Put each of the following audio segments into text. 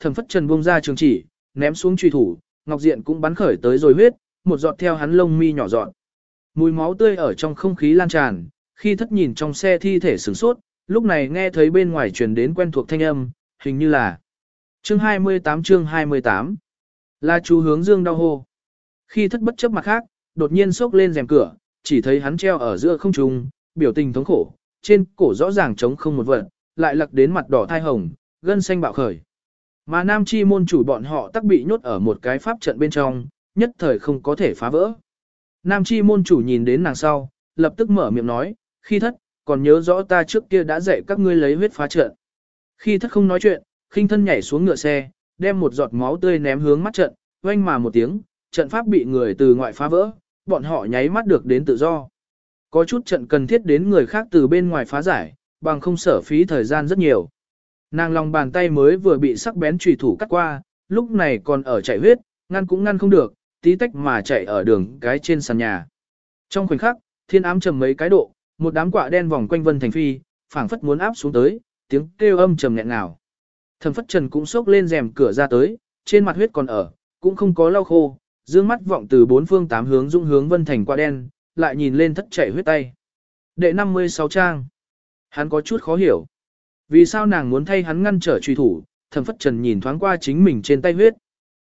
thẩm phất trần buông ra trường chỉ, ném xuống truy thủ, ngọc diện cũng bắn khởi tới rồi huyết, một giọt theo hắn lông mi nhỏ giọt. Mùi máu tươi ở trong không khí lan tràn, khi thất nhìn trong xe thi thể sửng sốt, lúc này nghe thấy bên ngoài truyền đến quen thuộc thanh âm, hình như là chương 28 chương 28 là chú hướng dương đau hô. Khi thất bất chấp mặt khác, đột nhiên sốc lên rèm cửa, chỉ thấy hắn treo ở giữa không trung, biểu tình thống khổ, trên cổ rõ ràng trống không một vật, lại lặc đến mặt đỏ thai hồng, gân xanh bạo khởi. Mà nam chi môn chủ bọn họ tắc bị nhốt ở một cái pháp trận bên trong, nhất thời không có thể phá vỡ. Nam chi môn chủ nhìn đến nàng sau, lập tức mở miệng nói, khi thất, còn nhớ rõ ta trước kia đã dạy các ngươi lấy huyết phá trận. Khi thất không nói chuyện, khinh thân nhảy xuống ngựa xe, đem một giọt máu tươi ném hướng mắt trận, oanh mà một tiếng, trận pháp bị người từ ngoại phá vỡ, bọn họ nháy mắt được đến tự do. Có chút trận cần thiết đến người khác từ bên ngoài phá giải, bằng không sở phí thời gian rất nhiều. Nàng lòng bàn tay mới vừa bị sắc bén trùy thủ cắt qua, lúc này còn ở chạy huyết, ngăn cũng ngăn không được, tí tách mà chạy ở đường cái trên sàn nhà. Trong khoảnh khắc, thiên ám trầm mấy cái độ, một đám quạ đen vòng quanh vân thành phi, phảng phất muốn áp xuống tới, tiếng kêu âm trầm nghẹn ngào. Thẩm phất trần cũng sốc lên rèm cửa ra tới, trên mặt huyết còn ở, cũng không có lau khô, dương mắt vọng từ bốn phương tám hướng dung hướng vân thành quạ đen, lại nhìn lên thất chảy huyết tay. Đệ 56 trang. Hắn có chút khó hiểu. Vì sao nàng muốn thay hắn ngăn trở truy thủ, thẩm phất trần nhìn thoáng qua chính mình trên tay huyết.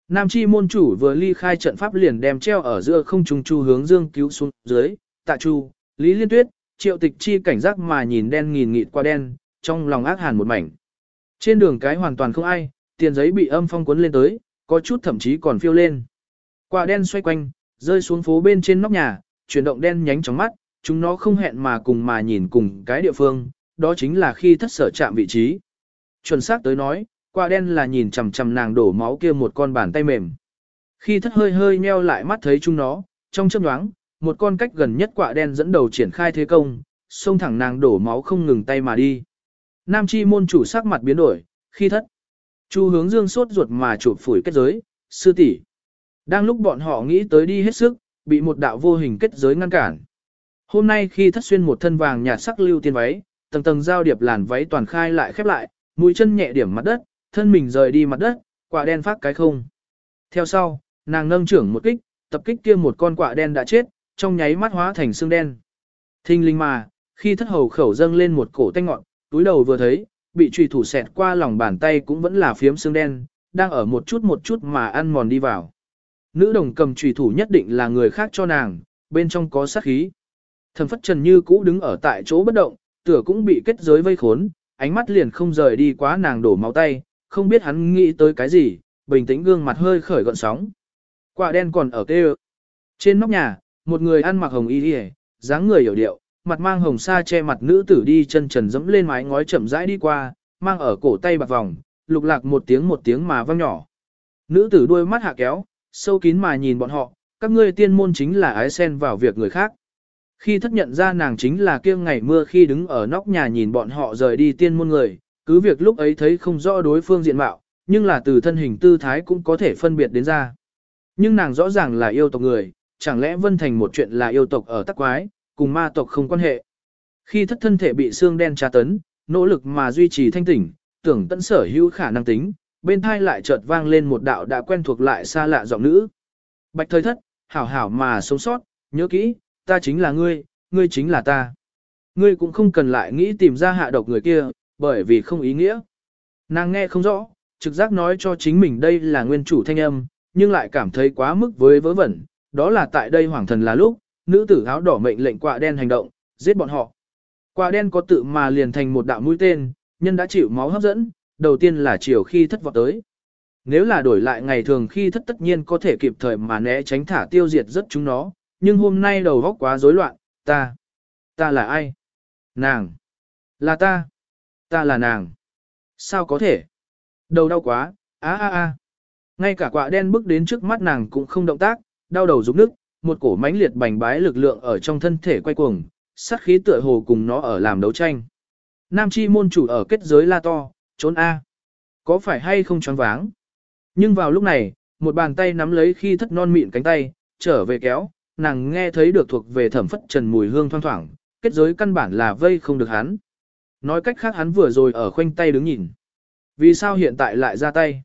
Nam chi môn chủ vừa ly khai trận pháp liền đem treo ở giữa không trung chu hướng dương cứu xuống dưới, tạ chu, lý liên tuyết, triệu tịch chi cảnh giác mà nhìn đen nghìn nghịt qua đen, trong lòng ác hàn một mảnh. Trên đường cái hoàn toàn không ai, tiền giấy bị âm phong cuốn lên tới, có chút thậm chí còn phiêu lên. Quả đen xoay quanh, rơi xuống phố bên trên nóc nhà, chuyển động đen nhánh trong mắt, chúng nó không hẹn mà cùng mà nhìn cùng cái địa phương, đó chính là khi thất sở chạm vị trí. Chuẩn xác tới nói, quả đen là nhìn chằm chằm nàng đổ máu kia một con bàn tay mềm. Khi thất hơi hơi nheo lại mắt thấy chúng nó, trong chớp nhoáng, một con cách gần nhất quả đen dẫn đầu triển khai thế công, xông thẳng nàng đổ máu không ngừng tay mà đi. Nam chi môn chủ sắc mặt biến đổi, khi thất. Chu hướng dương sốt ruột mà chụp phủi kết giới, sư tỷ. Đang lúc bọn họ nghĩ tới đi hết sức, bị một đạo vô hình kết giới ngăn cản. Hôm nay khi thất xuyên một thân vàng nhạt sắc lưu tiên váy, tầng tầng giao điệp làn váy toàn khai lại khép lại, mũi chân nhẹ điểm mặt đất, thân mình rời đi mặt đất, quả đen phát cái không. Theo sau, nàng nâng trưởng một kích, tập kích kia một con quả đen đã chết, trong nháy mắt hóa thành xương đen. Thinh linh mà, khi thất hầu khẩu dâng lên một cổ tanh ngọn, túi đầu vừa thấy, bị trùy thủ xẹt qua lòng bàn tay cũng vẫn là phiếm xương đen, đang ở một chút một chút mà ăn mòn đi vào. Nữ đồng cầm trùy thủ nhất định là người khác cho nàng, bên trong có sát khí. Thần phất trần như cũ đứng ở tại chỗ bất động, tựa cũng bị kết giới vây khốn, ánh mắt liền không rời đi quá nàng đổ máu tay, không biết hắn nghĩ tới cái gì, bình tĩnh gương mặt hơi khởi gọn sóng. Quả đen còn ở kêu. Trên nóc nhà, một người ăn mặc hồng y đi dáng người hiểu điệu, mặt mang hồng sa che mặt nữ tử đi chân trần dẫm lên mái ngói chậm rãi đi qua, mang ở cổ tay bạc vòng, lục lạc một tiếng một tiếng mà vang nhỏ. Nữ tử đuôi mắt hạ kéo, sâu kín mà nhìn bọn họ, các ngươi tiên môn chính là ái sen vào việc người khác. Khi thất nhận ra nàng chính là kia ngày mưa khi đứng ở nóc nhà nhìn bọn họ rời đi tiên môn người, cứ việc lúc ấy thấy không rõ đối phương diện mạo, nhưng là từ thân hình tư thái cũng có thể phân biệt đến ra. Nhưng nàng rõ ràng là yêu tộc người, chẳng lẽ Vân Thành một chuyện là yêu tộc ở tắc quái, cùng ma tộc không quan hệ. Khi thất thân thể bị xương đen tra tấn, nỗ lực mà duy trì thanh tỉnh, tưởng tận sở hữu khả năng tính, bên thai lại chợt vang lên một đạo đã quen thuộc lại xa lạ giọng nữ. Bạch thời thất, hảo hảo mà sống sót, nhớ kỹ, ta chính là ngươi, ngươi chính là ta. Ngươi cũng không cần lại nghĩ tìm ra hạ độc người kia, bởi vì không ý nghĩa. Nàng nghe không rõ, trực giác nói cho chính mình đây là nguyên chủ thanh âm, nhưng lại cảm thấy quá mức với vớ vẩn, đó là tại đây hoàng thần là lúc, nữ tử áo đỏ mệnh lệnh quạ đen hành động, giết bọn họ. Quạ đen có tự mà liền thành một đạo mũi tên, nhân đã chịu máu hấp dẫn, đầu tiên là chiều khi thất vọt tới. Nếu là đổi lại ngày thường khi thất tất nhiên có thể kịp thời mà né tránh thả tiêu diệt rất chúng nó, nhưng hôm nay đầu góc quá rối loạn, ta, ta là ai? Nàng, là ta, ta là nàng. Sao có thể? Đầu đau quá, á á á. Ngay cả quạ đen bước đến trước mắt nàng cũng không động tác, đau đầu rụng nước, một cổ mãnh liệt bành bái lực lượng ở trong thân thể quay cuồng, sát khí tựa hồ cùng nó ở làm đấu tranh. Nam chi môn chủ ở kết giới la to, trốn A. Có phải hay không choáng váng? Nhưng vào lúc này, một bàn tay nắm lấy khi thất non mịn cánh tay, trở về kéo, nàng nghe thấy được thuộc về thẩm phất trần mùi hương thoang thoảng, kết giới căn bản là vây không được hắn. Nói cách khác hắn vừa rồi ở khoanh tay đứng nhìn. Vì sao hiện tại lại ra tay?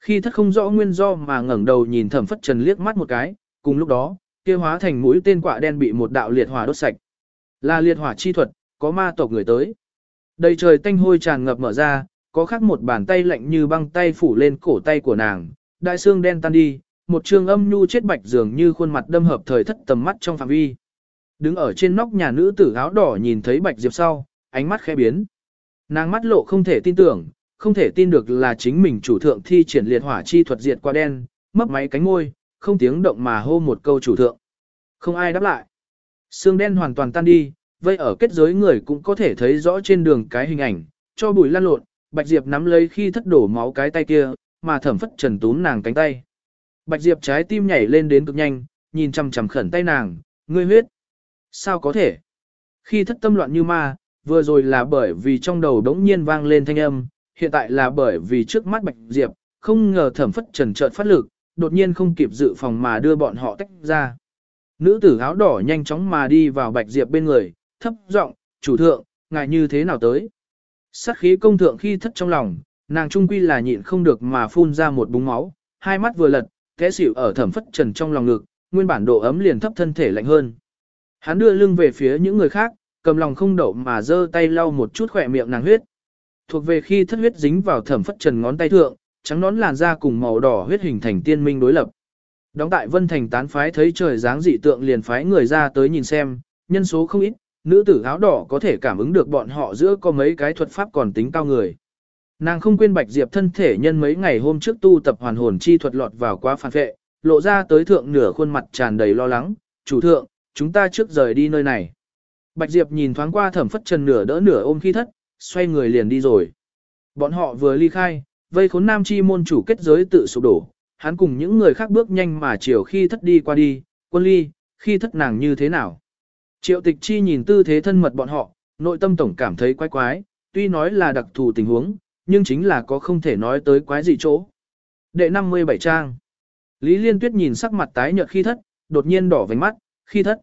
Khi thất không rõ nguyên do mà ngẩng đầu nhìn thẩm phất trần liếc mắt một cái, cùng lúc đó, kia hóa thành mũi tên quạ đen bị một đạo liệt hỏa đốt sạch. Là liệt hỏa chi thuật, có ma tộc người tới. Đầy trời tanh hôi tràn ngập mở ra, có khắc một bàn tay lạnh như băng tay phủ lên cổ tay của nàng, đại xương đen tan đi, một trường âm nhu chết bạch dường như khuôn mặt đâm hợp thời thất tầm mắt trong phạm vi. Đứng ở trên nóc nhà nữ tử áo đỏ nhìn thấy bạch diệp sau, ánh mắt khẽ biến. Nàng mắt lộ không thể tin tưởng, không thể tin được là chính mình chủ thượng thi triển liệt hỏa chi thuật diệt qua đen, mấp máy cánh môi, không tiếng động mà hô một câu chủ thượng. Không ai đáp lại. Xương đen hoàn toàn tan đi, vây ở kết giới người cũng có thể thấy rõ trên đường cái hình ảnh, cho bụi lan lộn, Bạch Diệp nắm lấy khi thất đổ máu cái tay kia, mà thẩm phất trần tún nàng cánh tay. Bạch Diệp trái tim nhảy lên đến cực nhanh, nhìn chằm chằm khẩn tay nàng, ngươi huyết. Sao có thể? Khi thất tâm loạn như ma, vừa rồi là bởi vì trong đầu đống nhiên vang lên thanh âm, hiện tại là bởi vì trước mắt Bạch Diệp, không ngờ thẩm phất trần trợn phát lực, đột nhiên không kịp dự phòng mà đưa bọn họ tách ra. Nữ tử áo đỏ nhanh chóng mà đi vào Bạch Diệp bên người, thấp giọng, chủ thượng, ngài như thế nào tới? Sát khí công thượng khi thất trong lòng, nàng trung quy là nhịn không được mà phun ra một búng máu, hai mắt vừa lật, té xỉu ở thẩm phất trần trong lòng ngực, nguyên bản độ ấm liền thấp thân thể lạnh hơn. Hắn đưa lưng về phía những người khác, cầm lòng không đậu mà giơ tay lau một chút khỏe miệng nàng huyết. Thuộc về khi thất huyết dính vào thẩm phất trần ngón tay thượng, trắng nón làn da cùng màu đỏ huyết hình thành tiên minh đối lập. Đóng tại Vân Thành tán phái thấy trời dáng dị tượng liền phái người ra tới nhìn xem, nhân số không ít, nữ tử áo đỏ có thể cảm ứng được bọn họ giữa có mấy cái thuật pháp còn tính cao người. Nàng không quên Bạch Diệp thân thể nhân mấy ngày hôm trước tu tập hoàn hồn chi thuật lọt vào quá phản vệ, lộ ra tới thượng nửa khuôn mặt tràn đầy lo lắng, chủ thượng, chúng ta trước rời đi nơi này. Bạch Diệp nhìn thoáng qua thẩm phất trần nửa đỡ nửa ôm khi thất, xoay người liền đi rồi. Bọn họ vừa ly khai, vây khốn nam chi môn chủ kết giới tự sụp đổ, hắn cùng những người khác bước nhanh mà chiều khi thất đi qua đi, quân ly, khi thất nàng như thế nào. Triệu tịch chi nhìn tư thế thân mật bọn họ, nội tâm tổng cảm thấy quái quái, tuy nói là đặc thù tình huống, nhưng chính là có không thể nói tới quái gì chỗ. Đệ 57 trang. Lý Liên Tuyết nhìn sắc mặt tái nhợt khi thất, đột nhiên đỏ vành mắt, khi thất.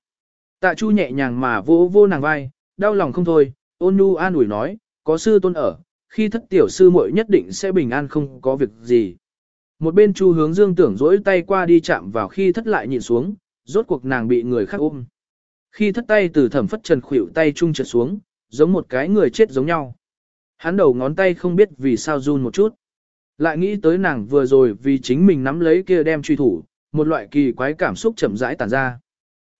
Tạ Chu nhẹ nhàng mà vô vô nàng vai, đau lòng không thôi, ôn nhu an ủi nói, có sư tôn ở, khi thất tiểu sư muội nhất định sẽ bình an không có việc gì. Một bên Chu hướng dương tưởng dỗi tay qua đi chạm vào khi thất lại nhìn xuống, rốt cuộc nàng bị người khác ôm. Khi thất tay từ thẩm phất trần khuỷu tay trung trượt xuống, giống một cái người chết giống nhau. Hắn đầu ngón tay không biết vì sao run một chút. Lại nghĩ tới nàng vừa rồi vì chính mình nắm lấy kia đem truy thủ, một loại kỳ quái cảm xúc chậm rãi tản ra.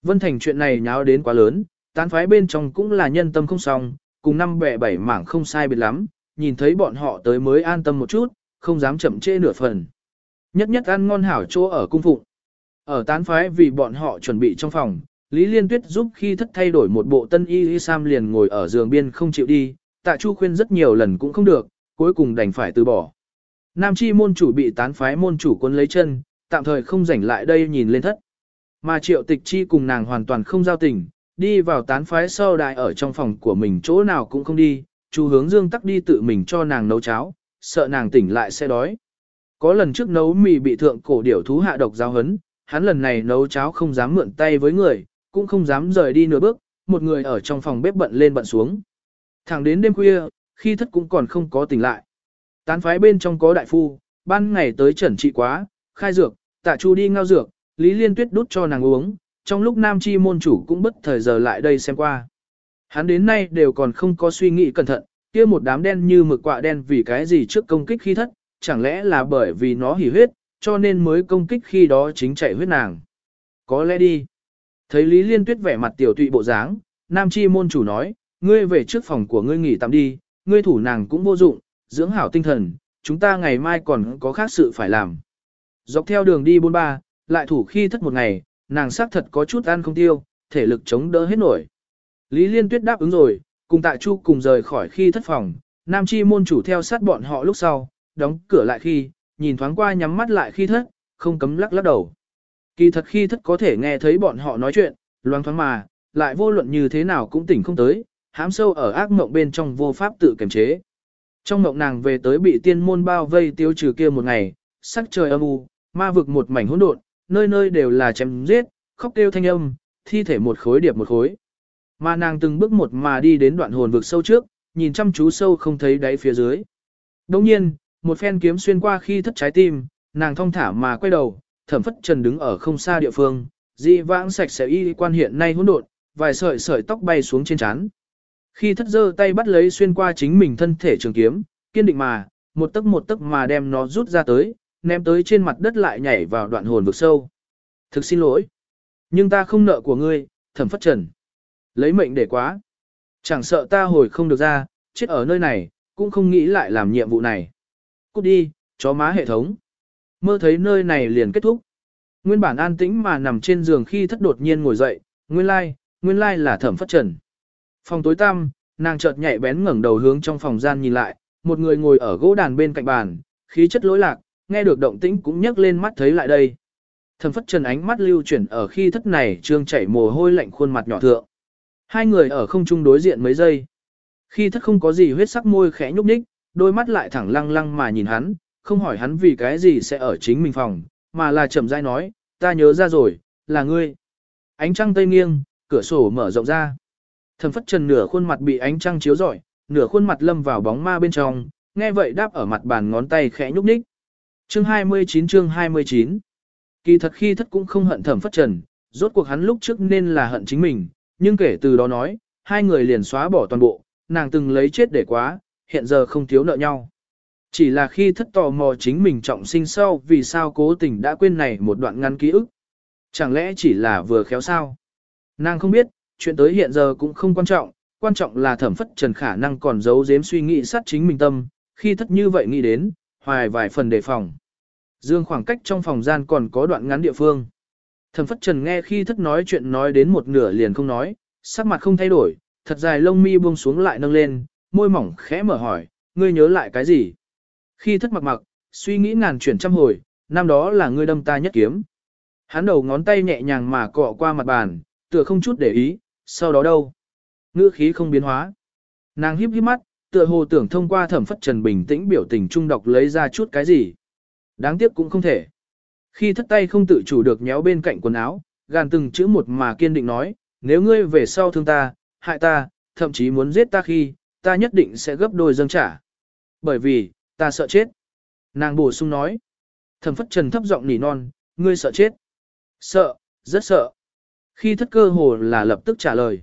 Vân Thành chuyện này nháo đến quá lớn, tán phái bên trong cũng là nhân tâm không xong, cùng năm bẻ bảy mảng không sai biệt lắm, nhìn thấy bọn họ tới mới an tâm một chút, không dám chậm trễ nửa phần. Nhất nhất ăn ngon hảo chỗ ở cung phụng. Ở tán phái vì bọn họ chuẩn bị trong phòng, Lý Liên Tuyết giúp khi thất thay đổi một bộ tân y y sam liền ngồi ở giường biên không chịu đi, tạ chu khuyên rất nhiều lần cũng không được, cuối cùng đành phải từ bỏ. Nam chi môn chủ bị tán phái môn chủ quân lấy chân, tạm thời không rảnh lại đây nhìn lên thất. Mà triệu tịch chi cùng nàng hoàn toàn không giao tình, đi vào tán phái sau đại ở trong phòng của mình chỗ nào cũng không đi, chu hướng dương tắc đi tự mình cho nàng nấu cháo, sợ nàng tỉnh lại sẽ đói. Có lần trước nấu mì bị thượng cổ điểu thú hạ độc giao hấn, hắn lần này nấu cháo không dám mượn tay với người, cũng không dám rời đi nửa bước, một người ở trong phòng bếp bận lên bận xuống. Thẳng đến đêm khuya, khi thất cũng còn không có tỉnh lại. Tán phái bên trong có đại phu, ban ngày tới trần trị quá, khai dược, tạ chu đi ngao dược, Lý Liên Tuyết đút cho nàng uống, trong lúc nam chi môn chủ cũng bất thời giờ lại đây xem qua. Hắn đến nay đều còn không có suy nghĩ cẩn thận, kia một đám đen như mực quạ đen vì cái gì trước công kích khi thất, chẳng lẽ là bởi vì nó hỉ huyết, cho nên mới công kích khi đó chính chạy huyết nàng. Có lẽ đi. Thấy Lý Liên Tuyết vẻ mặt tiểu tụy bộ dáng, Nam Chi môn chủ nói, ngươi về trước phòng của ngươi nghỉ tạm đi, ngươi thủ nàng cũng vô dụng, dưỡng hảo tinh thần, chúng ta ngày mai còn có khác sự phải làm. Dọc theo đường đi bôn ba, lại thủ khi thất một ngày, nàng xác thật có chút ăn không tiêu, thể lực chống đỡ hết nổi. Lý Liên Tuyết đáp ứng rồi, cùng tại Chu cùng rời khỏi khi thất phòng, Nam Chi môn chủ theo sát bọn họ lúc sau, đóng cửa lại khi, nhìn thoáng qua nhắm mắt lại khi thất, không cấm lắc lắc đầu. Kỳ thật khi thất có thể nghe thấy bọn họ nói chuyện, loang thoáng mà, lại vô luận như thế nào cũng tỉnh không tới, hám sâu ở ác mộng bên trong vô pháp tự kiềm chế. Trong mộng nàng về tới bị tiên môn bao vây tiêu trừ kia một ngày, sắc trời âm u, ma vực một mảnh hỗn độn, nơi nơi đều là chém giết, khóc kêu thanh âm, thi thể một khối điệp một khối. Mà nàng từng bước một mà đi đến đoạn hồn vực sâu trước, nhìn chăm chú sâu không thấy đáy phía dưới. Đồng nhiên, một phen kiếm xuyên qua khi thất trái tim, nàng thong thả mà quay đầu, thẩm phất trần đứng ở không xa địa phương, dị vãng sạch sẽ y quan hiện nay hỗn độn, vài sợi sợi tóc bay xuống trên trán. Khi thất giơ tay bắt lấy xuyên qua chính mình thân thể trường kiếm, kiên định mà, một tấc một tấc mà đem nó rút ra tới, ném tới trên mặt đất lại nhảy vào đoạn hồn vực sâu. Thực xin lỗi. Nhưng ta không nợ của ngươi, thẩm phất trần. Lấy mệnh để quá. Chẳng sợ ta hồi không được ra, chết ở nơi này, cũng không nghĩ lại làm nhiệm vụ này. Cút đi, chó má hệ thống. Mơ thấy nơi này liền kết thúc. Nguyên bản an tĩnh mà nằm trên giường khi thất đột nhiên ngồi dậy, nguyên lai, nguyên lai là thẩm phất trần. Phòng tối tăm, nàng chợt nhạy bén ngẩng đầu hướng trong phòng gian nhìn lại, một người ngồi ở gỗ đàn bên cạnh bàn, khí chất lối lạc, nghe được động tĩnh cũng nhấc lên mắt thấy lại đây. Thẩm phất trần ánh mắt lưu chuyển ở khi thất này trương chảy mồ hôi lạnh khuôn mặt nhỏ thượng. Hai người ở không trung đối diện mấy giây. Khi thất không có gì huyết sắc môi khẽ nhúc nhích, đôi mắt lại thẳng lăng lăng mà nhìn hắn, không hỏi hắn vì cái gì sẽ ở chính mình phòng, mà là chậm rãi nói, ta nhớ ra rồi, là ngươi. Ánh trăng tây nghiêng, cửa sổ mở rộng ra. Thẩm phất trần nửa khuôn mặt bị ánh trăng chiếu rọi, nửa khuôn mặt lâm vào bóng ma bên trong, nghe vậy đáp ở mặt bàn ngón tay khẽ nhúc nhích. Chương 29 chương 29 Kỳ thật khi thất cũng không hận thẩm phất trần, rốt cuộc hắn lúc trước nên là hận chính mình, nhưng kể từ đó nói, hai người liền xóa bỏ toàn bộ, nàng từng lấy chết để quá, hiện giờ không thiếu nợ nhau. Chỉ là khi thất tò mò chính mình trọng sinh sau vì sao cố tình đã quên này một đoạn ngắn ký ức. Chẳng lẽ chỉ là vừa khéo sao? Nàng không biết, chuyện tới hiện giờ cũng không quan trọng, quan trọng là thẩm phất trần khả năng còn giấu giếm suy nghĩ sát chính mình tâm, khi thất như vậy nghĩ đến, hoài vài phần đề phòng. Dương khoảng cách trong phòng gian còn có đoạn ngắn địa phương. Thẩm phất trần nghe khi thất nói chuyện nói đến một nửa liền không nói, sắc mặt không thay đổi, thật dài lông mi buông xuống lại nâng lên, môi mỏng khẽ mở hỏi, ngươi nhớ lại cái gì? Khi thất mặc mặc, suy nghĩ ngàn chuyển trăm hồi, năm đó là ngươi đâm ta nhất kiếm. Hắn đầu ngón tay nhẹ nhàng mà cọ qua mặt bàn, tựa không chút để ý, sau đó đâu? Ngữ khí không biến hóa. Nàng híp híp mắt, tựa hồ tưởng thông qua thẩm phất trần bình tĩnh biểu tình trung đọc lấy ra chút cái gì. Đáng tiếc cũng không thể. Khi thất tay không tự chủ được nhéo bên cạnh quần áo, gàn từng chữ một mà kiên định nói, nếu ngươi về sau thương ta, hại ta, thậm chí muốn giết ta khi, ta nhất định sẽ gấp đôi dâng trả. Bởi vì, ta sợ chết. Nàng bổ sung nói. Thẩm phất trần thấp giọng nỉ non, ngươi sợ chết. Sợ, rất sợ. Khi thất cơ hồ là lập tức trả lời.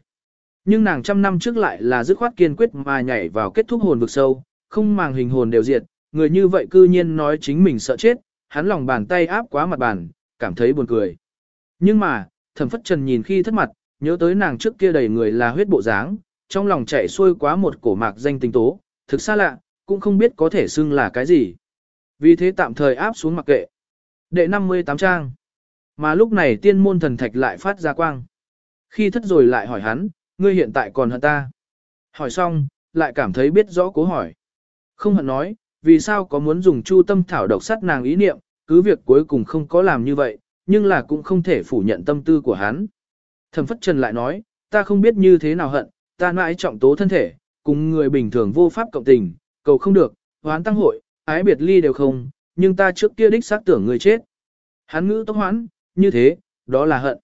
Nhưng nàng trăm năm trước lại là dứt khoát kiên quyết mà nhảy vào kết thúc hồn vực sâu, không màng hình hồn đều diệt, người như vậy cư nhiên nói chính mình sợ chết, hắn lòng bàn tay áp quá mặt bàn, cảm thấy buồn cười. Nhưng mà, thẩm phất trần nhìn khi thất mặt, nhớ tới nàng trước kia đầy người là huyết bộ dáng, trong lòng chạy xuôi quá một cổ mạc danh tinh tố, thực xa lạ, cũng không biết có thể xưng là cái gì. Vì thế tạm thời áp xuống mặc kệ. Đệ 58 trang. Mà lúc này tiên môn thần thạch lại phát ra quang. Khi thất rồi lại hỏi hắn, ngươi hiện tại còn hận ta. Hỏi xong, lại cảm thấy biết rõ cố hỏi. Không hận nói, vì sao có muốn dùng chu tâm thảo độc sát nàng ý niệm, cứ việc cuối cùng không có làm như vậy, nhưng là cũng không thể phủ nhận tâm tư của hắn. Thẩm phất trần lại nói, ta không biết như thế nào hận, ta mãi trọng tố thân thể, cùng người bình thường vô pháp cộng tình, cầu không được, hoán tăng hội, ái biệt ly đều không, nhưng ta trước kia đích xác tưởng người chết. Hắn ngữ tốc hoán, như thế, đó là hận.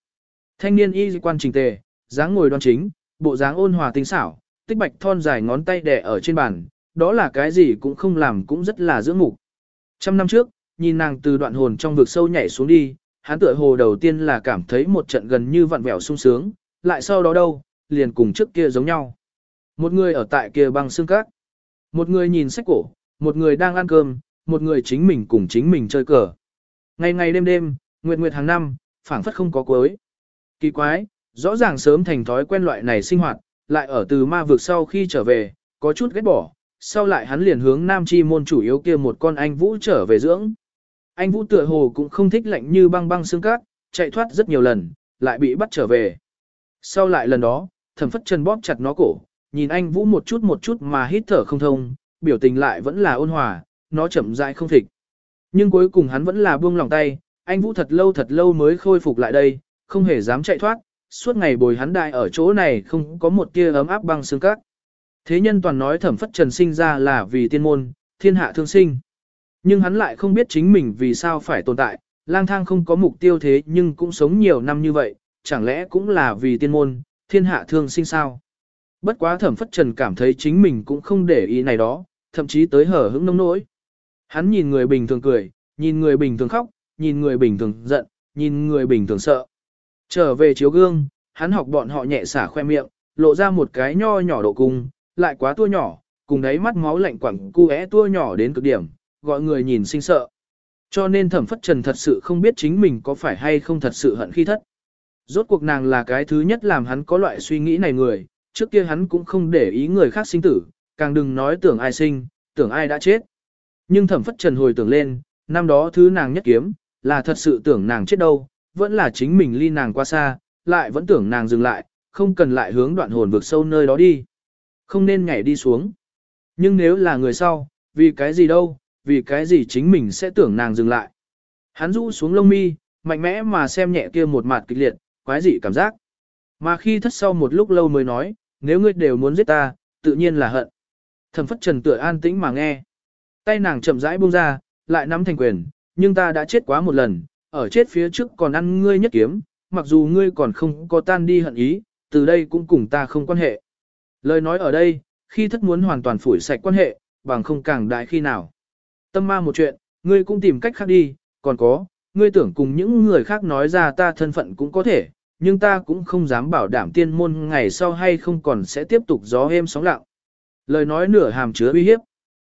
Thanh niên y quan trình tề, dáng ngồi đoan chính, bộ dáng ôn hòa tinh xảo, tích bạch thon dài ngón tay đẻ ở trên bàn, đó là cái gì cũng không làm cũng rất là dưỡng mục. Trăm năm trước, nhìn nàng từ đoạn hồn trong vực sâu nhảy xuống đi, hắn tựa hồ đầu tiên là cảm thấy một trận gần như vặn vẹo sung sướng, lại sau đó đâu, liền cùng trước kia giống nhau. Một người ở tại kia băng xương cát, một người nhìn sách cổ, một người đang ăn cơm, một người chính mình cùng chính mình chơi cờ. Ngày ngày đêm đêm, nguyệt nguyệt hàng năm, phảng phất không có cuối. Kỳ quái, rõ ràng sớm thành thói quen loại này sinh hoạt, lại ở từ ma vực sau khi trở về, có chút ghét bỏ, sau lại hắn liền hướng nam chi môn chủ yếu kia một con anh vũ trở về dưỡng. Anh vũ tựa hồ cũng không thích lạnh như băng băng xương cát, chạy thoát rất nhiều lần, lại bị bắt trở về. Sau lại lần đó, thẩm phất chân bóp chặt nó cổ, nhìn anh vũ một chút một chút mà hít thở không thông, biểu tình lại vẫn là ôn hòa, nó chậm rãi không thịt. Nhưng cuối cùng hắn vẫn là buông lòng tay, anh vũ thật lâu thật lâu mới khôi phục lại đây, không hề dám chạy thoát, suốt ngày bồi hắn đại ở chỗ này không có một tia ấm áp băng xương cát. Thế nhân toàn nói thẩm phất trần sinh ra là vì tiên môn, thiên hạ thương sinh. Nhưng hắn lại không biết chính mình vì sao phải tồn tại, lang thang không có mục tiêu thế nhưng cũng sống nhiều năm như vậy, chẳng lẽ cũng là vì tiên môn, thiên hạ thương sinh sao. Bất quá thẩm phất trần cảm thấy chính mình cũng không để ý này đó, thậm chí tới hở hững nông nỗi. Hắn nhìn người bình thường cười, nhìn người bình thường khóc, nhìn người bình thường giận, nhìn người bình thường sợ. Trở về chiếu gương, hắn học bọn họ nhẹ xả khoe miệng, lộ ra một cái nho nhỏ độ cung, lại quá tua nhỏ, cùng đấy mắt máu lạnh quẳng cu é tua nhỏ đến cực điểm, gọi người nhìn sinh sợ. Cho nên thẩm phất trần thật sự không biết chính mình có phải hay không thật sự hận khi thất. Rốt cuộc nàng là cái thứ nhất làm hắn có loại suy nghĩ này người, trước kia hắn cũng không để ý người khác sinh tử, càng đừng nói tưởng ai sinh, tưởng ai đã chết. Nhưng thẩm phất trần hồi tưởng lên, năm đó thứ nàng nhất kiếm, là thật sự tưởng nàng chết đâu, vẫn là chính mình ly nàng qua xa, lại vẫn tưởng nàng dừng lại, không cần lại hướng đoạn hồn vượt sâu nơi đó đi. Không nên nhảy đi xuống. Nhưng nếu là người sau, vì cái gì đâu, vì cái gì chính mình sẽ tưởng nàng dừng lại. Hắn rũ xuống lông mi, mạnh mẽ mà xem nhẹ kia một mặt kịch liệt, quái dị cảm giác. Mà khi thất sau một lúc lâu mới nói, nếu ngươi đều muốn giết ta, tự nhiên là hận. Thẩm phất trần tựa an tĩnh mà nghe. Tay nàng chậm rãi buông ra, lại nắm thành quyền, nhưng ta đã chết quá một lần, ở chết phía trước còn ăn ngươi nhất kiếm, mặc dù ngươi còn không có tan đi hận ý, từ đây cũng cùng ta không quan hệ. Lời nói ở đây, khi thất muốn hoàn toàn phủi sạch quan hệ, bằng không càng đại khi nào. Tâm ma một chuyện, ngươi cũng tìm cách khác đi, còn có, ngươi tưởng cùng những người khác nói ra ta thân phận cũng có thể, nhưng ta cũng không dám bảo đảm tiên môn ngày sau hay không còn sẽ tiếp tục gió êm sóng lặng. Lời nói nửa hàm chứa uy hiếp.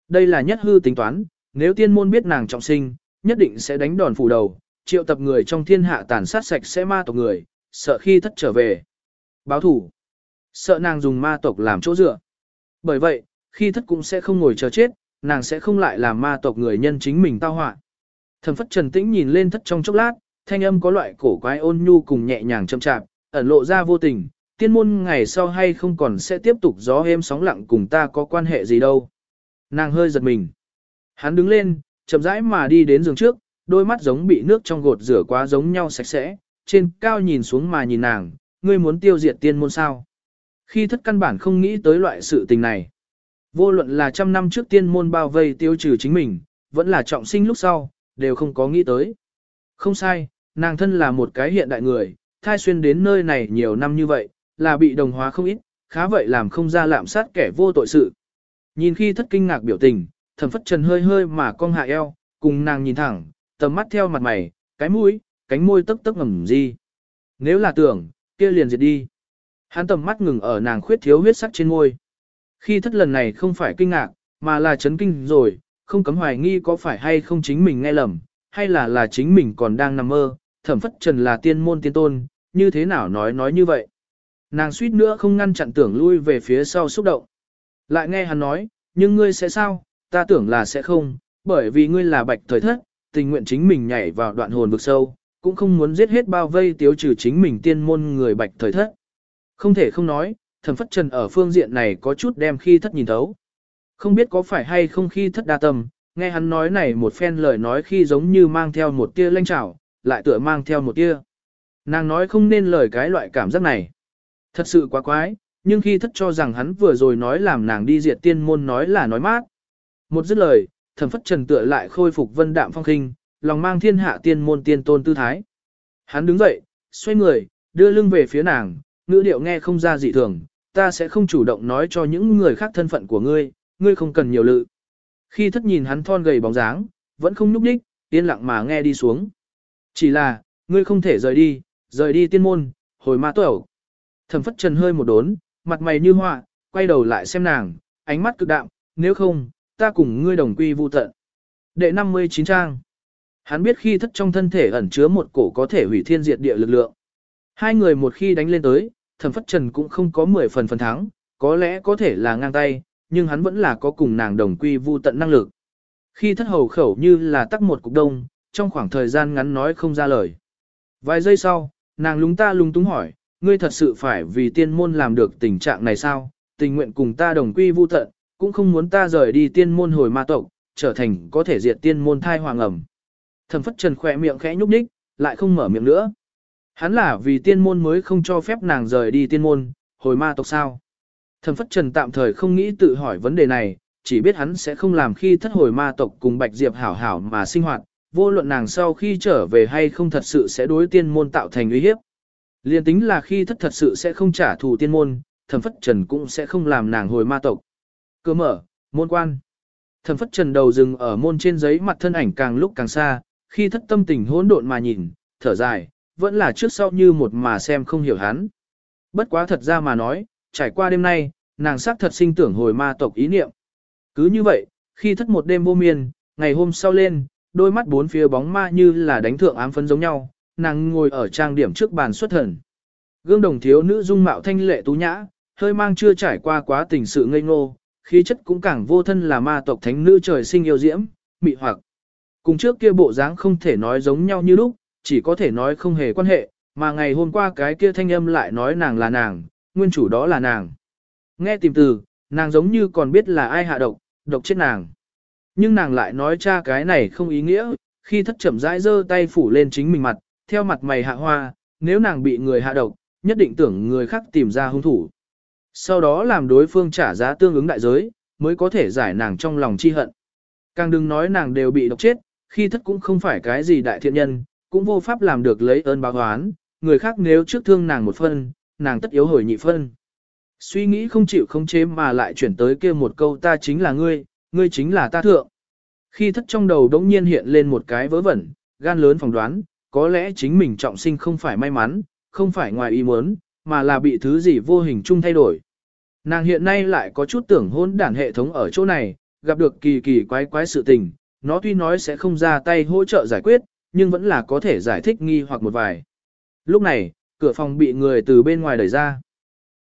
Đây là nhất hư tính toán, nếu tiên môn biết nàng trọng sinh, nhất định sẽ đánh đòn phủ đầu, triệu tập người trong thiên hạ tàn sát sạch sẽ ma tộc người, sợ khi thất trở về. Báo thủ. Sợ nàng dùng ma tộc làm chỗ dựa. Bởi vậy, khi thất cũng sẽ không ngồi chờ chết, nàng sẽ không lại làm ma tộc người nhân chính mình tao họa. Thẩm phất trần tĩnh nhìn lên thất trong chốc lát, thanh âm có loại cổ quái ôn nhu cùng nhẹ nhàng chậm chạp, ẩn lộ ra vô tình, tiên môn ngày sau hay không còn sẽ tiếp tục gió êm sóng lặng cùng ta có quan hệ gì đâu. Nàng hơi giật mình. Hắn đứng lên, chậm rãi mà đi đến giường trước, đôi mắt giống bị nước trong gột rửa quá giống nhau sạch sẽ, trên cao nhìn xuống mà nhìn nàng, ngươi muốn tiêu diệt tiên môn sao. Khi thất căn bản không nghĩ tới loại sự tình này. Vô luận là trăm năm trước tiên môn bao vây tiêu trừ chính mình, vẫn là trọng sinh lúc sau, đều không có nghĩ tới. Không sai, nàng thân là một cái hiện đại người, thai xuyên đến nơi này nhiều năm như vậy, là bị đồng hóa không ít, khá vậy làm không ra lạm sát kẻ vô tội sự. Nhìn khi thất kinh ngạc biểu tình, thẩm phất trần hơi hơi mà cong hạ eo, cùng nàng nhìn thẳng, tầm mắt theo mặt mày, cái mũi, cánh môi tức tức ngầm gì. Nếu là tưởng, kia liền diệt đi. Hắn tầm mắt ngừng ở nàng khuyết thiếu huyết sắc trên môi. Khi thất lần này không phải kinh ngạc, mà là chấn kinh rồi, không cấm hoài nghi có phải hay không chính mình nghe lầm, hay là là chính mình còn đang nằm mơ, thẩm phất trần là tiên môn tiên tôn, như thế nào nói nói như vậy. Nàng suýt nữa không ngăn chặn tưởng lui về phía sau xúc động. Lại nghe hắn nói, nhưng ngươi sẽ sao, ta tưởng là sẽ không, bởi vì ngươi là bạch thời thất, tình nguyện chính mình nhảy vào đoạn hồn vực sâu, cũng không muốn giết hết bao vây tiêu trừ chính mình tiên môn người bạch thời thất. Không thể không nói, thẩm phất trần ở phương diện này có chút đem khi thất nhìn thấu. Không biết có phải hay không khi thất đa tâm, nghe hắn nói này một phen lời nói khi giống như mang theo một tia lanh trảo, lại tựa mang theo một tia. Nàng nói không nên lời cái loại cảm giác này. Thật sự quá quái, nhưng khi thất cho rằng hắn vừa rồi nói làm nàng đi diệt tiên môn nói là nói mát. Một dứt lời, thẩm phất trần tựa lại khôi phục vân đạm phong khinh, lòng mang thiên hạ tiên môn tiên tôn tư thái. Hắn đứng dậy, xoay người, đưa lưng về phía nàng, ngữ điệu nghe không ra dị thường, ta sẽ không chủ động nói cho những người khác thân phận của ngươi, ngươi không cần nhiều lự. Khi thất nhìn hắn thon gầy bóng dáng, vẫn không nhúc nhích, yên lặng mà nghe đi xuống. Chỉ là, ngươi không thể rời đi, rời đi tiên môn, hồi ma tuẩu. Thẩm phất trần hơi một đốn, mặt mày như họa, quay đầu lại xem nàng, ánh mắt cực đạm, nếu không, ta cùng ngươi đồng quy vu tận. Đệ 59 trang. Hắn biết khi thất trong thân thể ẩn chứa một cổ có thể hủy thiên diệt địa lực lượng. Hai người một khi đánh lên tới, thẩm phất trần cũng không có 10 phần phần thắng, có lẽ có thể là ngang tay, nhưng hắn vẫn là có cùng nàng đồng quy vu tận năng lực. Khi thất hầu khẩu như là tắc một cục đông, trong khoảng thời gian ngắn nói không ra lời. Vài giây sau, nàng lúng ta lúng túng hỏi, ngươi thật sự phải vì tiên môn làm được tình trạng này sao, tình nguyện cùng ta đồng quy vu tận, cũng không muốn ta rời đi tiên môn hồi ma tộc, trở thành có thể diệt tiên môn thai hoàng ẩm. Thẩm phất trần khỏe miệng khẽ nhúc nhích, lại không mở miệng nữa. Hắn là vì tiên môn mới không cho phép nàng rời đi tiên môn, hồi ma tộc sao. Thẩm phất trần tạm thời không nghĩ tự hỏi vấn đề này, chỉ biết hắn sẽ không làm khi thất hồi ma tộc cùng Bạch Diệp hảo hảo mà sinh hoạt, vô luận nàng sau khi trở về hay không thật sự sẽ đối tiên môn tạo thành uy hiếp. Liên tính là khi thất thật sự sẽ không trả thù tiên môn, thẩm phất trần cũng sẽ không làm nàng hồi ma tộc cửa mở, môn quan. Thẩm phất trần đầu dừng ở môn trên giấy mặt thân ảnh càng lúc càng xa, khi thất tâm tình hỗn độn mà nhìn, thở dài, vẫn là trước sau như một mà xem không hiểu hắn. Bất quá thật ra mà nói, trải qua đêm nay, nàng xác thật sinh tưởng hồi ma tộc ý niệm. Cứ như vậy, khi thất một đêm vô miên, ngày hôm sau lên, đôi mắt bốn phía bóng ma như là đánh thượng ám phấn giống nhau, nàng ngồi ở trang điểm trước bàn xuất thần. Gương đồng thiếu nữ dung mạo thanh lệ tú nhã, hơi mang chưa trải qua quá tình sự ngây ngô, khí chất cũng càng vô thân là ma tộc thánh nữ trời sinh yêu diễm, mị hoặc. Cùng trước kia bộ dáng không thể nói giống nhau như lúc, chỉ có thể nói không hề quan hệ, mà ngày hôm qua cái kia thanh âm lại nói nàng là nàng, nguyên chủ đó là nàng. Nghe tìm từ, nàng giống như còn biết là ai hạ độc, độc chết nàng. Nhưng nàng lại nói cha cái này không ý nghĩa, khi thất chậm rãi giơ tay phủ lên chính mình mặt, theo mặt mày hạ hoa, nếu nàng bị người hạ độc, nhất định tưởng người khác tìm ra hung thủ. Sau đó làm đối phương trả giá tương ứng đại giới, mới có thể giải nàng trong lòng chi hận. Càng đừng nói nàng đều bị độc chết, khi thất cũng không phải cái gì đại thiện nhân, cũng vô pháp làm được lấy ơn báo oán, người khác nếu trước thương nàng một phân, nàng tất yếu hồi nhị phân. Suy nghĩ không chịu không chế mà lại chuyển tới kia một câu ta chính là ngươi, ngươi chính là ta thượng. Khi thất trong đầu đống nhiên hiện lên một cái vớ vẩn, gan lớn phỏng đoán, có lẽ chính mình trọng sinh không phải may mắn, không phải ngoài ý muốn, mà là bị thứ gì vô hình chung thay đổi. Nàng hiện nay lại có chút tưởng hôn đản hệ thống ở chỗ này, gặp được kỳ kỳ quái quái sự tình, nó tuy nói sẽ không ra tay hỗ trợ giải quyết, nhưng vẫn là có thể giải thích nghi hoặc một vài. Lúc này, cửa phòng bị người từ bên ngoài đẩy ra.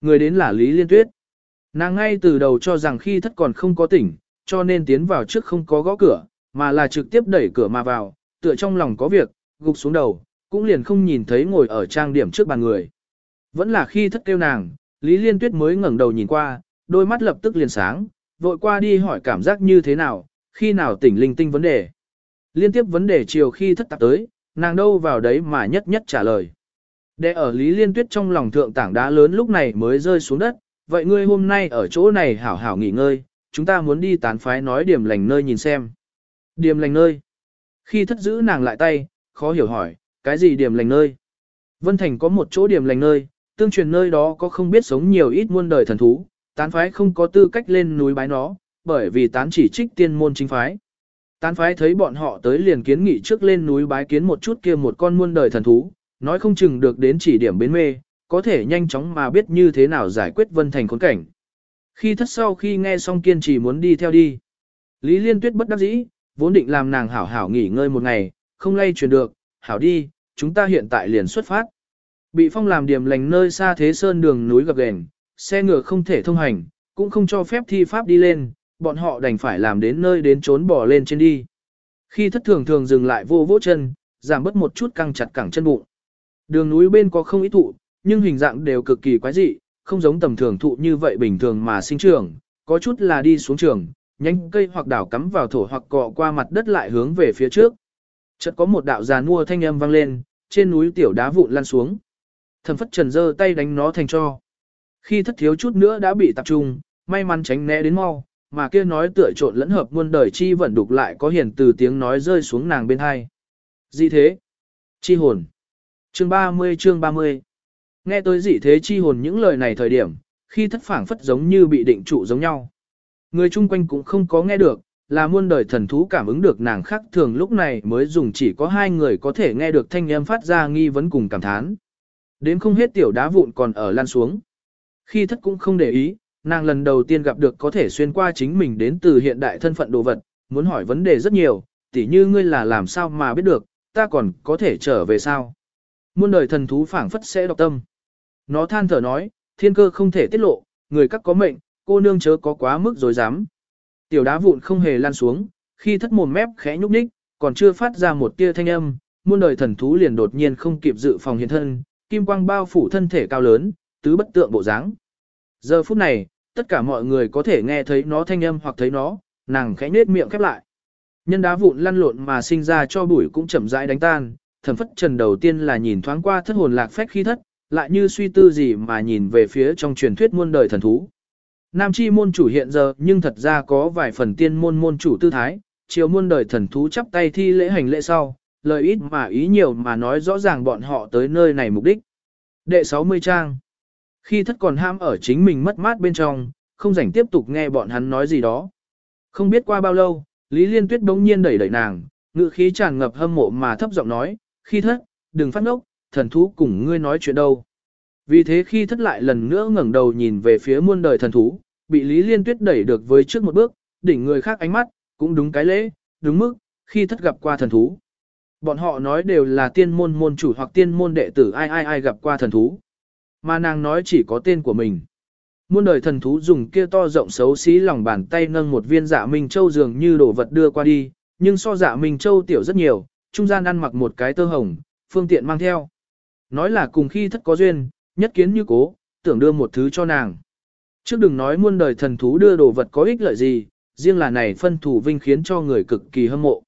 Người đến là Lý Liên Tuyết. Nàng ngay từ đầu cho rằng khi thất còn không có tỉnh, cho nên tiến vào trước không có gõ cửa, mà là trực tiếp đẩy cửa mà vào, tựa trong lòng có việc, gục xuống đầu, cũng liền không nhìn thấy ngồi ở trang điểm trước bàn người. Vẫn là khi thất kêu nàng, Lý Liên Tuyết mới ngẩng đầu nhìn qua, đôi mắt lập tức liền sáng, vội qua đi hỏi cảm giác như thế nào, khi nào tỉnh linh tinh vấn đề. Liên tiếp vấn đề chiều khi thất tạp tới, nàng đâu vào đấy mà nhất nhất trả lời. Để ở Lý Liên Tuyết trong lòng thượng tảng đá lớn lúc này mới rơi xuống đất, vậy ngươi hôm nay ở chỗ này hảo hảo nghỉ ngơi, chúng ta muốn đi tán phái nói điểm lành nơi nhìn xem. Điểm lành nơi. Khi thất giữ nàng lại tay, khó hiểu hỏi, cái gì điểm lành nơi? Vân Thành có một chỗ điểm lành nơi, tương truyền nơi đó có không biết sống nhiều ít muôn đời thần thú, tán phái không có tư cách lên núi bái nó, bởi vì tán chỉ trích tiên môn chính phái. Tán phái thấy bọn họ tới liền kiến nghị trước lên núi bái kiến một chút kia một con muôn đời thần thú, nói không chừng được đến chỉ điểm bến mê, có thể nhanh chóng mà biết như thế nào giải quyết Vân Thành khốn cảnh. Khi thất sau khi nghe xong kiên trì muốn đi theo đi. Lý Liên Tuyết bất đắc dĩ, vốn định làm nàng hảo hảo nghỉ ngơi một ngày, không lay chuyển được, hảo đi, chúng ta hiện tại liền xuất phát. Bị phong làm điểm lành nơi xa thế sơn đường núi gập ghềnh, xe ngựa không thể thông hành, cũng không cho phép thi pháp đi lên, bọn họ đành phải làm đến nơi đến trốn bỏ lên trên đi. Khi thất thường thường dừng lại vô vỗ chân, giảm bớt một chút căng chặt cẳng chân bụng. Đường núi bên có không ít thụ, nhưng hình dạng đều cực kỳ quái dị, không giống tầm thường thụ như vậy bình thường mà sinh trưởng, có chút là đi xuống trường, nhánh cây hoặc đảo cắm vào thổ hoặc cọ qua mặt đất lại hướng về phía trước. Chợt có một đạo giàn mua thanh âm vang lên, trên núi tiểu đá vụn lăn xuống. Thẩm phất trần giơ tay đánh nó thành cho. Khi thất thiếu chút nữa đã bị tập trung, may mắn tránh né đến mau, mà kia nói tựa trộn lẫn hợp muôn đời chi vẫn đục lại có hiển từ tiếng nói rơi xuống nàng bên hai. Gì thế? Chi hồn. Chương 30 chương 30. Nghe tới dị thế chi hồn những lời này thời điểm, khi thất phảng phất giống như bị định trụ giống nhau. Người chung quanh cũng không có nghe được, là muôn đời thần thú cảm ứng được nàng khác thường lúc này mới dùng chỉ có hai người có thể nghe được thanh âm phát ra nghi vấn cùng cảm thán. Đến không hết tiểu đá vụn còn ở lan xuống. Khi thất cũng không để ý, nàng lần đầu tiên gặp được có thể xuyên qua chính mình đến từ hiện đại thân phận đồ vật, muốn hỏi vấn đề rất nhiều, tỉ như ngươi là làm sao mà biết được, ta còn có thể trở về sao. Muôn đời thần thú phảng phất sẽ đọc tâm. Nó than thở nói, thiên cơ không thể tiết lộ, người các có mệnh, cô nương chớ có quá mức dối dám. Tiểu đá vụn không hề lan xuống, khi thất mồm mép khẽ nhúc nhích, còn chưa phát ra một tia thanh âm, muôn đời thần thú liền đột nhiên không kịp dự phòng hiện thân, kim quang bao phủ thân thể cao lớn, tứ bất tượng bộ dáng. Giờ phút này, tất cả mọi người có thể nghe thấy nó thanh âm hoặc thấy nó, nàng khẽ nết miệng khép lại. Nhân đá vụn lăn lộn mà sinh ra cho bụi cũng chậm rãi đánh tan, thẩm phất trần đầu tiên là nhìn thoáng qua thất hồn lạc phách khi thất, lại như suy tư gì mà nhìn về phía trong truyền thuyết muôn đời thần thú. Nam chi môn chủ hiện giờ nhưng thật ra có vài phần tiên môn môn chủ tư thái, chiều muôn đời thần thú chắp tay thi lễ hành lễ sau, lời ít mà ý nhiều mà nói rõ ràng bọn họ tới nơi này mục đích. Đệ 60 trang Khi thất còn ham ở chính mình mất mát bên trong, không rảnh tiếp tục nghe bọn hắn nói gì đó. Không biết qua bao lâu, Lý Liên Tuyết bỗng nhiên đẩy đẩy nàng, ngự khí tràn ngập hâm mộ mà thấp giọng nói, khi thất, đừng phát ngốc, thần thú cùng ngươi nói chuyện đâu. Vì thế khi thất lại lần nữa ngẩng đầu nhìn về phía muôn đời thần thú, bị Lý Liên Tuyết đẩy được với trước một bước, đỉnh người khác ánh mắt, cũng đúng cái lễ, đúng mức, khi thất gặp qua thần thú. Bọn họ nói đều là tiên môn môn chủ hoặc tiên môn đệ tử ai ai ai gặp qua thần thú. Mà nàng nói chỉ có tên của mình. Muôn đời thần thú dùng kia to rộng xấu xí lòng bàn tay nâng một viên dạ minh châu dường như đồ vật đưa qua đi, nhưng so dạ minh châu tiểu rất nhiều, trung gian ăn mặc một cái tơ hồng, phương tiện mang theo. Nói là cùng khi thất có duyên, nhất kiến như cố, tưởng đưa một thứ cho nàng. Trước đừng nói muôn đời thần thú đưa đồ vật có ích lợi gì, riêng là này phân thủ vinh khiến cho người cực kỳ hâm mộ.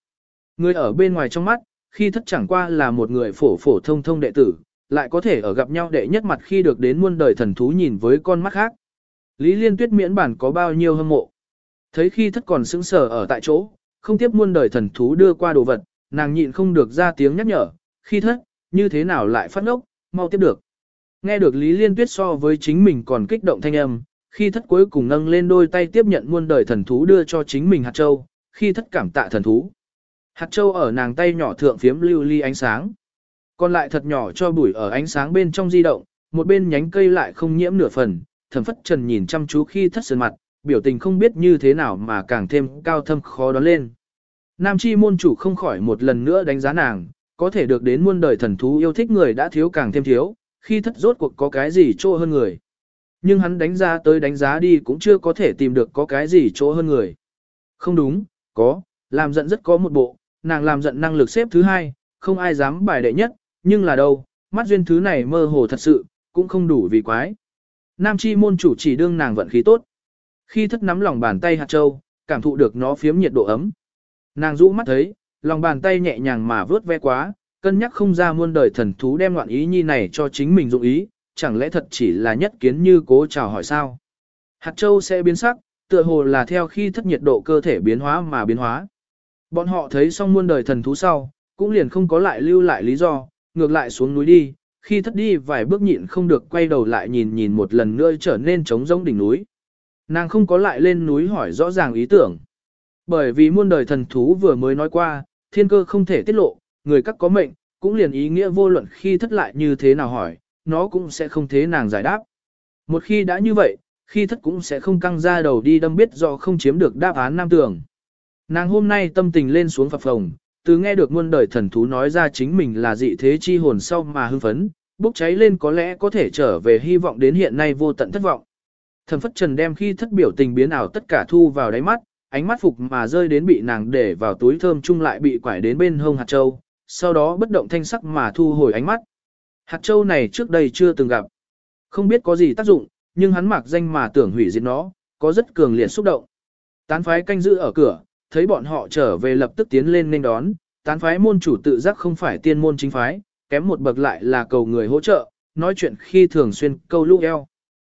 Người ở bên ngoài trong mắt, khi thất chẳng qua là một người phổ phổ thông thông đệ tử, lại có thể ở gặp nhau đệ nhất mặt khi được đến muôn đời thần thú nhìn với con mắt khác. Lý Liên Tuyết miễn bản có bao nhiêu hâm mộ. Thấy khi thất còn sững sờ ở tại chỗ, không tiếp muôn đời thần thú đưa qua đồ vật, nàng nhịn không được ra tiếng nhắc nhở, khi thất, như thế nào lại phát ngốc, mau tiếp được. Nghe được Lý Liên Tuyết so với chính mình còn kích động thanh âm, khi thất cuối cùng nâng lên đôi tay tiếp nhận muôn đời thần thú đưa cho chính mình hạt châu, khi thất cảm tạ thần thú. Hạt châu ở nàng tay nhỏ thượng phiếm lưu ly ánh sáng. Còn lại thật nhỏ cho bụi ở ánh sáng bên trong di động, một bên nhánh cây lại không nhiễm nửa phần, thẩm phất trần nhìn chăm chú khi thất sơn mặt, biểu tình không biết như thế nào mà càng thêm cao thâm khó đoán lên. Nam chi môn chủ không khỏi một lần nữa đánh giá nàng, có thể được đến muôn đời thần thú yêu thích người đã thiếu càng thêm thiếu, khi thất rốt cuộc có cái gì chỗ hơn người. Nhưng hắn đánh giá tới đánh giá đi cũng chưa có thể tìm được có cái gì chỗ hơn người. Không đúng, có, làm giận rất có một bộ, nàng làm giận năng lực xếp thứ hai, không ai dám bài đệ nhất, nhưng là đâu, mắt duyên thứ này mơ hồ thật sự, cũng không đủ vì quái. Nam chi môn chủ chỉ đương nàng vận khí tốt. Khi thất nắm lòng bàn tay hạt châu, cảm thụ được nó phiếm nhiệt độ ấm. Nàng rũ mắt thấy, lòng bàn tay nhẹ nhàng mà vớt ve quá, cân nhắc không ra muôn đời thần thú đem loạn ý nhi này cho chính mình dụng ý, chẳng lẽ thật chỉ là nhất kiến như cố chào hỏi sao. Hạt châu sẽ biến sắc, tựa hồ là theo khi thất nhiệt độ cơ thể biến hóa mà biến hóa. Bọn họ thấy xong muôn đời thần thú sau, cũng liền không có lại lưu lại lý do, ngược lại xuống núi đi, khi thất đi vài bước nhịn không được quay đầu lại nhìn nhìn một lần nữa trở nên trống rỗng đỉnh núi. Nàng không có lại lên núi hỏi rõ ràng ý tưởng. Bởi vì muôn đời thần thú vừa mới nói qua, thiên cơ không thể tiết lộ, người các có mệnh, cũng liền ý nghĩa vô luận khi thất lại như thế nào hỏi, nó cũng sẽ không thế nàng giải đáp. Một khi đã như vậy, khi thất cũng sẽ không căng ra đầu đi đâm biết do không chiếm được đáp án nam tưởng. Nàng hôm nay tâm tình lên xuống phập phồng, từ nghe được muôn đời thần thú nói ra chính mình là dị thế chi hồn sau mà hưng phấn, bốc cháy lên có lẽ có thể trở về hy vọng đến hiện nay vô tận thất vọng. Thần phất trần đem khi thất biểu tình biến ảo tất cả thu vào đáy mắt, ánh mắt phục mà rơi đến bị nàng để vào túi thơm chung lại bị quải đến bên hông hạt châu, sau đó bất động thanh sắc mà thu hồi ánh mắt. Hạt châu này trước đây chưa từng gặp. Không biết có gì tác dụng, nhưng hắn mặc danh mà tưởng hủy diệt nó, có rất cường liệt xúc động. Tán phái canh giữ ở cửa, thấy bọn họ trở về lập tức tiến lên nên đón, tán phái môn chủ tự giác không phải tiên môn chính phái, kém một bậc lại là cầu người hỗ trợ, nói chuyện khi thường xuyên câu lũ eo.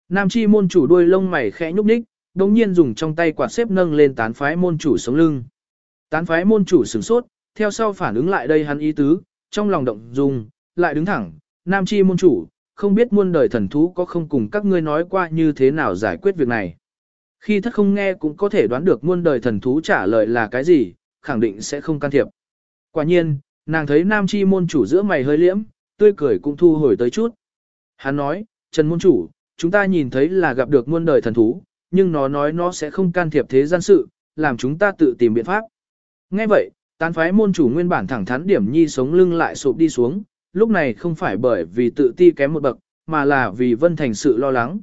Nam chi môn chủ đuôi lông mày khẽ nhúc nhích, đồng nhiên dùng trong tay quạt xếp nâng lên tán phái môn chủ sống lưng. Tán phái môn chủ sửng sốt, theo sau phản ứng lại đây hắn ý tứ, trong lòng động dung, lại đứng thẳng, nam chi môn chủ, không biết muôn đời thần thú có không cùng các ngươi nói qua như thế nào giải quyết việc này. Khi thất không nghe cũng có thể đoán được muôn đời thần thú trả lời là cái gì, khẳng định sẽ không can thiệp. Quả nhiên, nàng thấy nam chi môn chủ giữa mày hơi liễm, tươi cười cũng thu hồi tới chút. Hắn nói, Trần môn chủ, chúng ta nhìn thấy là gặp được muôn đời thần thú, nhưng nó nói nó sẽ không can thiệp thế gian sự, làm chúng ta tự tìm biện pháp. Nghe vậy, tán phái môn chủ nguyên bản thẳng thắn điểm nhi sống lưng lại sụp đi xuống, lúc này không phải bởi vì tự ti kém một bậc, mà là vì vân thành sự lo lắng.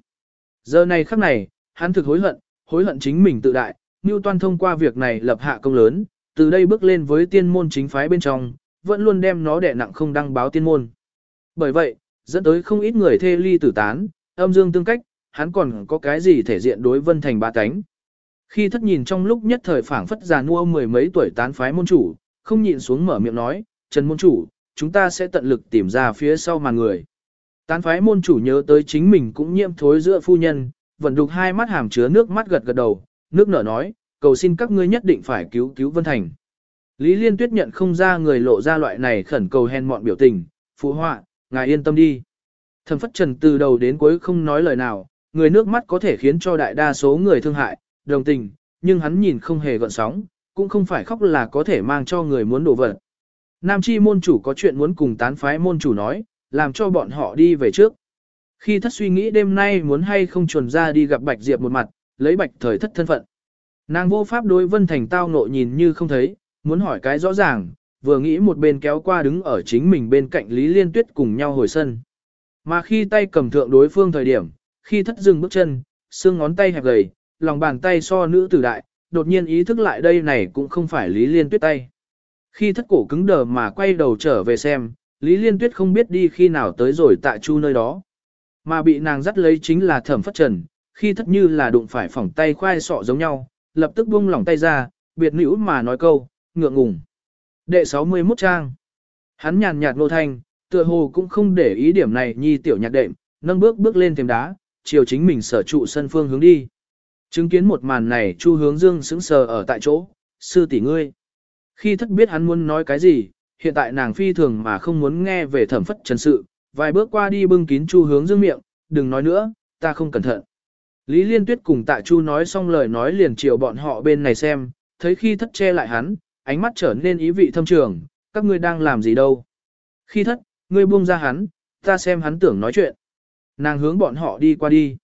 Giờ này khắc này, hắn thực hối hận, hối hận chính mình tự đại, Toan thông qua việc này lập hạ công lớn, từ đây bước lên với tiên môn chính phái bên trong, vẫn luôn đem nó đè nặng không đăng báo tiên môn. Bởi vậy, dẫn tới không ít người thê ly tử tán, âm dương tương cách, hắn còn có cái gì thể diện đối vân thành ba cánh. Khi thất nhìn trong lúc nhất thời phảng phất già nua mười mấy tuổi tán phái môn chủ, không nhịn xuống mở miệng nói, Trần môn chủ, chúng ta sẽ tận lực tìm ra phía sau mà người. Tán phái môn chủ nhớ tới chính mình cũng nhiễm thối giữa phu nhân, vẫn đục hai mắt hàm chứa nước mắt gật gật đầu, nước nở nói, cầu xin các ngươi nhất định phải cứu cứu Vân Thành. Lý Liên Tuyết nhận không ra người lộ ra loại này khẩn cầu hèn mọn biểu tình, phụ họa, ngài yên tâm đi. Thẩm phất trần từ đầu đến cuối không nói lời nào, người nước mắt có thể khiến cho đại đa số người thương hại, đồng tình, nhưng hắn nhìn không hề gợn sóng, cũng không phải khóc là có thể mang cho người muốn đổ vật. Nam chi môn chủ có chuyện muốn cùng tán phái môn chủ nói, làm cho bọn họ đi về trước. Khi thất suy nghĩ đêm nay muốn hay không chuẩn ra đi gặp Bạch Diệp một mặt, lấy Bạch thời thất thân phận. Nàng vô pháp đối Vân Thành tao nộ nhìn như không thấy, muốn hỏi cái rõ ràng, vừa nghĩ một bên kéo qua đứng ở chính mình bên cạnh Lý Liên Tuyết cùng nhau hồi sân. Mà khi tay cầm thượng đối phương thời điểm, khi thất dừng bước chân, xương ngón tay hẹp gầy, lòng bàn tay so nữ tử đại, đột nhiên ý thức lại đây này cũng không phải Lý Liên Tuyết tay. Khi thất cổ cứng đờ mà quay đầu trở về xem, Lý Liên Tuyết không biết đi khi nào tới rồi tại chu nơi đó. Mà bị nàng dắt lấy chính là thẩm phất trần, khi thất như là đụng phải phỏng tay khoai sọ giống nhau, lập tức buông lỏng tay ra, biệt nữ mà nói câu, ngượng ngùng. Đệ 61 trang. Hắn nhàn nhạt nô thanh, tựa hồ cũng không để ý điểm này nhi tiểu nhạc đệm, nâng bước bước lên thềm đá, chiều chính mình sở trụ sân phương hướng đi. Chứng kiến một màn này Chu Hướng Dương sững sờ ở tại chỗ, sư tỷ ngươi. Khi thất biết hắn muốn nói cái gì, hiện tại nàng phi thường mà không muốn nghe về thẩm phất trần sự, vài bước qua đi bưng kín Chu Hướng Dương miệng, đừng nói nữa, ta không cẩn thận. Lý Liên Tuyết cùng Tạ Chu nói xong lời nói liền chiều bọn họ bên này xem, thấy khi thất che lại hắn, ánh mắt trở nên ý vị thâm trường, các ngươi đang làm gì đâu. Khi thất, ngươi buông ra hắn, ta xem hắn tưởng nói chuyện. Nàng hướng bọn họ đi qua đi.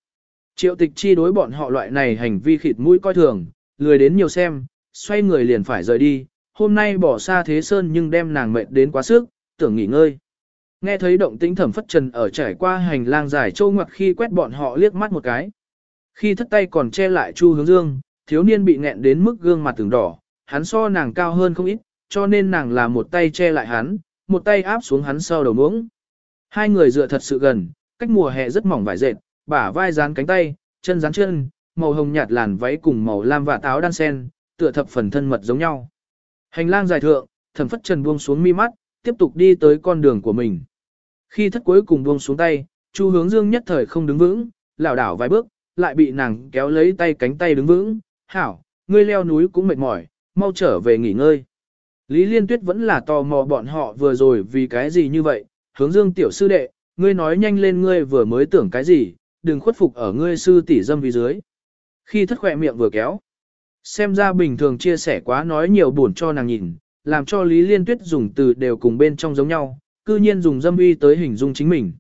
Triệu tịch chi đối bọn họ loại này hành vi khịt mũi coi thường, lười đến nhiều xem, xoay người liền phải rời đi, hôm nay bỏ xa thế sơn nhưng đem nàng mệt đến quá sức, tưởng nghỉ ngơi. Nghe thấy động tĩnh thẩm phất trần ở trải qua hành lang dài trâu ngoặc khi quét bọn họ liếc mắt một cái. Khi thất tay còn che lại Chu hướng dương, thiếu niên bị nghẹn đến mức gương mặt từng đỏ, hắn so nàng cao hơn không ít, cho nên nàng là một tay che lại hắn, một tay áp xuống hắn sau đầu muỗng. Hai người dựa thật sự gần, cách mùa hè rất mỏng vải dệt, bả vai dán cánh tay, chân dán chân, màu hồng nhạt làn váy cùng màu lam và táo đan sen, tựa thập phần thân mật giống nhau. Hành lang dài thượng, thẩm phất trần buông xuống mi mắt, tiếp tục đi tới con đường của mình. Khi thất cuối cùng buông xuống tay, Chu hướng dương nhất thời không đứng vững, lảo đảo vài bước, lại bị nàng kéo lấy tay cánh tay đứng vững. Hảo, ngươi leo núi cũng mệt mỏi, mau trở về nghỉ ngơi. Lý Liên Tuyết vẫn là tò mò bọn họ vừa rồi vì cái gì như vậy, hướng dương tiểu sư đệ, ngươi nói nhanh lên ngươi vừa mới tưởng cái gì, đừng khuất phục ở ngươi sư tỷ dâm vì dưới. Khi thất khỏe miệng vừa kéo, xem ra bình thường chia sẻ quá nói nhiều buồn cho nàng nhìn, làm cho Lý Liên Tuyết dùng từ đều cùng bên trong giống nhau, cư nhiên dùng dâm uy tới hình dung chính mình.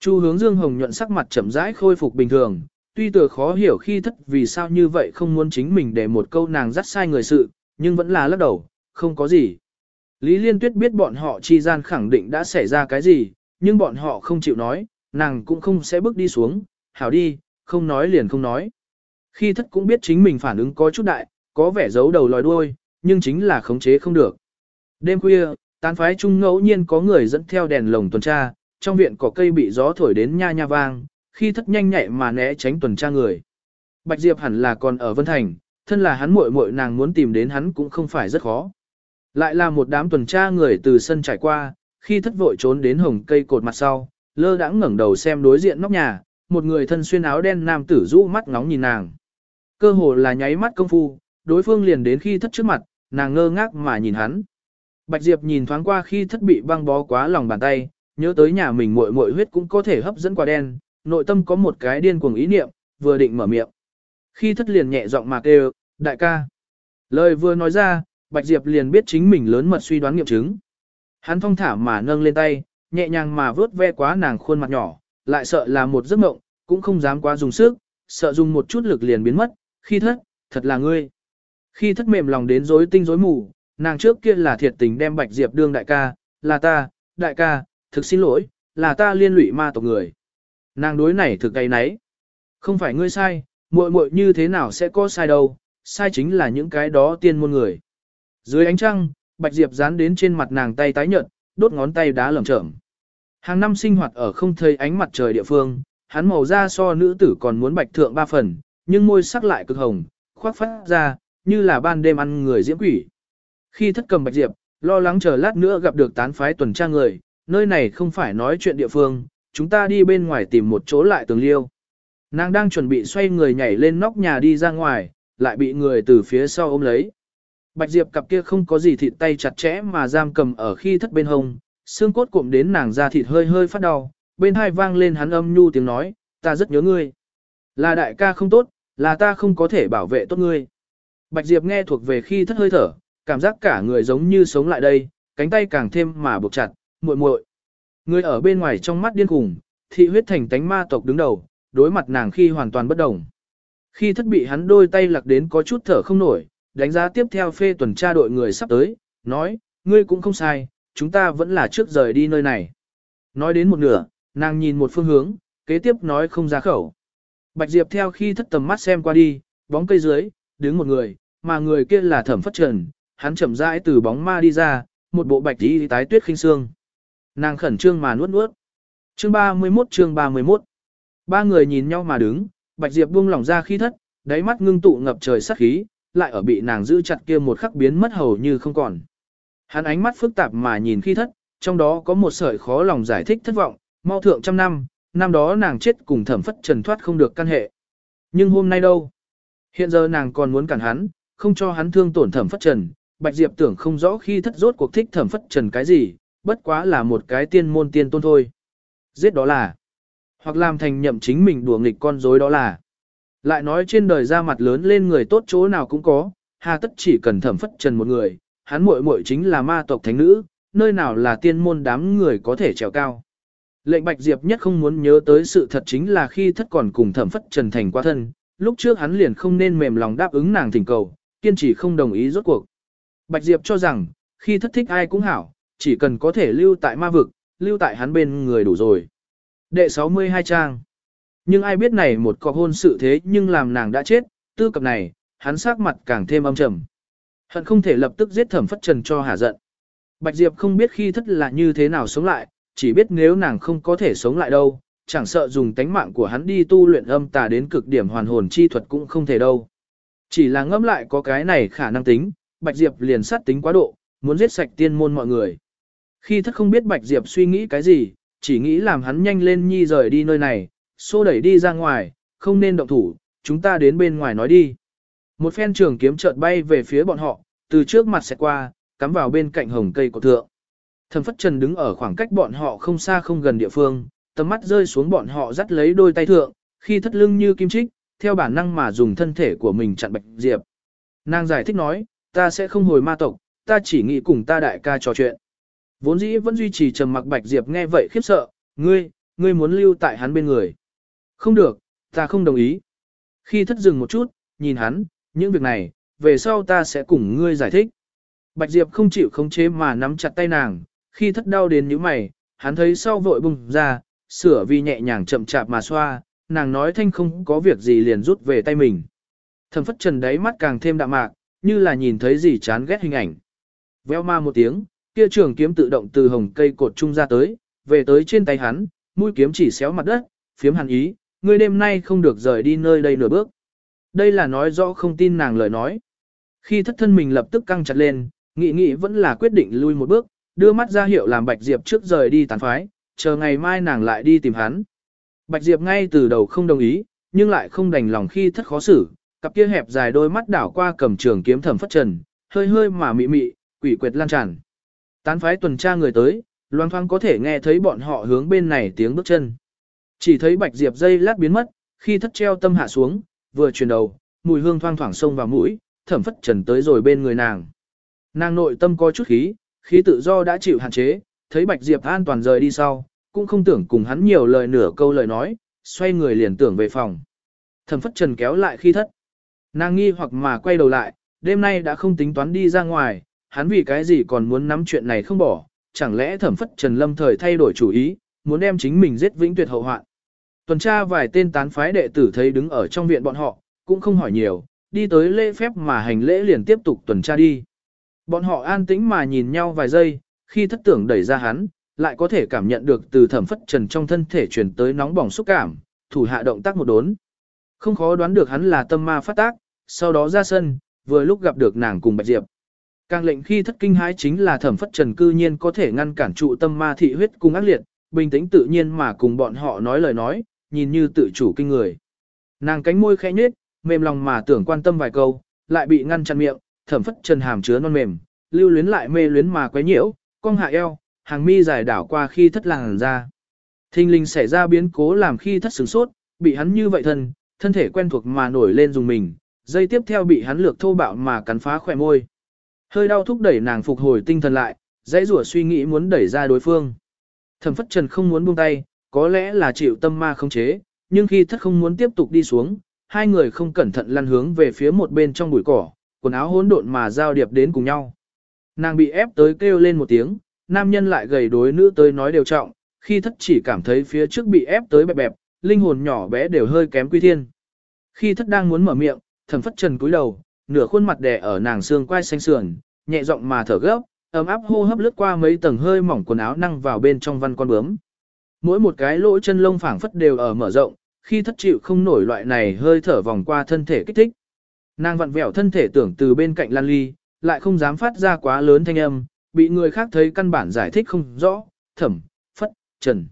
Chu hướng dương hồng nhuận sắc mặt chậm rãi khôi phục bình thường, tuy tựa khó hiểu khi thất vì sao như vậy không muốn chính mình để một câu nàng dắt sai người sự, nhưng vẫn là lắc đầu, không có gì. Lý Liên Tuyết biết bọn họ chi gian khẳng định đã xảy ra cái gì, nhưng bọn họ không chịu nói, nàng cũng không sẽ bước đi xuống, hảo đi, không nói liền không nói. Khi thất cũng biết chính mình phản ứng có chút đại, có vẻ giấu đầu lòi đuôi, nhưng chính là khống chế không được. Đêm khuya, tán phái trung ngẫu nhiên có người dẫn theo đèn lồng tuần tra, trong viện có cây bị gió thổi đến nha nha vang, khi thất nhanh nhạy mà né tránh tuần tra người. Bạch Diệp hẳn là còn ở Vân Thành, thân là hắn muội muội nàng muốn tìm đến hắn cũng không phải rất khó. Lại là một đám tuần tra người từ sân trải qua, khi thất vội trốn đến hồng cây cột mặt sau, lơ đãng ngẩng đầu xem đối diện nóc nhà, một người thân xuyên áo đen nam tử rũ mắt ngóng nhìn nàng. Cơ hồ là nháy mắt công phu, đối phương liền đến khi thất trước mặt, nàng ngơ ngác mà nhìn hắn. Bạch Diệp nhìn thoáng qua khi thất bị băng bó quá lòng bàn tay, nhớ tới nhà mình muội muội huyết cũng có thể hấp dẫn quả đen, nội tâm có một cái điên cuồng ý niệm, vừa định mở miệng. Khi thất liền nhẹ giọng mà kêu, đại ca. Lời vừa nói ra, Bạch Diệp liền biết chính mình lớn mật suy đoán nghiệm chứng. Hắn thong thả mà nâng lên tay, nhẹ nhàng mà vớt ve quá nàng khuôn mặt nhỏ, lại sợ là một giấc mộng, cũng không dám quá dùng sức, sợ dùng một chút lực liền biến mất, khi thất, thật là ngươi. Khi thất mềm lòng đến rối tinh rối mù, nàng trước kia là thiệt tình đem Bạch Diệp đương đại ca, là ta, đại ca, thực xin lỗi, là ta liên lụy ma tộc người. Nàng đối này thực gây nấy. Không phải ngươi sai, muội muội như thế nào sẽ có sai đâu, sai chính là những cái đó tiên môn người. Dưới ánh trăng, Bạch Diệp dán đến trên mặt nàng tay tái nhợt, đốt ngón tay đá lởm chởm. Hàng năm sinh hoạt ở không thấy ánh mặt trời địa phương, hắn màu da so nữ tử còn muốn bạch thượng ba phần, nhưng môi sắc lại cực hồng, khoác phát ra, như là ban đêm ăn người diễm quỷ. Khi thất cầm Bạch Diệp, lo lắng chờ lát nữa gặp được tán phái tuần tra người, nơi này không phải nói chuyện địa phương, chúng ta đi bên ngoài tìm một chỗ lại tường liêu. Nàng đang chuẩn bị xoay người nhảy lên nóc nhà đi ra ngoài, lại bị người từ phía sau ôm lấy. Bạch Diệp cặp kia không có gì thịt tay chặt chẽ mà giam cầm ở khi thất bên hông, xương cốt cụm đến nàng da thịt hơi hơi phát đau, bên hai vang lên hắn âm nhu tiếng nói, ta rất nhớ ngươi. Là đại ca không tốt, là ta không có thể bảo vệ tốt ngươi. Bạch Diệp nghe thuộc về khi thất hơi thở, cảm giác cả người giống như sống lại đây, cánh tay càng thêm mà buộc chặt, muội muội. Người ở bên ngoài trong mắt điên khùng, thị huyết thành tánh ma tộc đứng đầu, đối mặt nàng khi hoàn toàn bất đồng. Khi thất bị hắn đôi tay lặc đến có chút thở không nổi, đánh giá tiếp theo phê tuần tra đội người sắp tới, nói, ngươi cũng không sai, chúng ta vẫn là trước rời đi nơi này. Nói đến một nửa, nàng nhìn một phương hướng, kế tiếp nói không ra khẩu. Bạch Diệp theo khi thất tầm mắt xem qua đi, bóng cây dưới, đứng một người, mà người kia là thẩm phất trần, hắn chậm rãi từ bóng ma đi ra, một bộ bạch tí tái tuyết khinh xương. Nàng khẩn trương mà nuốt nuốt. Chương 31 chương 31 Ba người nhìn nhau mà đứng, Bạch Diệp buông lỏng ra khi thất, đáy mắt ngưng tụ ngập trời sát khí, lại ở bị nàng giữ chặt kia một khắc biến mất hầu như không còn. Hắn ánh mắt phức tạp mà nhìn khi thất, trong đó có một sợi khó lòng giải thích thất vọng, mau thượng trăm năm, năm đó nàng chết cùng thẩm phất trần thoát không được căn hệ. Nhưng hôm nay đâu? Hiện giờ nàng còn muốn cản hắn, không cho hắn thương tổn thẩm phất trần, Bạch Diệp tưởng không rõ khi thất rốt cuộc thích thẩm phất trần cái gì, bất quá là một cái tiên môn tiên tôn thôi. Giết đó là, hoặc làm thành nhậm chính mình đùa nghịch con rối đó là. Lại nói trên đời ra mặt lớn lên người tốt chỗ nào cũng có, hà tất chỉ cần thẩm phất trần một người, hắn muội muội chính là ma tộc thánh nữ, nơi nào là tiên môn đám người có thể trèo cao. Lệnh Bạch Diệp nhất không muốn nhớ tới sự thật chính là khi thất còn cùng thẩm phất trần thành qua thân, lúc trước hắn liền không nên mềm lòng đáp ứng nàng thỉnh cầu, kiên trì không đồng ý rốt cuộc. Bạch Diệp cho rằng, khi thất thích ai cũng hảo, chỉ cần có thể lưu tại ma vực, lưu tại hắn bên người đủ rồi. Đệ 62 trang. Nhưng ai biết này một cọc hôn sự thế nhưng làm nàng đã chết, tư cập này, hắn sắc mặt càng thêm âm trầm. Hận không thể lập tức giết thẩm phất trần cho hả giận. Bạch Diệp không biết khi thất là như thế nào sống lại, chỉ biết nếu nàng không có thể sống lại đâu, chẳng sợ dùng tánh mạng của hắn đi tu luyện âm tà đến cực điểm hoàn hồn chi thuật cũng không thể đâu. Chỉ là ngẫm lại có cái này khả năng tính, Bạch Diệp liền sát tính quá độ, muốn giết sạch tiên môn mọi người. Khi thất không biết Bạch Diệp suy nghĩ cái gì, chỉ nghĩ làm hắn nhanh lên nhi rời đi nơi này, xô đẩy đi ra ngoài, không nên động thủ, chúng ta đến bên ngoài nói đi. Một phen trường kiếm chợt bay về phía bọn họ, từ trước mặt sẽ qua, cắm vào bên cạnh hồng cây của thượng. Thẩm Phất Trần đứng ở khoảng cách bọn họ không xa không gần địa phương, tầm mắt rơi xuống bọn họ dắt lấy đôi tay thượng, khi thất lưng như kim trích, theo bản năng mà dùng thân thể của mình chặn Bạch Diệp. Nàng giải thích nói, ta sẽ không hồi ma tộc, ta chỉ nghĩ cùng ta đại ca trò chuyện. Vốn dĩ vẫn duy trì trầm mặc Bạch Diệp nghe vậy khiếp sợ, ngươi, ngươi muốn lưu tại hắn bên người. Không được, ta không đồng ý. Khi thất dừng một chút, nhìn hắn, những việc này, về sau ta sẽ cùng ngươi giải thích. Bạch Diệp không chịu khống chế mà nắm chặt tay nàng, khi thất đau đến những mày, hắn thấy sau vội bùng ra, sửa vì nhẹ nhàng chậm chạp mà xoa, nàng nói thanh không có việc gì liền rút về tay mình. Thẩm phất trần đáy mắt càng thêm đạm mạc, như là nhìn thấy gì chán ghét hình ảnh. Veo ma một tiếng, kia trường kiếm tự động từ hồng cây cột trung ra tới, về tới trên tay hắn, mũi kiếm chỉ xéo mặt đất, phiếm hàn ý, ngươi đêm nay không được rời đi nơi đây nửa bước. Đây là nói rõ không tin nàng lời nói. Khi thất thân mình lập tức căng chặt lên, nghĩ nghĩ vẫn là quyết định lui một bước, đưa mắt ra hiệu làm Bạch Diệp trước rời đi tàn phái, chờ ngày mai nàng lại đi tìm hắn. Bạch Diệp ngay từ đầu không đồng ý, nhưng lại không đành lòng khi thất khó xử, cặp kia hẹp dài đôi mắt đảo qua cầm trường kiếm thẩm phất trần, hơi hơi mà mị mị, quỷ quyệt lan tràn. Tán phái tuần tra người tới, loang thoang có thể nghe thấy bọn họ hướng bên này tiếng bước chân. Chỉ thấy Bạch Diệp dây lát biến mất, khi thất treo tâm hạ xuống, vừa chuyển đầu, mùi hương thoang thoảng sông vào mũi, thẩm phất trần tới rồi bên người nàng. Nàng nội tâm có chút khí, khí tự do đã chịu hạn chế, thấy Bạch Diệp an toàn rời đi sau, cũng không tưởng cùng hắn nhiều lời nửa câu lời nói, xoay người liền tưởng về phòng. Thẩm phất trần kéo lại khi thất. Nàng nghi hoặc mà quay đầu lại, đêm nay đã không tính toán đi ra ngoài, hắn vì cái gì còn muốn nắm chuyện này không bỏ, chẳng lẽ thẩm phất trần lâm thời thay đổi chủ ý, muốn đem chính mình giết vĩnh tuyệt hậu hoạn. Tuần tra vài tên tán phái đệ tử thấy đứng ở trong viện bọn họ, cũng không hỏi nhiều, đi tới lễ phép mà hành lễ liền tiếp tục tuần tra đi. Bọn họ an tĩnh mà nhìn nhau vài giây, khi thất tưởng đẩy ra hắn, lại có thể cảm nhận được từ thẩm phất trần trong thân thể truyền tới nóng bỏng xúc cảm, thủ hạ động tác một đốn. Không khó đoán được hắn là tâm ma phát tác, sau đó ra sân, vừa lúc gặp được nàng cùng Bạch Diệp. Càng lệnh khi thất kinh hãi chính là thẩm phất trần cư nhiên có thể ngăn cản trụ tâm ma thị huyết cùng ác liệt, bình tĩnh tự nhiên mà cùng bọn họ nói lời nói, nhìn như tự chủ kinh người. Nàng cánh môi khẽ nhếch, mềm lòng mà tưởng quan tâm vài câu, lại bị ngăn chặn miệng, thẩm phất trần hàm chứa non mềm, lưu luyến lại mê luyến mà quấy nhiễu, cong hạ eo, hàng mi dài đảo qua khi thất làng ra. Thình linh xảy ra biến cố làm khi thất sửng sốt, bị hắn như vậy thân, thân thể quen thuộc mà nổi lên dùng mình, dây tiếp theo bị hắn lược thô bạo mà cắn phá khỏe môi. Hơi đau thúc đẩy nàng phục hồi tinh thần lại, dãy rủa suy nghĩ muốn đẩy ra đối phương. Thẩm phất trần không muốn buông tay, có lẽ là chịu tâm ma không chế, nhưng khi thất không muốn tiếp tục đi xuống, hai người không cẩn thận lăn hướng về phía một bên trong bụi cỏ, quần áo hỗn độn mà giao điệp đến cùng nhau. Nàng bị ép tới kêu lên một tiếng, nam nhân lại gầy đối nữ tới nói đều trọng, khi thất chỉ cảm thấy phía trước bị ép tới bẹp bẹp, linh hồn nhỏ bé đều hơi kém quy thiên. Khi thất đang muốn mở miệng, thẩm phất trần cúi đầu, nửa khuôn mặt đè ở nàng xương quai xanh sườn, nhẹ giọng mà thở gấp, ấm áp hô hấp lướt qua mấy tầng hơi mỏng quần áo năng vào bên trong văn con bướm. Mỗi một cái lỗ chân lông phảng phất đều ở mở rộng, khi thất chịu không nổi loại này hơi thở vòng qua thân thể kích thích. Nàng vặn vẹo thân thể tưởng từ bên cạnh lan ly, lại không dám phát ra quá lớn thanh âm, bị người khác thấy căn bản giải thích không rõ, thẩm, phất, trần.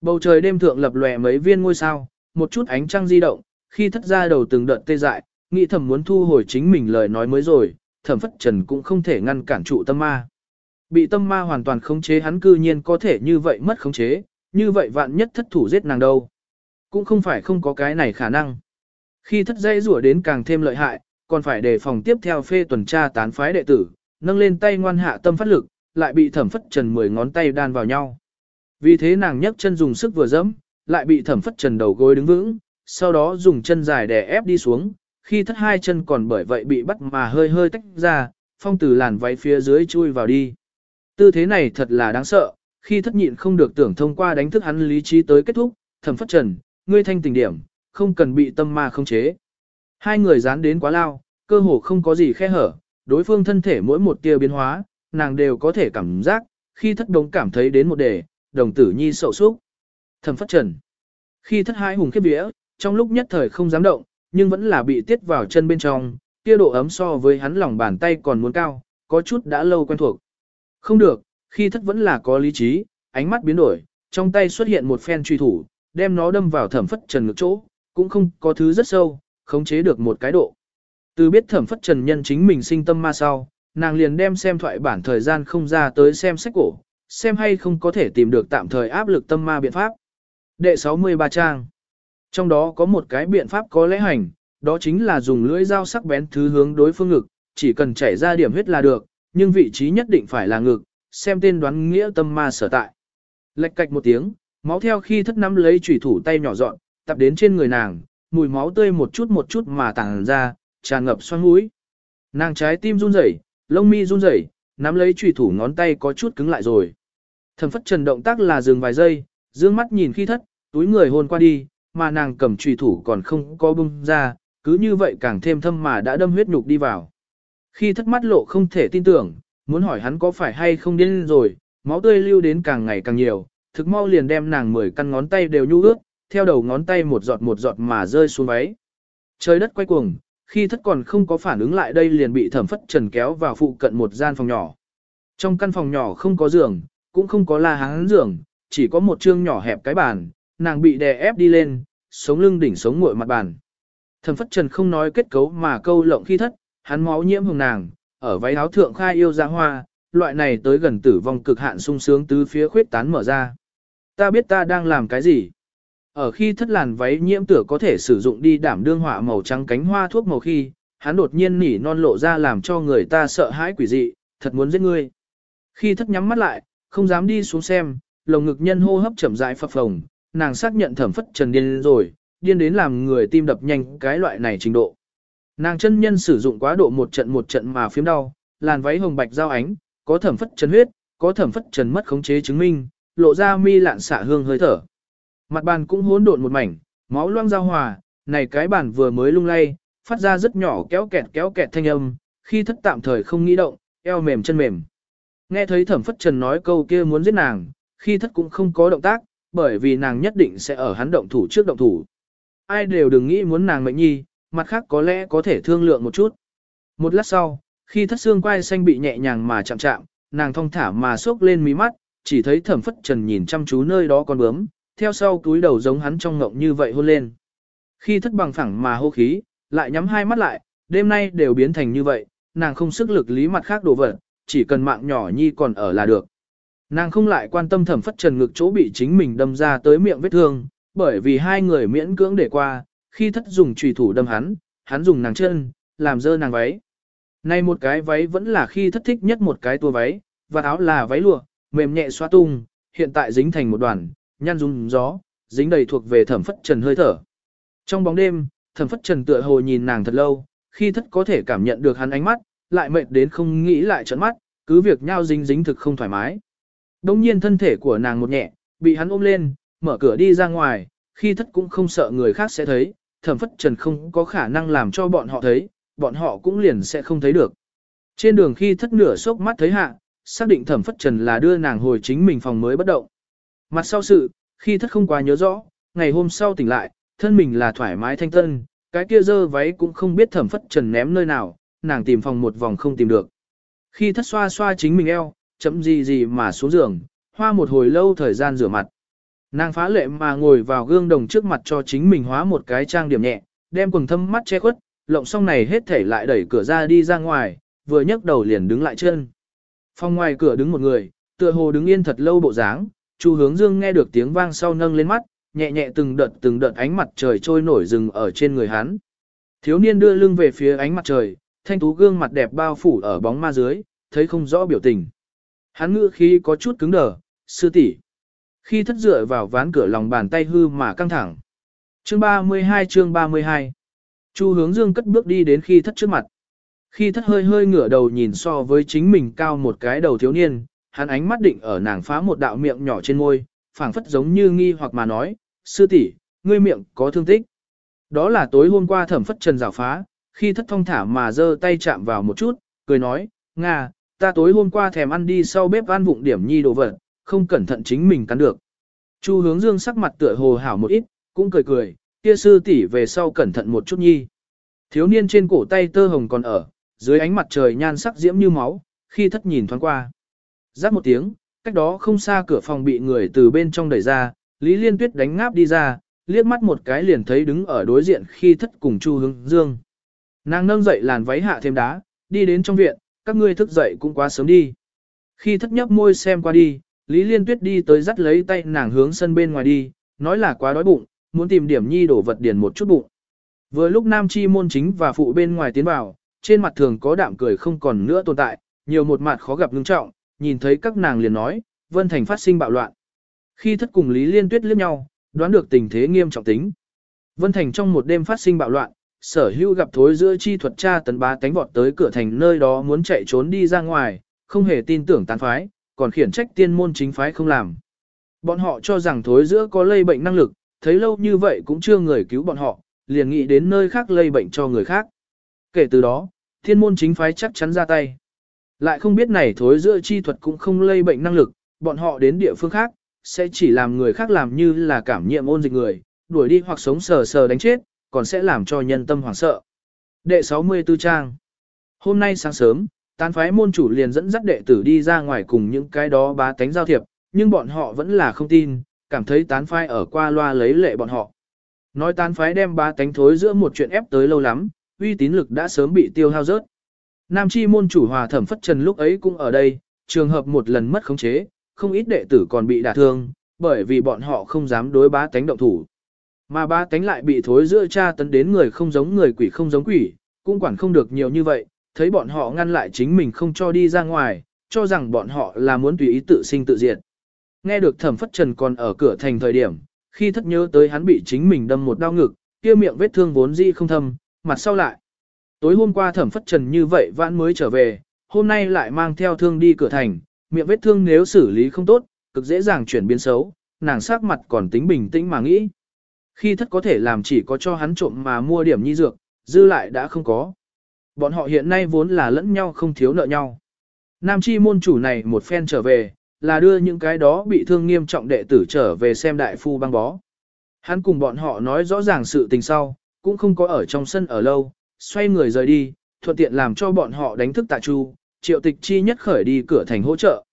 Bầu trời đêm thượng lập lòe mấy viên ngôi sao, một chút ánh trăng di động, khi thất ra đầu từng đợt tê dại, nghĩ thẩm muốn thu hồi chính mình lời nói mới rồi, thẩm phất trần cũng không thể ngăn cản trụ tâm ma. Bị tâm ma hoàn toàn khống chế hắn cư nhiên có thể như vậy mất khống chế, như vậy vạn nhất thất thủ giết nàng đâu. Cũng không phải không có cái này khả năng. Khi thất dây rủa đến càng thêm lợi hại, còn phải đề phòng tiếp theo phê tuần tra tán phái đệ tử, nâng lên tay ngoan hạ tâm phát lực, lại bị thẩm phất trần mười ngón tay đan vào nhau. Vì thế nàng nhấc chân dùng sức vừa dẫm, lại bị thẩm phất trần đầu gối đứng vững, sau đó dùng chân dài đè ép đi xuống, khi thất hai chân còn bởi vậy bị bắt mà hơi hơi tách ra, phong từ làn váy phía dưới chui vào đi. Tư thế này thật là đáng sợ, khi thất nhịn không được tưởng thông qua đánh thức hắn lý trí tới kết thúc, thẩm phất trần, ngươi thanh tình điểm, không cần bị tâm ma không chế. Hai người dán đến quá lao, cơ hồ không có gì khe hở, đối phương thân thể mỗi một tia biến hóa, nàng đều có thể cảm giác, khi thất đống cảm thấy đến một đề, đồng tử nhi sậu súc. Thẩm phất trần. Khi thất hai hùng khiếp vía, trong lúc nhất thời không dám động, nhưng vẫn là bị tiết vào chân bên trong, kia độ ấm so với hắn lòng bàn tay còn muốn cao, có chút đã lâu quen thuộc. Không được, khi thất vẫn là có lý trí, ánh mắt biến đổi, trong tay xuất hiện một phen truy thủ, đem nó đâm vào thẩm phất trần ngực chỗ, cũng không có thứ rất sâu, khống chế được một cái độ. Từ biết thẩm phất trần nhân chính mình sinh tâm ma sau, nàng liền đem xem thoại bản thời gian không ra tới xem sách cổ, xem hay không có thể tìm được tạm thời áp lực tâm ma biện pháp. Đệ 63 trang Trong đó có một cái biện pháp có lẽ hành, đó chính là dùng lưỡi dao sắc bén thứ hướng đối phương ngực, chỉ cần chảy ra điểm huyết là được, nhưng vị trí nhất định phải là ngực, xem tên đoán nghĩa tâm ma sở tại. Lệch cạch một tiếng, máu theo khi thất nắm lấy chủy thủ tay nhỏ dọn, tập đến trên người nàng, mùi máu tươi một chút một chút mà tàng ra, tràn ngập xoang mũi. Nàng trái tim run rẩy, lông mi run rẩy, nắm lấy chủy thủ ngón tay có chút cứng lại rồi. Thẩm phất trần động tác là dừng vài giây, dương mắt nhìn khi thất, túi người hôn qua đi, mà nàng cầm chủy thủ còn không có bung ra, cứ như vậy càng thêm thâm mà đã đâm huyết nhục đi vào. Khi thất mắt lộ không thể tin tưởng, muốn hỏi hắn có phải hay không điên rồi, máu tươi lưu đến càng ngày càng nhiều, thực mau liền đem nàng mười căn ngón tay đều nhu ướt, theo đầu ngón tay một giọt một giọt mà rơi xuống váy. Trời đất quay cuồng, khi thất còn không có phản ứng lại đây liền bị thẩm phất trần kéo vào phụ cận một gian phòng nhỏ. Trong căn phòng nhỏ không có giường, cũng không có la hán giường, chỉ có một chương nhỏ hẹp cái bàn, nàng bị đè ép đi lên, sống lưng đỉnh sống ngội mặt bàn. Thẩm phất trần không nói kết cấu mà câu lộng khi thất, hắn máu nhiễm hồng nàng, ở váy áo thượng khai yêu ra hoa, loại này tới gần tử vong cực hạn sung sướng tứ phía khuyết tán mở ra. Ta biết ta đang làm cái gì. Ở khi thất làn váy nhiễm tửa có thể sử dụng đi đảm đương họa màu trắng cánh hoa thuốc màu khi, hắn đột nhiên nỉ non lộ ra làm cho người ta sợ hãi quỷ dị, thật muốn giết ngươi. Khi thất nhắm mắt lại, không dám đi xuống xem, lồng ngực nhân hô hấp chậm rãi phập phồng, nàng xác nhận thẩm phất trần điên rồi, điên đến làm người tim đập nhanh cái loại này trình độ. Nàng chân nhân sử dụng quá độ một trận một trận mà phiếm đau, làn váy hồng bạch giao ánh, có thẩm phất trần huyết, có thẩm phất trần mất khống chế chứng minh, lộ ra mi lạn xạ hương hơi thở. Mặt bàn cũng hỗn độn một mảnh, máu loang giao hòa, này cái bàn vừa mới lung lay, phát ra rất nhỏ kéo kẹt kéo kẹt thanh âm, khi thất tạm thời không nghĩ động, eo mềm chân mềm. Nghe thấy thẩm phất trần nói câu kia muốn giết nàng, khi thất cũng không có động tác, bởi vì nàng nhất định sẽ ở hắn động thủ trước động thủ. Ai đều đừng nghĩ muốn nàng mệnh nhi, mặt khác có lẽ có thể thương lượng một chút. Một lát sau, khi thất xương quai xanh bị nhẹ nhàng mà chạm chạm, nàng thong thả mà xốc lên mí mắt, chỉ thấy thẩm phất trần nhìn chăm chú nơi đó con bướm, theo sau túi đầu giống hắn trong ngộng như vậy hôn lên. Khi thất bằng phẳng mà hô khí, lại nhắm hai mắt lại, đêm nay đều biến thành như vậy, nàng không sức lực lý mặt khác đồ vật, chỉ cần mạng nhỏ nhi còn ở là được. Nàng không lại quan tâm thẩm phất trần ngực chỗ bị chính mình đâm ra tới miệng vết thương, bởi vì hai người miễn cưỡng để qua, khi thất dùng trùy thủ đâm hắn, hắn dùng nàng chân, làm dơ nàng váy. Này một cái váy vẫn là khi thất thích nhất một cái tua váy, và áo là váy lụa, mềm nhẹ xoa tung, hiện tại dính thành một đoàn, nhăn rung gió, dính đầy thuộc về thẩm phất trần hơi thở. Trong bóng đêm, thẩm phất trần tựa hồ nhìn nàng thật lâu, khi thất có thể cảm nhận được hắn ánh mắt, lại mệt đến không nghĩ lại trận mắt, cứ việc nhau dính dính thực không thoải mái. Đông nhiên thân thể của nàng một nhẹ, bị hắn ôm lên, mở cửa đi ra ngoài, khi thất cũng không sợ người khác sẽ thấy, thẩm phất trần không có khả năng làm cho bọn họ thấy, bọn họ cũng liền sẽ không thấy được. Trên đường khi thất nửa sốc mắt thấy hạ, xác định thẩm phất trần là đưa nàng hồi chính mình phòng mới bất động. Mặt sau sự, khi thất không quá nhớ rõ, ngày hôm sau tỉnh lại, thân mình là thoải mái thanh tân, cái kia dơ váy cũng không biết thẩm phất trần ném nơi nào, nàng tìm phòng một vòng không tìm được. Khi thất xoa xoa chính mình eo, chấm gì gì mà xuống giường, hoa một hồi lâu thời gian rửa mặt. Nàng phá lệ mà ngồi vào gương đồng trước mặt cho chính mình hóa một cái trang điểm nhẹ, đem quần thâm mắt che khuất, lộng xong này hết thể lại đẩy cửa ra đi ra ngoài, vừa nhấc đầu liền đứng lại chân. Phòng ngoài cửa đứng một người, tựa hồ đứng yên thật lâu bộ dáng, Chu Hướng Dương nghe được tiếng vang sau nâng lên mắt, nhẹ nhẹ từng đợt từng đợt ánh mặt trời trôi nổi rừng ở trên người hắn. Thiếu niên đưa lưng về phía ánh mặt trời, thanh tú gương mặt đẹp bao phủ ở bóng ma dưới, thấy không rõ biểu tình. Hắn ngữ khí có chút cứng đờ, sư tỷ. Khi thất dựa vào ván cửa lòng bàn tay hư mà căng thẳng. Chương 32 chương 32 Chu hướng dương cất bước đi đến khi thất trước mặt. Khi thất hơi hơi ngửa đầu nhìn so với chính mình cao một cái đầu thiếu niên, hắn ánh mắt định ở nàng phá một đạo miệng nhỏ trên môi, phảng phất giống như nghi hoặc mà nói, sư tỷ, ngươi miệng có thương tích. Đó là tối hôm qua thẩm phất trần rào phá, khi thất thông thả mà giơ tay chạm vào một chút, cười nói, Nga, ta tối hôm qua thèm ăn đi sau bếp ăn vụng điểm nhi đồ vật, không cẩn thận chính mình cắn được. Chu hướng dương sắc mặt tựa hồ hảo một ít, cũng cười cười, kia sư tỷ về sau cẩn thận một chút nhi. Thiếu niên trên cổ tay tơ hồng còn ở, dưới ánh mặt trời nhan sắc diễm như máu, khi thất nhìn thoáng qua. Giáp một tiếng, cách đó không xa cửa phòng bị người từ bên trong đẩy ra, Lý Liên Tuyết đánh ngáp đi ra, liếc mắt một cái liền thấy đứng ở đối diện khi thất cùng Chu Hướng Dương. Nàng nâng dậy làn váy hạ thêm đá, đi đến trong viện, các ngươi thức dậy cũng quá sớm đi. Khi thất nhấp môi xem qua đi, Lý Liên Tuyết đi tới dắt lấy tay nàng hướng sân bên ngoài đi, nói là quá đói bụng, muốn tìm điểm nhi đổ vật điền một chút bụng. Vừa lúc nam chi môn chính và phụ bên ngoài tiến vào, trên mặt thường có đạm cười không còn nữa tồn tại, nhiều một mặt khó gặp ngưng trọng, nhìn thấy các nàng liền nói, Vân Thành phát sinh bạo loạn. Khi thất cùng Lý Liên Tuyết liếc nhau, đoán được tình thế nghiêm trọng tính. Vân Thành trong một đêm phát sinh bạo loạn, sở hữu gặp thối giữa chi thuật cha tấn bá tánh vọt tới cửa thành nơi đó muốn chạy trốn đi ra ngoài, không hề tin tưởng tán phái, còn khiển trách tiên môn chính phái không làm. Bọn họ cho rằng thối giữa có lây bệnh năng lực, thấy lâu như vậy cũng chưa người cứu bọn họ, liền nghĩ đến nơi khác lây bệnh cho người khác. Kể từ đó, thiên môn chính phái chắc chắn ra tay. Lại không biết này thối giữa chi thuật cũng không lây bệnh năng lực, bọn họ đến địa phương khác, sẽ chỉ làm người khác làm như là cảm nhiễm ôn dịch người, đuổi đi hoặc sống sờ sờ đánh chết, còn sẽ làm cho nhân tâm hoảng sợ. Đệ 64 trang Hôm nay sáng sớm, tán phái môn chủ liền dẫn dắt đệ tử đi ra ngoài cùng những cái đó bá tánh giao thiệp, nhưng bọn họ vẫn là không tin, cảm thấy tán phái ở qua loa lấy lệ bọn họ. Nói tán phái đem bá tánh thối giữa một chuyện ép tới lâu lắm, uy tín lực đã sớm bị tiêu hao rớt. Nam chi môn chủ hòa thẩm phất trần lúc ấy cũng ở đây, trường hợp một lần mất khống chế, không ít đệ tử còn bị đả thương, bởi vì bọn họ không dám đối bá tánh động thủ. Mà bá tánh lại bị thối giữa cha tấn đến người không giống người quỷ không giống quỷ, cũng quản không được nhiều như vậy, thấy bọn họ ngăn lại chính mình không cho đi ra ngoài, cho rằng bọn họ là muốn tùy ý tự sinh tự diệt. Nghe được thẩm phất trần còn ở cửa thành thời điểm, khi thất nhớ tới hắn bị chính mình đâm một đau ngực, kia miệng vết thương vốn dĩ không thâm, mặt sau lại. Tối hôm qua thẩm phất trần như vậy vãn mới trở về, hôm nay lại mang theo thương đi cửa thành, miệng vết thương nếu xử lý không tốt, cực dễ dàng chuyển biến xấu, nàng sắc mặt còn tính bình tĩnh mà nghĩ. Khi thất có thể làm chỉ có cho hắn trộm mà mua điểm nhi dược, dư lại đã không có. Bọn họ hiện nay vốn là lẫn nhau không thiếu nợ nhau. Nam chi môn chủ này một phen trở về, là đưa những cái đó bị thương nghiêm trọng đệ tử trở về xem đại phu băng bó. Hắn cùng bọn họ nói rõ ràng sự tình sau, cũng không có ở trong sân ở lâu, xoay người rời đi, thuận tiện làm cho bọn họ đánh thức tạ chu, triệu tịch chi nhất khởi đi cửa thành hỗ trợ.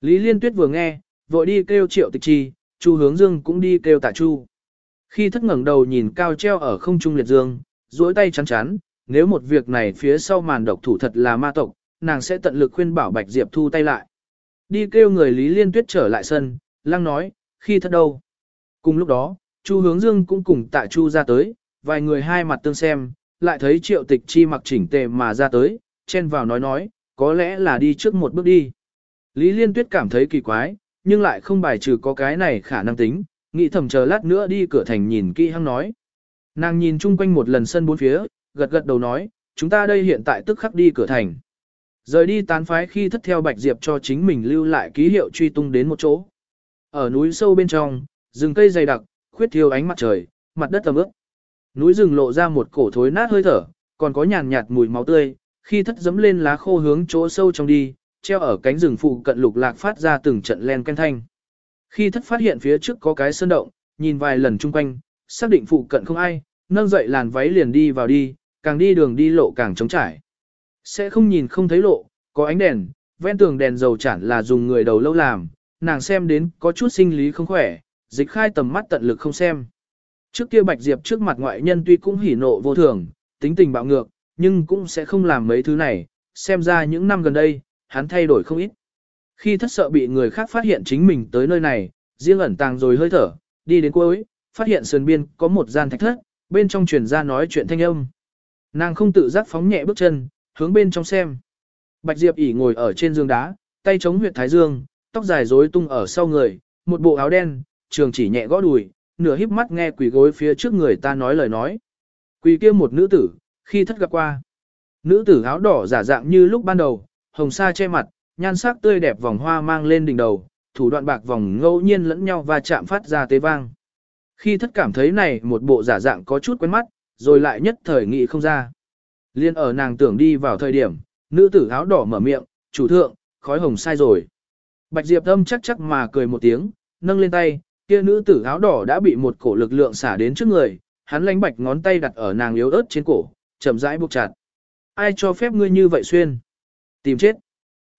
Lý Liên Tuyết vừa nghe, vội đi kêu triệu tịch chi, chu hướng dương cũng đi kêu tạ chu. Khi thất ngẩng đầu nhìn cao treo ở không trung liệt dương, duỗi tay chắn chắn, nếu một việc này phía sau màn độc thủ thật là ma tộc, nàng sẽ tận lực khuyên bảo Bạch Diệp thu tay lại. Đi kêu người Lý Liên Tuyết trở lại sân, lăng nói, khi thất đâu. Cùng lúc đó, Chu Hướng Dương cũng cùng tạ Chu ra tới, vài người hai mặt tương xem, lại thấy triệu tịch chi mặc chỉnh tề mà ra tới, chen vào nói nói, có lẽ là đi trước một bước đi. Lý Liên Tuyết cảm thấy kỳ quái, nhưng lại không bài trừ có cái này khả năng tính, nghĩ thầm chờ lát nữa đi cửa thành nhìn kỹ hăng nói. Nàng nhìn chung quanh một lần sân bốn phía, gật gật đầu nói, chúng ta đây hiện tại tức khắc đi cửa thành. Rời đi tán phái khi thất theo Bạch Diệp cho chính mình lưu lại ký hiệu truy tung đến một chỗ. Ở núi sâu bên trong, rừng cây dày đặc, khuyết thiêu ánh mặt trời, mặt đất tầm ướt. Núi rừng lộ ra một cổ thối nát hơi thở, còn có nhàn nhạt mùi máu tươi, khi thất dẫm lên lá khô hướng chỗ sâu trong đi, treo ở cánh rừng phụ cận lục lạc phát ra từng trận len canh thanh. Khi thất phát hiện phía trước có cái sơn động, nhìn vài lần chung quanh, xác định phụ cận không ai, nâng dậy làn váy liền đi vào đi, càng đi đường đi lộ càng trống trải. Sẽ không nhìn không thấy lộ, có ánh đèn, ven tường đèn dầu chản là dùng người đầu lâu làm, nàng xem đến có chút sinh lý không khỏe, dịch khai tầm mắt tận lực không xem. Trước kia Bạch Diệp trước mặt ngoại nhân tuy cũng hỉ nộ vô thường, tính tình bạo ngược, nhưng cũng sẽ không làm mấy thứ này, xem ra những năm gần đây, hắn thay đổi không ít. Khi thất sợ bị người khác phát hiện chính mình tới nơi này, riêng ẩn tàng rồi hơi thở, đi đến cuối, phát hiện sườn biên có một gian thạch thất, bên trong truyền ra nói chuyện thanh âm. Nàng không tự giác phóng nhẹ bước chân, hướng bên trong xem. Bạch Diệp ỉ ngồi ở trên giường đá, tay chống huyệt thái dương, tóc dài rối tung ở sau người, một bộ áo đen, trường chỉ nhẹ gõ đùi, nửa híp mắt nghe quỷ gối phía trước người ta nói lời nói. Quỷ kia một nữ tử, khi thất gặp qua. Nữ tử áo đỏ giả dạng như lúc ban đầu, hồng sa che mặt, nhan sắc tươi đẹp vòng hoa mang lên đỉnh đầu, thủ đoạn bạc vòng ngẫu nhiên lẫn nhau và chạm phát ra tế vang. Khi thất cảm thấy này một bộ giả dạng có chút quen mắt, rồi lại nhất thời nghị không ra. Liên ở nàng tưởng đi vào thời điểm, nữ tử áo đỏ mở miệng, chủ thượng, khói hồng sai rồi. Bạch Diệp âm chắc chắc mà cười một tiếng, nâng lên tay, kia nữ tử áo đỏ đã bị một cổ lực lượng xả đến trước người, hắn lánh bạch ngón tay đặt ở nàng yếu ớt trên cổ, chậm rãi buộc chặt. Ai cho phép ngươi như vậy xuyên? Tìm chết.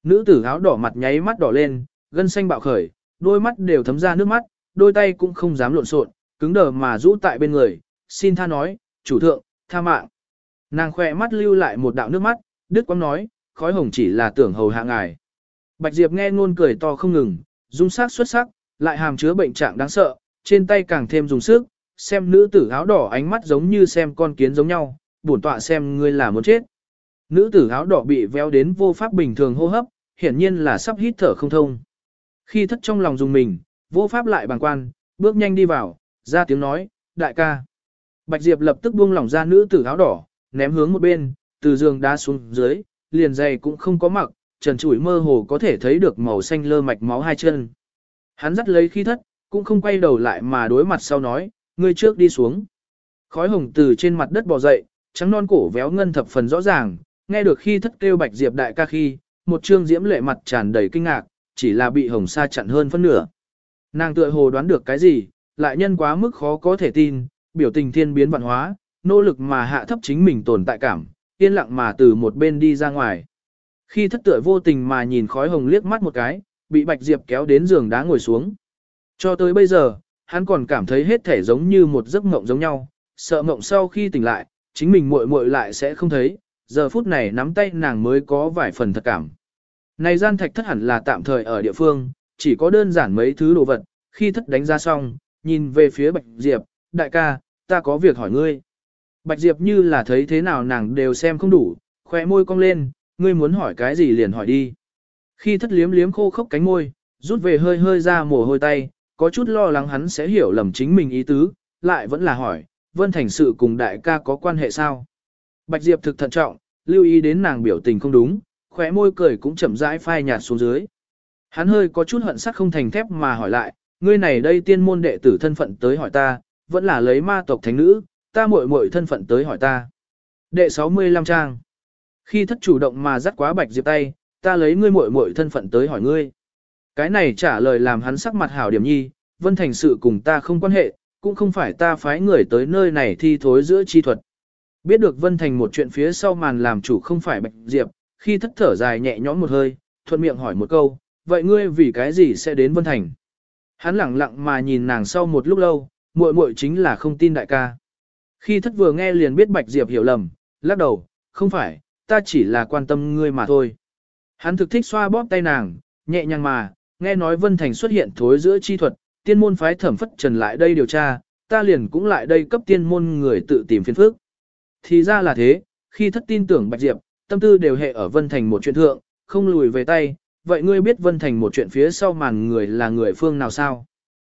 Nữ tử áo đỏ mặt nháy mắt đỏ lên, gân xanh bạo khởi, đôi mắt đều thấm ra nước mắt, đôi tay cũng không dám lộn xộn, cứng đờ mà rũ tại bên người, xin tha nói, chủ thượng, tha mạng. Nàng khỏe mắt lưu lại một đạo nước mắt, Đức Quang nói, khói hồng chỉ là tưởng hầu hạ ngài. Bạch Diệp nghe ngôn cười to không ngừng, dung sắc xuất sắc, lại hàm chứa bệnh trạng đáng sợ, trên tay càng thêm dùng sức, xem nữ tử áo đỏ ánh mắt giống như xem con kiến giống nhau, bổn tọa xem ngươi là muốn chết. Nữ tử áo đỏ bị véo đến vô pháp bình thường hô hấp, hiển nhiên là sắp hít thở không thông. Khi thất trong lòng dùng mình, vô pháp lại bàng quan, bước nhanh đi vào, ra tiếng nói, đại ca. Bạch Diệp lập tức buông lỏng ra nữ tử áo đỏ, ném hướng một bên, từ giường đá xuống dưới, liền giày cũng không có mặc, trần trụi mơ hồ có thể thấy được màu xanh lơ mạch máu hai chân. Hắn dắt lấy khi thất, cũng không quay đầu lại mà đối mặt sau nói, ngươi trước đi xuống. Khói hồng từ trên mặt đất bò dậy, trắng non cổ véo ngân thập phần rõ ràng, nghe được khi thất kêu bạch diệp đại ca khi, một trương diễm lệ mặt tràn đầy kinh ngạc, chỉ là bị hồng sa chặn hơn phân nửa. Nàng tựa hồ đoán được cái gì, lại nhân quá mức khó có thể tin, biểu tình thiên biến vạn hóa, nỗ lực mà hạ thấp chính mình tồn tại cảm, yên lặng mà từ một bên đi ra ngoài. Khi thất tựa vô tình mà nhìn khói hồng liếc mắt một cái, bị Bạch Diệp kéo đến giường đá ngồi xuống. Cho tới bây giờ, hắn còn cảm thấy hết thể giống như một giấc mộng giống nhau, sợ mộng sau khi tỉnh lại, chính mình muội muội lại sẽ không thấy, giờ phút này nắm tay nàng mới có vài phần thật cảm. Này gian thạch thất hẳn là tạm thời ở địa phương, chỉ có đơn giản mấy thứ đồ vật, khi thất đánh ra xong, nhìn về phía Bạch Diệp, đại ca, ta có việc hỏi ngươi. Bạch Diệp như là thấy thế nào nàng đều xem không đủ, khỏe môi cong lên, ngươi muốn hỏi cái gì liền hỏi đi. Khi thất liếm liếm khô khốc cánh môi, rút về hơi hơi ra mồ hôi tay, có chút lo lắng hắn sẽ hiểu lầm chính mình ý tứ, lại vẫn là hỏi, Vân Thành sự cùng đại ca có quan hệ sao? Bạch Diệp thực thận trọng, lưu ý đến nàng biểu tình không đúng, khóe môi cười cũng chậm rãi phai nhạt xuống dưới. Hắn hơi có chút hận sắc không thành thép mà hỏi lại, ngươi này đây tiên môn đệ tử thân phận tới hỏi ta, vẫn là lấy ma tộc thánh nữ, ta muội muội thân phận tới hỏi ta. Đệ 65 trang. Khi thất chủ động mà dắt quá Bạch Diệp tay, ta lấy ngươi muội muội thân phận tới hỏi ngươi. Cái này trả lời làm hắn sắc mặt hảo điểm nhi, Vân Thành sự cùng ta không quan hệ, cũng không phải ta phái người tới nơi này thi thối giữa chi thuật. Biết được Vân Thành một chuyện phía sau màn làm chủ không phải Bạch Diệp, khi thất thở dài nhẹ nhõm một hơi, thuận miệng hỏi một câu, vậy ngươi vì cái gì sẽ đến Vân Thành? Hắn lặng lặng mà nhìn nàng sau một lúc lâu, muội muội chính là không tin đại ca. Khi thất vừa nghe liền biết Bạch Diệp hiểu lầm, lắc đầu, không phải, ta chỉ là quan tâm ngươi mà thôi. Hắn thực thích xoa bóp tay nàng, nhẹ nhàng mà, nghe nói Vân Thành xuất hiện thối giữa chi thuật, tiên môn phái thẩm phất trần lại đây điều tra, ta liền cũng lại đây cấp tiên môn người tự tìm phiên phước. Thì ra là thế, khi thất tin tưởng Bạch Diệp, tâm tư đều hệ ở Vân Thành một chuyện thượng, không lùi về tay, vậy ngươi biết Vân Thành một chuyện phía sau màn người là người phương nào sao?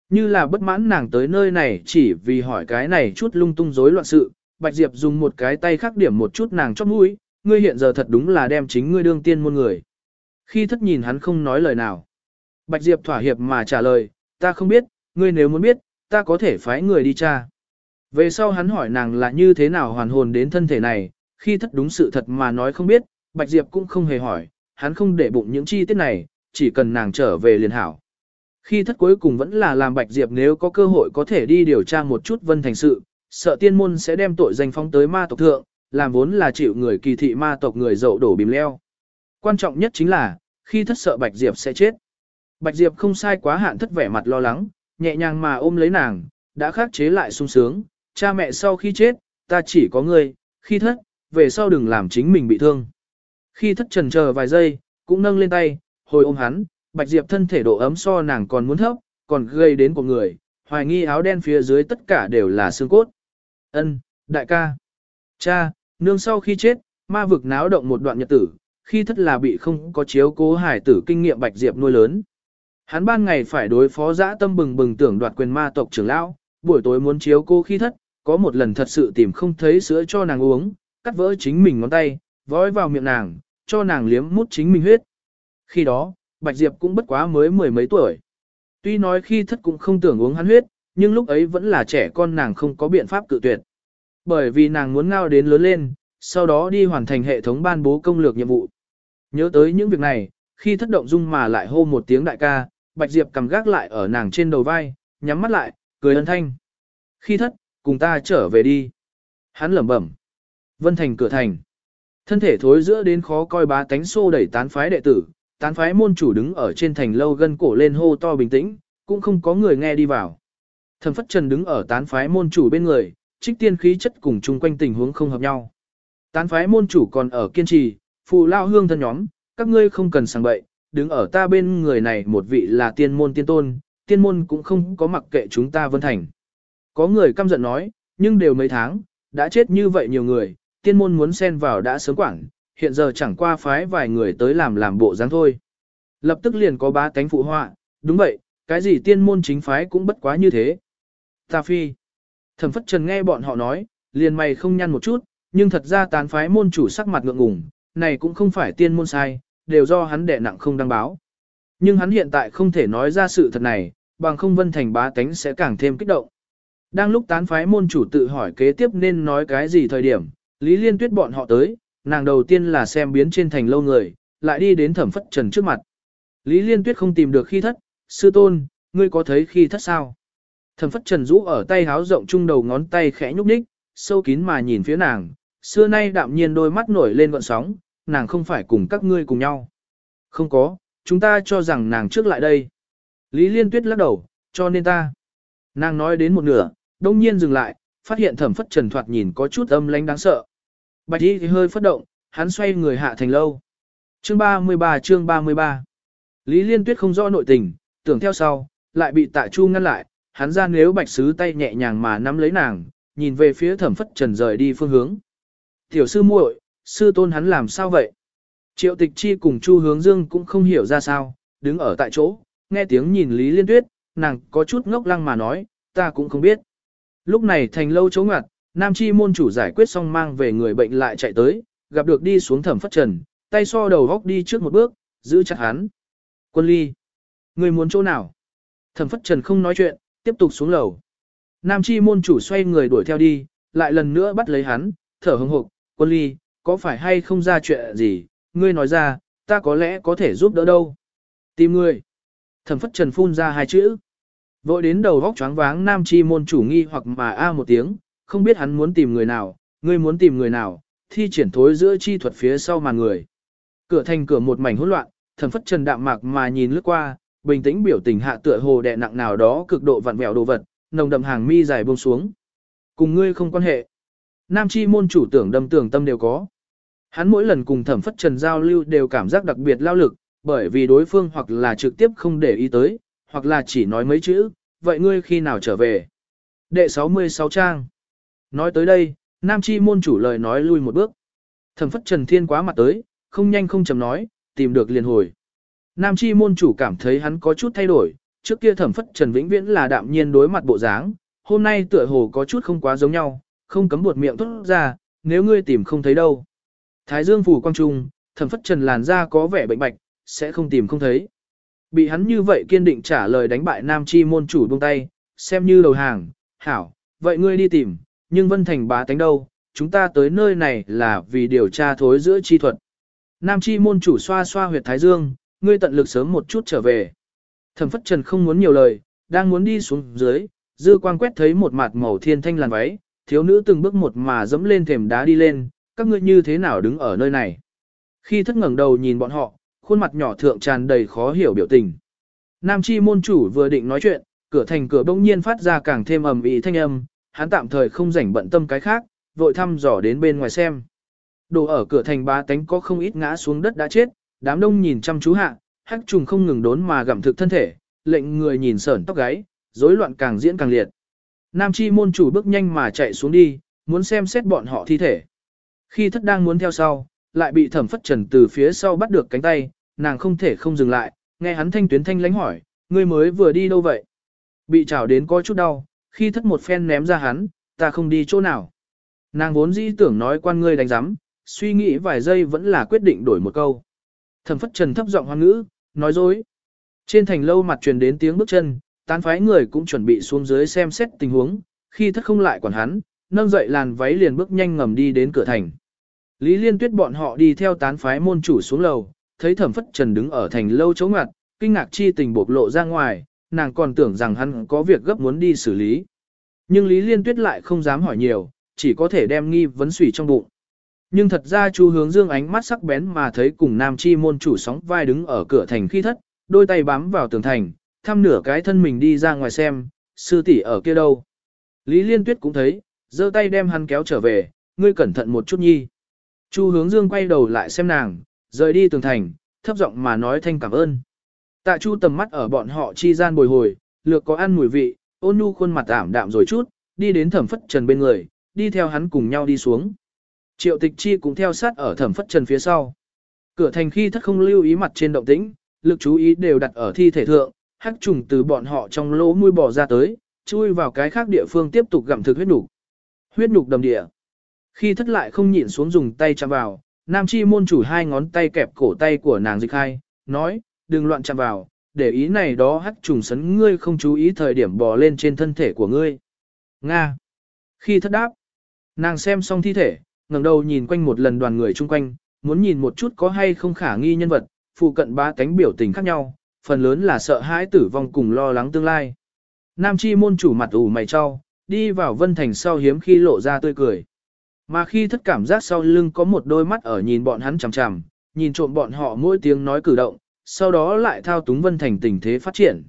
Như là bất mãn nàng tới nơi này chỉ vì hỏi cái này chút lung tung rối loạn sự, Bạch Diệp dùng một cái tay khắc điểm một chút nàng chóp mũi, ngươi hiện giờ thật đúng là đem chính ngươi đương tiên môn người. Khi thất nhìn hắn không nói lời nào. Bạch Diệp thỏa hiệp mà trả lời, ta không biết, ngươi nếu muốn biết, ta có thể phái người đi tra. Về sau hắn hỏi nàng là như thế nào hoàn hồn đến thân thể này, khi thất đúng sự thật mà nói không biết, Bạch Diệp cũng không hề hỏi, hắn không để bụng những chi tiết này, chỉ cần nàng trở về liền hảo. Khi thất cuối cùng vẫn là làm Bạch Diệp nếu có cơ hội có thể đi điều tra một chút vân thành sự, sợ tiên môn sẽ đem tội danh phong tới ma tộc thượng, làm vốn là chịu người kỳ thị ma tộc người dậu đổ bìm leo. Quan trọng nhất chính là, khi thất sợ Bạch Diệp sẽ chết. Bạch Diệp không sai quá hạn thất vẻ mặt lo lắng, nhẹ nhàng mà ôm lấy nàng, đã khắc chế lại sung sướng, cha mẹ sau khi chết, ta chỉ có ngươi, khi thất, về sau đừng làm chính mình bị thương. Khi thất trần chờ vài giây, cũng nâng lên tay, hồi ôm hắn, Bạch Diệp thân thể độ ấm so nàng còn muốn thấp, còn gây đến của người, hoài nghi áo đen phía dưới tất cả đều là xương cốt. Ân, đại ca. Cha, nương sau khi chết, ma vực náo động một đoạn nhật tử, khi thất là bị không có chiếu cố hải tử kinh nghiệm Bạch Diệp nuôi lớn. Hắn ban ngày phải đối phó dã tâm bừng bừng tưởng đoạt quyền ma tộc trưởng lão, buổi tối muốn chiếu cô khi thất, có một lần thật sự tìm không thấy sữa cho nàng uống, cắt vỡ chính mình ngón tay, vói vào miệng nàng, cho nàng liếm mút chính mình huyết. Khi đó, Bạch Diệp cũng bất quá mới mười mấy tuổi. Tuy nói khi thất cũng không tưởng uống hắn huyết, nhưng lúc ấy vẫn là trẻ con nàng không có biện pháp cự tuyệt. Bởi vì nàng muốn ngao đến lớn lên, sau đó đi hoàn thành hệ thống ban bố công lược nhiệm vụ. Nhớ tới những việc này, khi thất động dung mà lại hô một tiếng đại ca, Bạch Diệp cầm gác lại ở nàng trên đầu vai, nhắm mắt lại, cười ân thanh. Khi thất, cùng ta trở về đi. Hắn lẩm bẩm. Vân thành cửa thành. Thân thể thối giữa đến khó coi bá tánh xô đẩy tán phái đệ tử, tán phái môn chủ đứng ở trên thành lâu gân cổ lên hô to bình tĩnh, cũng không có người nghe đi vào. Thẩm Phất Trần đứng ở tán phái môn chủ bên người, trích tiên khí chất cùng chung quanh tình huống không hợp nhau. Tán phái môn chủ còn ở kiên trì, Phụ lao hương thân nhóm, các ngươi không cần sang bậy, đứng ở ta bên người này một vị là tiên môn tiên tôn, tiên môn cũng không có mặc kệ chúng ta vân thành. Có người căm giận nói, nhưng đều mấy tháng, đã chết như vậy nhiều người, tiên môn muốn xen vào đã sớm quảng, hiện giờ chẳng qua phái vài người tới làm làm bộ dáng thôi. Lập tức liền có ba cánh phụ họa, đúng vậy, cái gì tiên môn chính phái cũng bất quá như thế. Ta phi. Thẩm phất trần nghe bọn họ nói, liền mày không nhăn một chút, nhưng thật ra tán phái môn chủ sắc mặt ngượng ngùng, này cũng không phải tiên môn sai, đều do hắn đệ nặng không đăng báo. Nhưng hắn hiện tại không thể nói ra sự thật này, bằng không vân thành bá tánh sẽ càng thêm kích động. Đang lúc tán phái môn chủ tự hỏi kế tiếp nên nói cái gì thời điểm, Lý Liên Tuyết bọn họ tới, nàng đầu tiên là xem biến trên thành lâu người, lại đi đến thẩm phất trần trước mặt. Lý Liên Tuyết không tìm được khi thất, sư tôn, ngươi có thấy khi thất sao? Thẩm phất trần rũ ở tay háo rộng trung đầu ngón tay khẽ nhúc nhích, sâu kín mà nhìn phía nàng, xưa nay đạm nhiên đôi mắt nổi lên gọn sóng, nàng không phải cùng các ngươi cùng nhau. Không có, chúng ta cho rằng nàng trước lại đây. Lý Liên Tuyết lắc đầu, cho nên ta. Nàng nói đến một nửa, đông nhiên dừng lại, phát hiện thẩm phất trần thoạt nhìn có chút âm lánh đáng sợ. Bạch y thì hơi phất động, hắn xoay người hạ thành lâu. Chương 33 chương 33 Lý Liên Tuyết không rõ nội tình, tưởng theo sau, lại bị tạ chu ngăn lại, hắn ra nếu bạch sứ tay nhẹ nhàng mà nắm lấy nàng, nhìn về phía thẩm phất trần rời đi phương hướng. Tiểu sư muội, sư tôn hắn làm sao vậy? Triệu tịch chi cùng Chu hướng dương cũng không hiểu ra sao, đứng ở tại chỗ, nghe tiếng nhìn Lý Liên Tuyết, nàng có chút ngốc lăng mà nói, ta cũng không biết. Lúc này thành lâu chỗ ngặt, Nam Chi môn chủ giải quyết xong mang về người bệnh lại chạy tới, gặp được đi xuống thẩm phất trần, tay so đầu góc đi trước một bước, giữ chặt hắn. Quân ly, người muốn chỗ nào? Thẩm phất trần không nói chuyện, tiếp tục xuống lầu. Nam Chi môn chủ xoay người đuổi theo đi, lại lần nữa bắt lấy hắn, thở hừng hộp, quân ly, có phải hay không ra chuyện gì, ngươi nói ra, ta có lẽ có thể giúp đỡ đâu. Tìm ngươi. Thẩm phất trần phun ra hai chữ. Vội đến đầu góc choáng váng nam chi môn chủ nghi hoặc mà a một tiếng, không biết hắn muốn tìm người nào, ngươi muốn tìm người nào, thi triển thối giữa chi thuật phía sau màn người. Cửa thành cửa một mảnh hỗn loạn, thẩm phất trần đạm mạc mà nhìn lướt qua, bình tĩnh biểu tình hạ tựa hồ đè nặng nào đó cực độ vặn vẹo đồ vật, nồng đậm hàng mi dài buông xuống. Cùng ngươi không quan hệ. Nam chi môn chủ tưởng đâm tưởng tâm đều có. Hắn mỗi lần cùng thẩm phất trần giao lưu đều cảm giác đặc biệt lao lực, bởi vì đối phương hoặc là trực tiếp không để ý tới, hoặc là chỉ nói mấy chữ, vậy ngươi khi nào trở về? Đệ 66 trang. Nói tới đây, Nam chi môn chủ lời nói lui một bước. Thẩm phất Trần Thiên quá mặt tới, không nhanh không chậm nói, tìm được liền hồi. Nam chi môn chủ cảm thấy hắn có chút thay đổi, trước kia thẩm phất Trần Vĩnh Viễn là đạm nhiên đối mặt bộ dáng, hôm nay tựa hồ có chút không quá giống nhau, không cấm buột miệng thốt ra, nếu ngươi tìm không thấy đâu. Thái dương phủ quang trung, thẩm phất Trần làn da có vẻ bệnh bạch, sẽ không tìm không thấy. Bị hắn như vậy kiên định trả lời đánh bại nam chi môn chủ buông tay, xem như đầu hàng, hảo, vậy ngươi đi tìm, nhưng Vân Thành bá tánh đâu, chúng ta tới nơi này là vì điều tra thối giữa chi thuật. Nam chi môn chủ xoa xoa huyệt thái dương, ngươi tận lực sớm một chút trở về. Thẩm phất trần không muốn nhiều lời, đang muốn đi xuống dưới, dư quang quét thấy một mặt màu thiên thanh làn váy, thiếu nữ từng bước một mà dẫm lên thềm đá đi lên, các ngươi như thế nào đứng ở nơi này. Khi thất ngẩng đầu nhìn bọn họ, khuôn mặt nhỏ thượng tràn đầy khó hiểu biểu tình. Nam chi môn chủ vừa định nói chuyện, cửa thành cửa bỗng nhiên phát ra càng thêm ầm ĩ thanh âm, hắn tạm thời không rảnh bận tâm cái khác, vội thăm dò đến bên ngoài xem. Đồ ở cửa thành ba tánh có không ít ngã xuống đất đã chết, đám đông nhìn chăm chú hạ, hắc trùng không ngừng đốn mà gặm thực thân thể, lệnh người nhìn sởn tóc gáy, rối loạn càng diễn càng liệt. Nam chi môn chủ bước nhanh mà chạy xuống đi, muốn xem xét bọn họ thi thể. Khi thất đang muốn theo sau, lại bị thẩm phất trần từ phía sau bắt được cánh tay, nàng không thể không dừng lại, nghe hắn thanh tuyến thanh lánh hỏi, ngươi mới vừa đi đâu vậy? Bị chảo đến có chút đau, khi thất một phen ném ra hắn, ta không đi chỗ nào. Nàng vốn dĩ tưởng nói quan ngươi đánh giám, suy nghĩ vài giây vẫn là quyết định đổi một câu. Thẩm phất trần thấp giọng hoang ngữ, nói dối. Trên thành lâu mặt truyền đến tiếng bước chân, tán phái người cũng chuẩn bị xuống dưới xem xét tình huống, khi thất không lại quản hắn, nâng dậy làn váy liền bước nhanh ngầm đi đến cửa thành. Lý Liên Tuyết bọn họ đi theo tán phái môn chủ xuống lầu, thấy Thẩm Phất Trần đứng ở thành lâu chỗ ngoặt, kinh ngạc chi tình bộc lộ ra ngoài, nàng còn tưởng rằng hắn có việc gấp muốn đi xử lý. Nhưng Lý Liên Tuyết lại không dám hỏi nhiều, chỉ có thể đem nghi vấn sủy trong bụng. Nhưng thật ra Chu Hướng Dương ánh mắt sắc bén mà thấy cùng Nam Chi môn chủ sóng vai đứng ở cửa thành khi thất, đôi tay bám vào tường thành, thăm nửa cái thân mình đi ra ngoài xem, sư tỷ ở kia đâu. Lý Liên Tuyết cũng thấy, giơ tay đem hắn kéo trở về, ngươi cẩn thận một chút nhi. Chu hướng dương quay đầu lại xem nàng, rời đi tường thành, thấp giọng mà nói thanh cảm ơn. Tạ chu tầm mắt ở bọn họ chi gian bồi hồi, lược có ăn mùi vị, ôn nhu khuôn mặt ảm đạm rồi chút, đi đến thẩm phất trần bên người, đi theo hắn cùng nhau đi xuống. Triệu tịch chi cũng theo sát ở thẩm phất trần phía sau. Cửa thành khi thất không lưu ý mặt trên động tĩnh, lực chú ý đều đặt ở thi thể thượng, hắc trùng từ bọn họ trong lỗ mũi bò ra tới, chui vào cái khác địa phương tiếp tục gặm thực huyết nục. Huyết nục đầm địa. Khi thất lại không nhịn xuống dùng tay chạm vào, nam chi môn chủ hai ngón tay kẹp cổ tay của nàng dịch hai, nói, đừng loạn chạm vào, để ý này đó hắc trùng sấn ngươi không chú ý thời điểm bò lên trên thân thể của ngươi. Nga. Khi thất đáp, nàng xem xong thi thể, ngẩng đầu nhìn quanh một lần đoàn người chung quanh, muốn nhìn một chút có hay không khả nghi nhân vật, phụ cận ba cánh biểu tình khác nhau, phần lớn là sợ hãi tử vong cùng lo lắng tương lai. Nam chi môn chủ mặt ủ mày cho, đi vào vân thành sau hiếm khi lộ ra tươi cười. Mà khi thất cảm giác sau lưng có một đôi mắt ở nhìn bọn hắn chằm chằm, nhìn trộm bọn họ mỗi tiếng nói cử động, sau đó lại thao túng vân thành tình thế phát triển.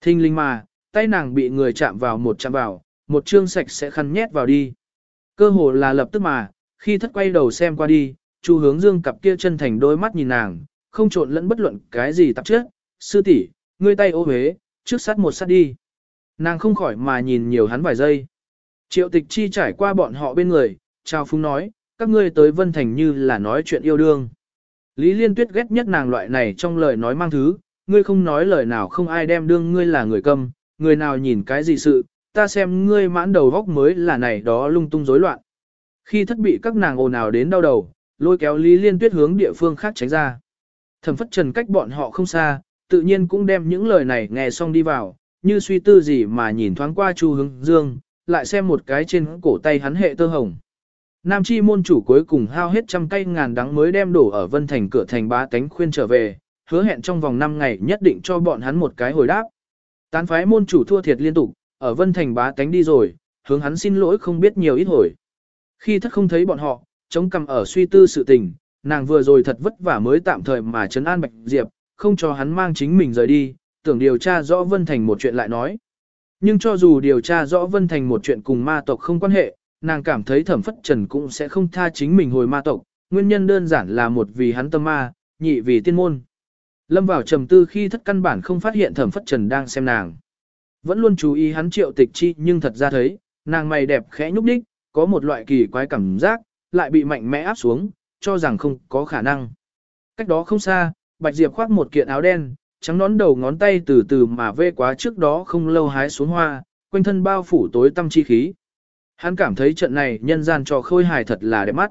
Thinh linh mà, tay nàng bị người chạm vào một chạm vào, một chương sạch sẽ khăn nhét vào đi. Cơ hồ là lập tức mà, khi thất quay đầu xem qua đi, chu hướng dương cặp kia chân thành đôi mắt nhìn nàng, không trộn lẫn bất luận cái gì tạp trước, sư tỷ, ngươi tay ô huế, trước sát một sát đi. Nàng không khỏi mà nhìn nhiều hắn vài giây. Triệu tịch chi trải qua bọn họ bên người, Trao Phúng nói, các ngươi tới Vân Thành như là nói chuyện yêu đương. Lý Liên Tuyết ghét nhất nàng loại này trong lời nói mang thứ, ngươi không nói lời nào không ai đem đương ngươi là người câm, người nào nhìn cái gì sự, ta xem ngươi mãn đầu góc mới là này đó lung tung rối loạn. Khi thất bị các nàng ồn ào đến đau đầu, lôi kéo Lý Liên Tuyết hướng địa phương khác tránh ra. Thẩm phất trần cách bọn họ không xa, tự nhiên cũng đem những lời này nghe xong đi vào, như suy tư gì mà nhìn thoáng qua Chu Hướng Dương, lại xem một cái trên cổ tay hắn hệ tơ hồng. Nam chi môn chủ cuối cùng hao hết trăm cây ngàn đắng mới đem đổ ở Vân Thành cửa thành bá tánh khuyên trở về, hứa hẹn trong vòng 5 ngày nhất định cho bọn hắn một cái hồi đáp. Tán phái môn chủ thua thiệt liên tục, ở Vân Thành bá tánh đi rồi, hướng hắn xin lỗi không biết nhiều ít hồi. Khi thất không thấy bọn họ, chống cầm ở suy tư sự tình, nàng vừa rồi thật vất vả mới tạm thời mà trấn an Bạch Diệp, không cho hắn mang chính mình rời đi, tưởng điều tra rõ Vân Thành một chuyện lại nói. Nhưng cho dù điều tra rõ Vân Thành một chuyện cùng ma tộc không quan hệ, nàng cảm thấy thẩm phất trần cũng sẽ không tha chính mình hồi ma tộc, nguyên nhân đơn giản là một vì hắn tâm ma, nhị vì tiên môn. Lâm vào trầm tư khi thất căn bản không phát hiện thẩm phất trần đang xem nàng. Vẫn luôn chú ý hắn triệu tịch chi nhưng thật ra thấy, nàng mày đẹp khẽ nhúc đích, có một loại kỳ quái cảm giác, lại bị mạnh mẽ áp xuống, cho rằng không có khả năng. Cách đó không xa, Bạch Diệp khoác một kiện áo đen, trắng nón đầu ngón tay từ từ mà vê quá trước đó không lâu hái xuống hoa, quanh thân bao phủ tối tâm chi khí. Hắn cảm thấy trận này nhân gian cho khôi hài thật là đẹp mắt.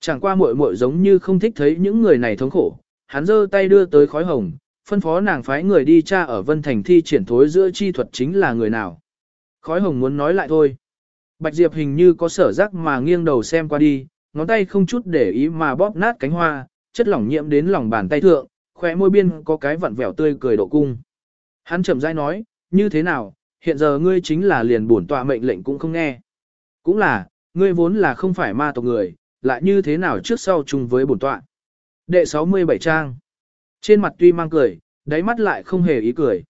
Chẳng qua muội muội giống như không thích thấy những người này thống khổ, hắn giơ tay đưa tới khói hồng, phân phó nàng phái người đi tra ở Vân Thành thi triển thối giữa chi thuật chính là người nào. Khói hồng muốn nói lại thôi. Bạch Diệp hình như có sở giác mà nghiêng đầu xem qua đi, ngón tay không chút để ý mà bóp nát cánh hoa, chất lỏng nhiễm đến lòng bàn tay thượng, khóe môi biên có cái vặn vẹo tươi cười độ cung. Hắn chậm rãi nói, như thế nào, hiện giờ ngươi chính là liền bổn tọa mệnh lệnh cũng không nghe. Cũng là, ngươi vốn là không phải ma tộc người, lại như thế nào trước sau chung với bổn tọa. Đệ 67 trang. Trên mặt tuy mang cười, đáy mắt lại không hề ý cười.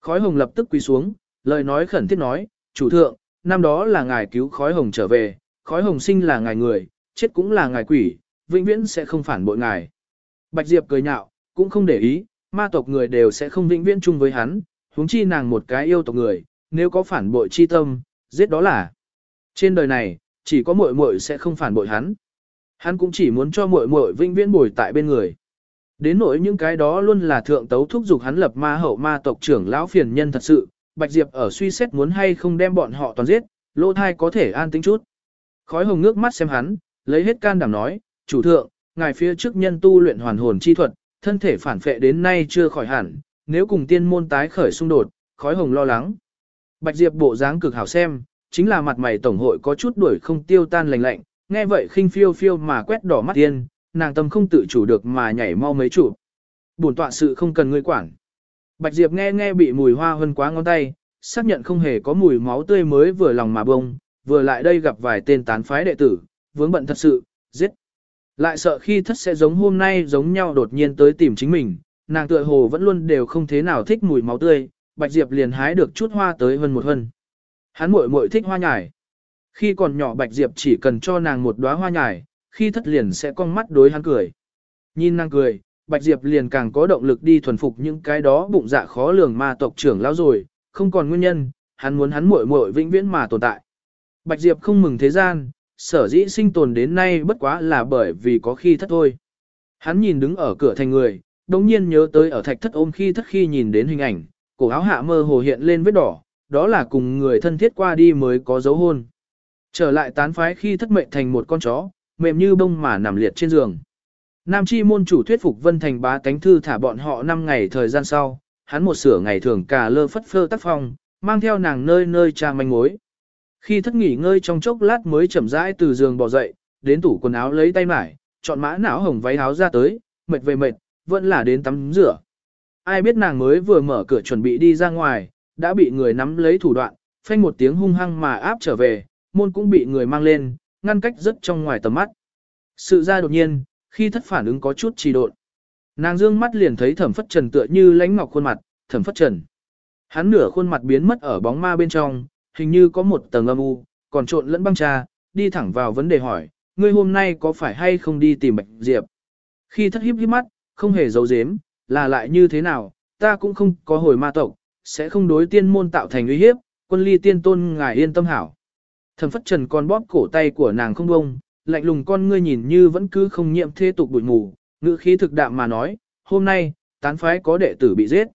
Khói hồng lập tức quỳ xuống, lời nói khẩn thiết nói, chủ thượng, năm đó là ngài cứu khói hồng trở về, khói hồng sinh là ngài người, chết cũng là ngài quỷ, vĩnh viễn sẽ không phản bội ngài. Bạch Diệp cười nhạo, cũng không để ý, ma tộc người đều sẽ không vĩnh viễn chung với hắn, huống chi nàng một cái yêu tộc người, nếu có phản bội chi tâm, giết đó là. Trên đời này, chỉ có muội muội sẽ không phản bội hắn. Hắn cũng chỉ muốn cho muội muội vĩnh viễn bồi tại bên người. Đến nỗi những cái đó luôn là thượng tấu thúc giục hắn lập ma hậu ma tộc trưởng lão phiền nhân thật sự, Bạch Diệp ở suy xét muốn hay không đem bọn họ toàn giết, lô thai có thể an tính chút. Khói hồng nước mắt xem hắn, lấy hết can đảm nói, chủ thượng, ngài phía trước nhân tu luyện hoàn hồn chi thuật, thân thể phản phệ đến nay chưa khỏi hẳn, nếu cùng tiên môn tái khởi xung đột, khói hồng lo lắng. Bạch Diệp bộ dáng cực hảo xem, chính là mặt mày tổng hội có chút đuổi không tiêu tan lành lạnh, nghe vậy khinh phiêu phiêu mà quét đỏ mắt tiên, nàng tâm không tự chủ được mà nhảy mau mấy chủ. Bổn tọa sự không cần ngươi quản. Bạch Diệp nghe nghe bị mùi hoa hơn quá ngón tay, xác nhận không hề có mùi máu tươi mới vừa lòng mà bông, vừa lại đây gặp vài tên tán phái đệ tử, vướng bận thật sự, giết. Lại sợ khi thất sẽ giống hôm nay giống nhau đột nhiên tới tìm chính mình, nàng tựa hồ vẫn luôn đều không thế nào thích mùi máu tươi, Bạch Diệp liền hái được chút hoa tới hơn một hơn. Hắn muội muội thích hoa nhài. Khi còn nhỏ Bạch Diệp chỉ cần cho nàng một đóa hoa nhài, khi thất liền sẽ con mắt đối hắn cười. Nhìn nàng cười, Bạch Diệp liền càng có động lực đi thuần phục những cái đó bụng dạ khó lường ma tộc trưởng lão rồi, không còn nguyên nhân, hắn muốn hắn muội muội vĩnh viễn mà tồn tại. Bạch Diệp không mừng thế gian, sở dĩ sinh tồn đến nay bất quá là bởi vì có khi thất thôi. Hắn nhìn đứng ở cửa thành người, đồng nhiên nhớ tới ở thạch thất ôm khi thất khi nhìn đến hình ảnh, cổ áo hạ mơ hồ hiện lên vết đỏ, đó là cùng người thân thiết qua đi mới có dấu hôn. Trở lại tán phái khi thất mệnh thành một con chó, mềm như bông mà nằm liệt trên giường. Nam chi môn chủ thuyết phục Vân Thành bá tánh thư thả bọn họ 5 ngày thời gian sau, hắn một sửa ngày thường cả lơ phất phơ tác phong, mang theo nàng nơi nơi tra manh mối. Khi thất nghỉ ngơi trong chốc lát mới chậm rãi từ giường bò dậy, đến tủ quần áo lấy tay mải, chọn mã não hồng váy áo ra tới, mệt về mệt, vẫn là đến tắm rửa. Ai biết nàng mới vừa mở cửa chuẩn bị đi ra ngoài, đã bị người nắm lấy thủ đoạn, phanh một tiếng hung hăng mà áp trở về, môn cũng bị người mang lên, ngăn cách rất trong ngoài tầm mắt. Sự ra đột nhiên, khi thất phản ứng có chút trì độn. Nàng dương mắt liền thấy thẩm phất trần tựa như lánh ngọc khuôn mặt, thẩm phất trần. Hắn nửa khuôn mặt biến mất ở bóng ma bên trong, hình như có một tầng âm u, còn trộn lẫn băng trà, đi thẳng vào vấn đề hỏi, ngươi hôm nay có phải hay không đi tìm Bạch Diệp? Khi thất hiếp hiếp mắt, không hề giấu giếm, là lại như thế nào, ta cũng không có hồi ma tộc, sẽ không đối tiên môn tạo thành uy hiếp, quân ly tiên tôn ngài yên tâm hảo. Thẩm phất trần còn bóp cổ tay của nàng không bông, lạnh lùng con ngươi nhìn như vẫn cứ không nhiễm thế tục bụi mù, ngữ khí thực đạm mà nói, hôm nay, tán phái có đệ tử bị giết.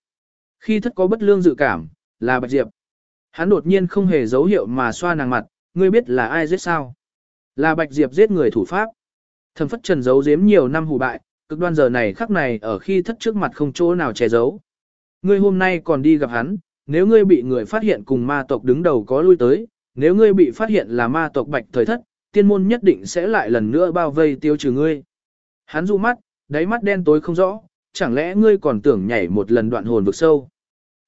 Khi thất có bất lương dự cảm, là Bạch Diệp. Hắn đột nhiên không hề dấu hiệu mà xoa nàng mặt, ngươi biết là ai giết sao? Là Bạch Diệp giết người thủ pháp. Thẩm phất trần giấu giếm nhiều năm hủ bại, cực đoan giờ này khắc này ở khi thất trước mặt không chỗ nào che giấu. Ngươi hôm nay còn đi gặp hắn, nếu ngươi bị người phát hiện cùng ma tộc đứng đầu có lui tới, nếu ngươi bị phát hiện là ma tộc bạch thời thất, tiên môn nhất định sẽ lại lần nữa bao vây tiêu trừ ngươi. Hắn du mắt, đáy mắt đen tối không rõ, chẳng lẽ ngươi còn tưởng nhảy một lần đoạn hồn vực sâu.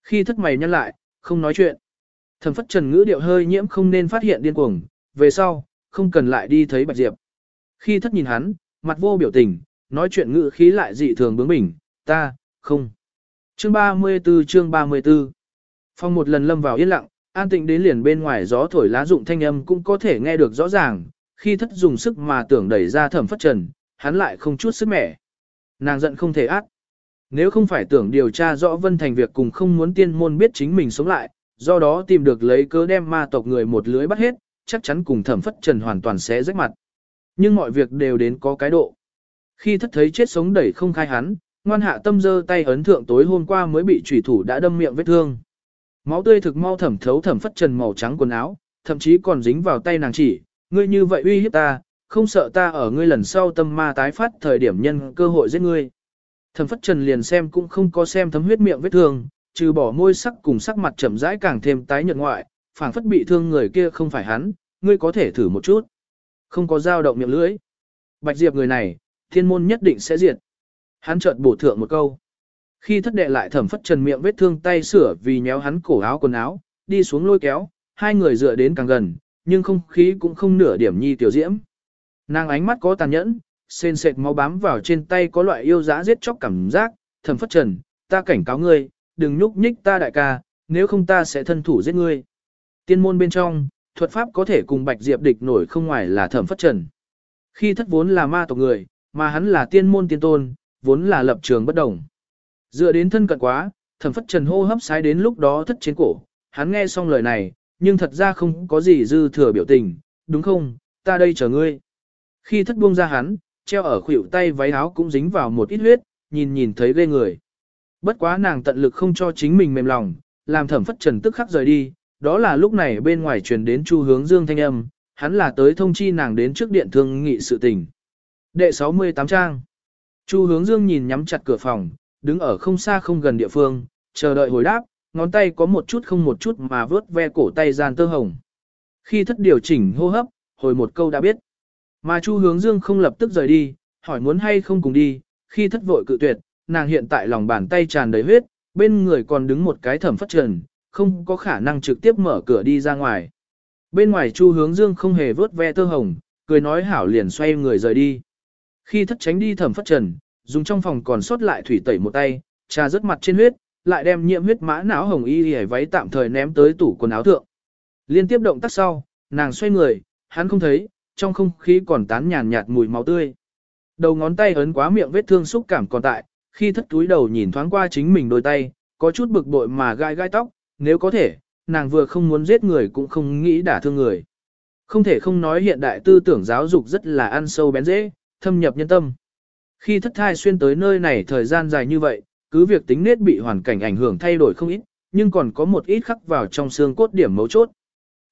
Khi thất mày nhăn lại, không nói chuyện. Thẩm phất trần ngữ điệu hơi nhiễm không nên phát hiện điên cuồng, về sau, không cần lại đi thấy bạch diệp. Khi thất nhìn hắn, mặt vô biểu tình, nói chuyện ngữ khí lại dị thường bướng bỉnh, ta, không. Chương 34 chương 34 Phong một lần lâm vào yên lặng, an tĩnh đến liền bên ngoài gió thổi lá rụng thanh âm cũng có thể nghe được rõ ràng, khi thất dùng sức mà tưởng đẩy ra thẩm phất trần, hắn lại không chút sức mẻ. Nàng giận không thể ác. Nếu không phải tưởng điều tra rõ Vân Thành việc cùng không muốn tiên môn biết chính mình sống lại, do đó tìm được lấy cớ đem ma tộc người một lưới bắt hết, chắc chắn cùng thẩm phất trần hoàn toàn sẽ rách mặt. Nhưng mọi việc đều đến có cái độ. Khi thất thấy chết sống đẩy không khai hắn, ngoan hạ tâm dơ tay ấn thượng tối hôm qua mới bị trùy thủ đã đâm miệng vết thương. Máu tươi thực mau thẩm thấu thẩm phất trần màu trắng quần áo, thậm chí còn dính vào tay nàng chỉ, ngươi như vậy uy hiếp ta, không sợ ta ở ngươi lần sau tâm ma tái phát thời điểm nhân cơ hội giết ngươi. Thẩm phất trần liền xem cũng không có xem thấm huyết miệng vết thương, trừ bỏ môi sắc cùng sắc mặt chậm rãi càng thêm tái nhợt ngoại, phảng phất bị thương người kia không phải hắn, ngươi có thể thử một chút. Không có dao động miệng lưỡi. Bạch Diệp người này, thiên môn nhất định sẽ diệt. Hắn chợt bổ thượng một câu. Khi thất đệ lại thẩm phất trần miệng vết thương tay sửa vì nhéo hắn cổ áo quần áo, đi xuống lôi kéo, hai người dựa đến càng gần, nhưng không khí cũng không nửa điểm nhi tiểu diễm. Nàng ánh mắt có tàn nhẫn, sên sệt máu bám vào trên tay có loại yêu giá giết chóc cảm giác, thẩm phất trần, ta cảnh cáo ngươi, đừng nhúc nhích ta đại ca, nếu không ta sẽ thân thủ giết ngươi. Tiên môn bên trong, thuật pháp có thể cùng bạch diệp địch nổi không ngoài là thẩm phất trần. Khi thất vốn là ma tộc người, mà hắn là tiên môn tiên tôn, vốn là lập trường bất đồng. Dựa đến thân cận quá, thẩm phất trần hô hấp sái đến lúc đó thất trên cổ, hắn nghe xong lời này, nhưng thật ra không có gì dư thừa biểu tình, đúng không, ta đây chờ ngươi. Khi thất buông ra hắn, treo ở khuỷu tay váy áo cũng dính vào một ít huyết, nhìn nhìn thấy ghê người. Bất quá nàng tận lực không cho chính mình mềm lòng, làm thẩm phất trần tức khắc rời đi, đó là lúc này bên ngoài truyền đến chu hướng dương thanh âm, hắn là tới thông chi nàng đến trước điện thương nghị sự tình. Đệ 68 trang Chu hướng dương nhìn nhắm chặt cửa phòng, đứng ở không xa không gần địa phương, chờ đợi hồi đáp, ngón tay có một chút không một chút mà vớt ve cổ tay gian tơ hồng. Khi thất điều chỉnh hô hấp, hồi một câu đã biết. Mà Chu hướng dương không lập tức rời đi, hỏi muốn hay không cùng đi, khi thất vội cự tuyệt, nàng hiện tại lòng bàn tay tràn đầy huyết, bên người còn đứng một cái thẩm phất trần, không có khả năng trực tiếp mở cửa đi ra ngoài. Bên ngoài Chu hướng dương không hề vớt ve tơ hồng, cười nói hảo liền xoay người rời đi. Khi thất tránh đi thẩm phất trần, dùng trong phòng còn sót lại thủy tẩy một tay, trà rớt mặt trên huyết, lại đem nhiễm huyết mã não hồng y y váy tạm thời ném tới tủ quần áo thượng. Liên tiếp động tác sau, nàng xoay người, hắn không thấy, trong không khí còn tán nhàn nhạt mùi máu tươi. Đầu ngón tay ấn quá miệng vết thương xúc cảm còn tại, khi thất túi đầu nhìn thoáng qua chính mình đôi tay, có chút bực bội mà gai gai tóc, nếu có thể, nàng vừa không muốn giết người cũng không nghĩ đả thương người. Không thể không nói hiện đại tư tưởng giáo dục rất là ăn sâu bén dễ, thâm nhập nhân tâm. Khi thất thai xuyên tới nơi này thời gian dài như vậy, cứ việc tính nết bị hoàn cảnh ảnh hưởng thay đổi không ít, nhưng còn có một ít khắc vào trong xương cốt điểm mấu chốt.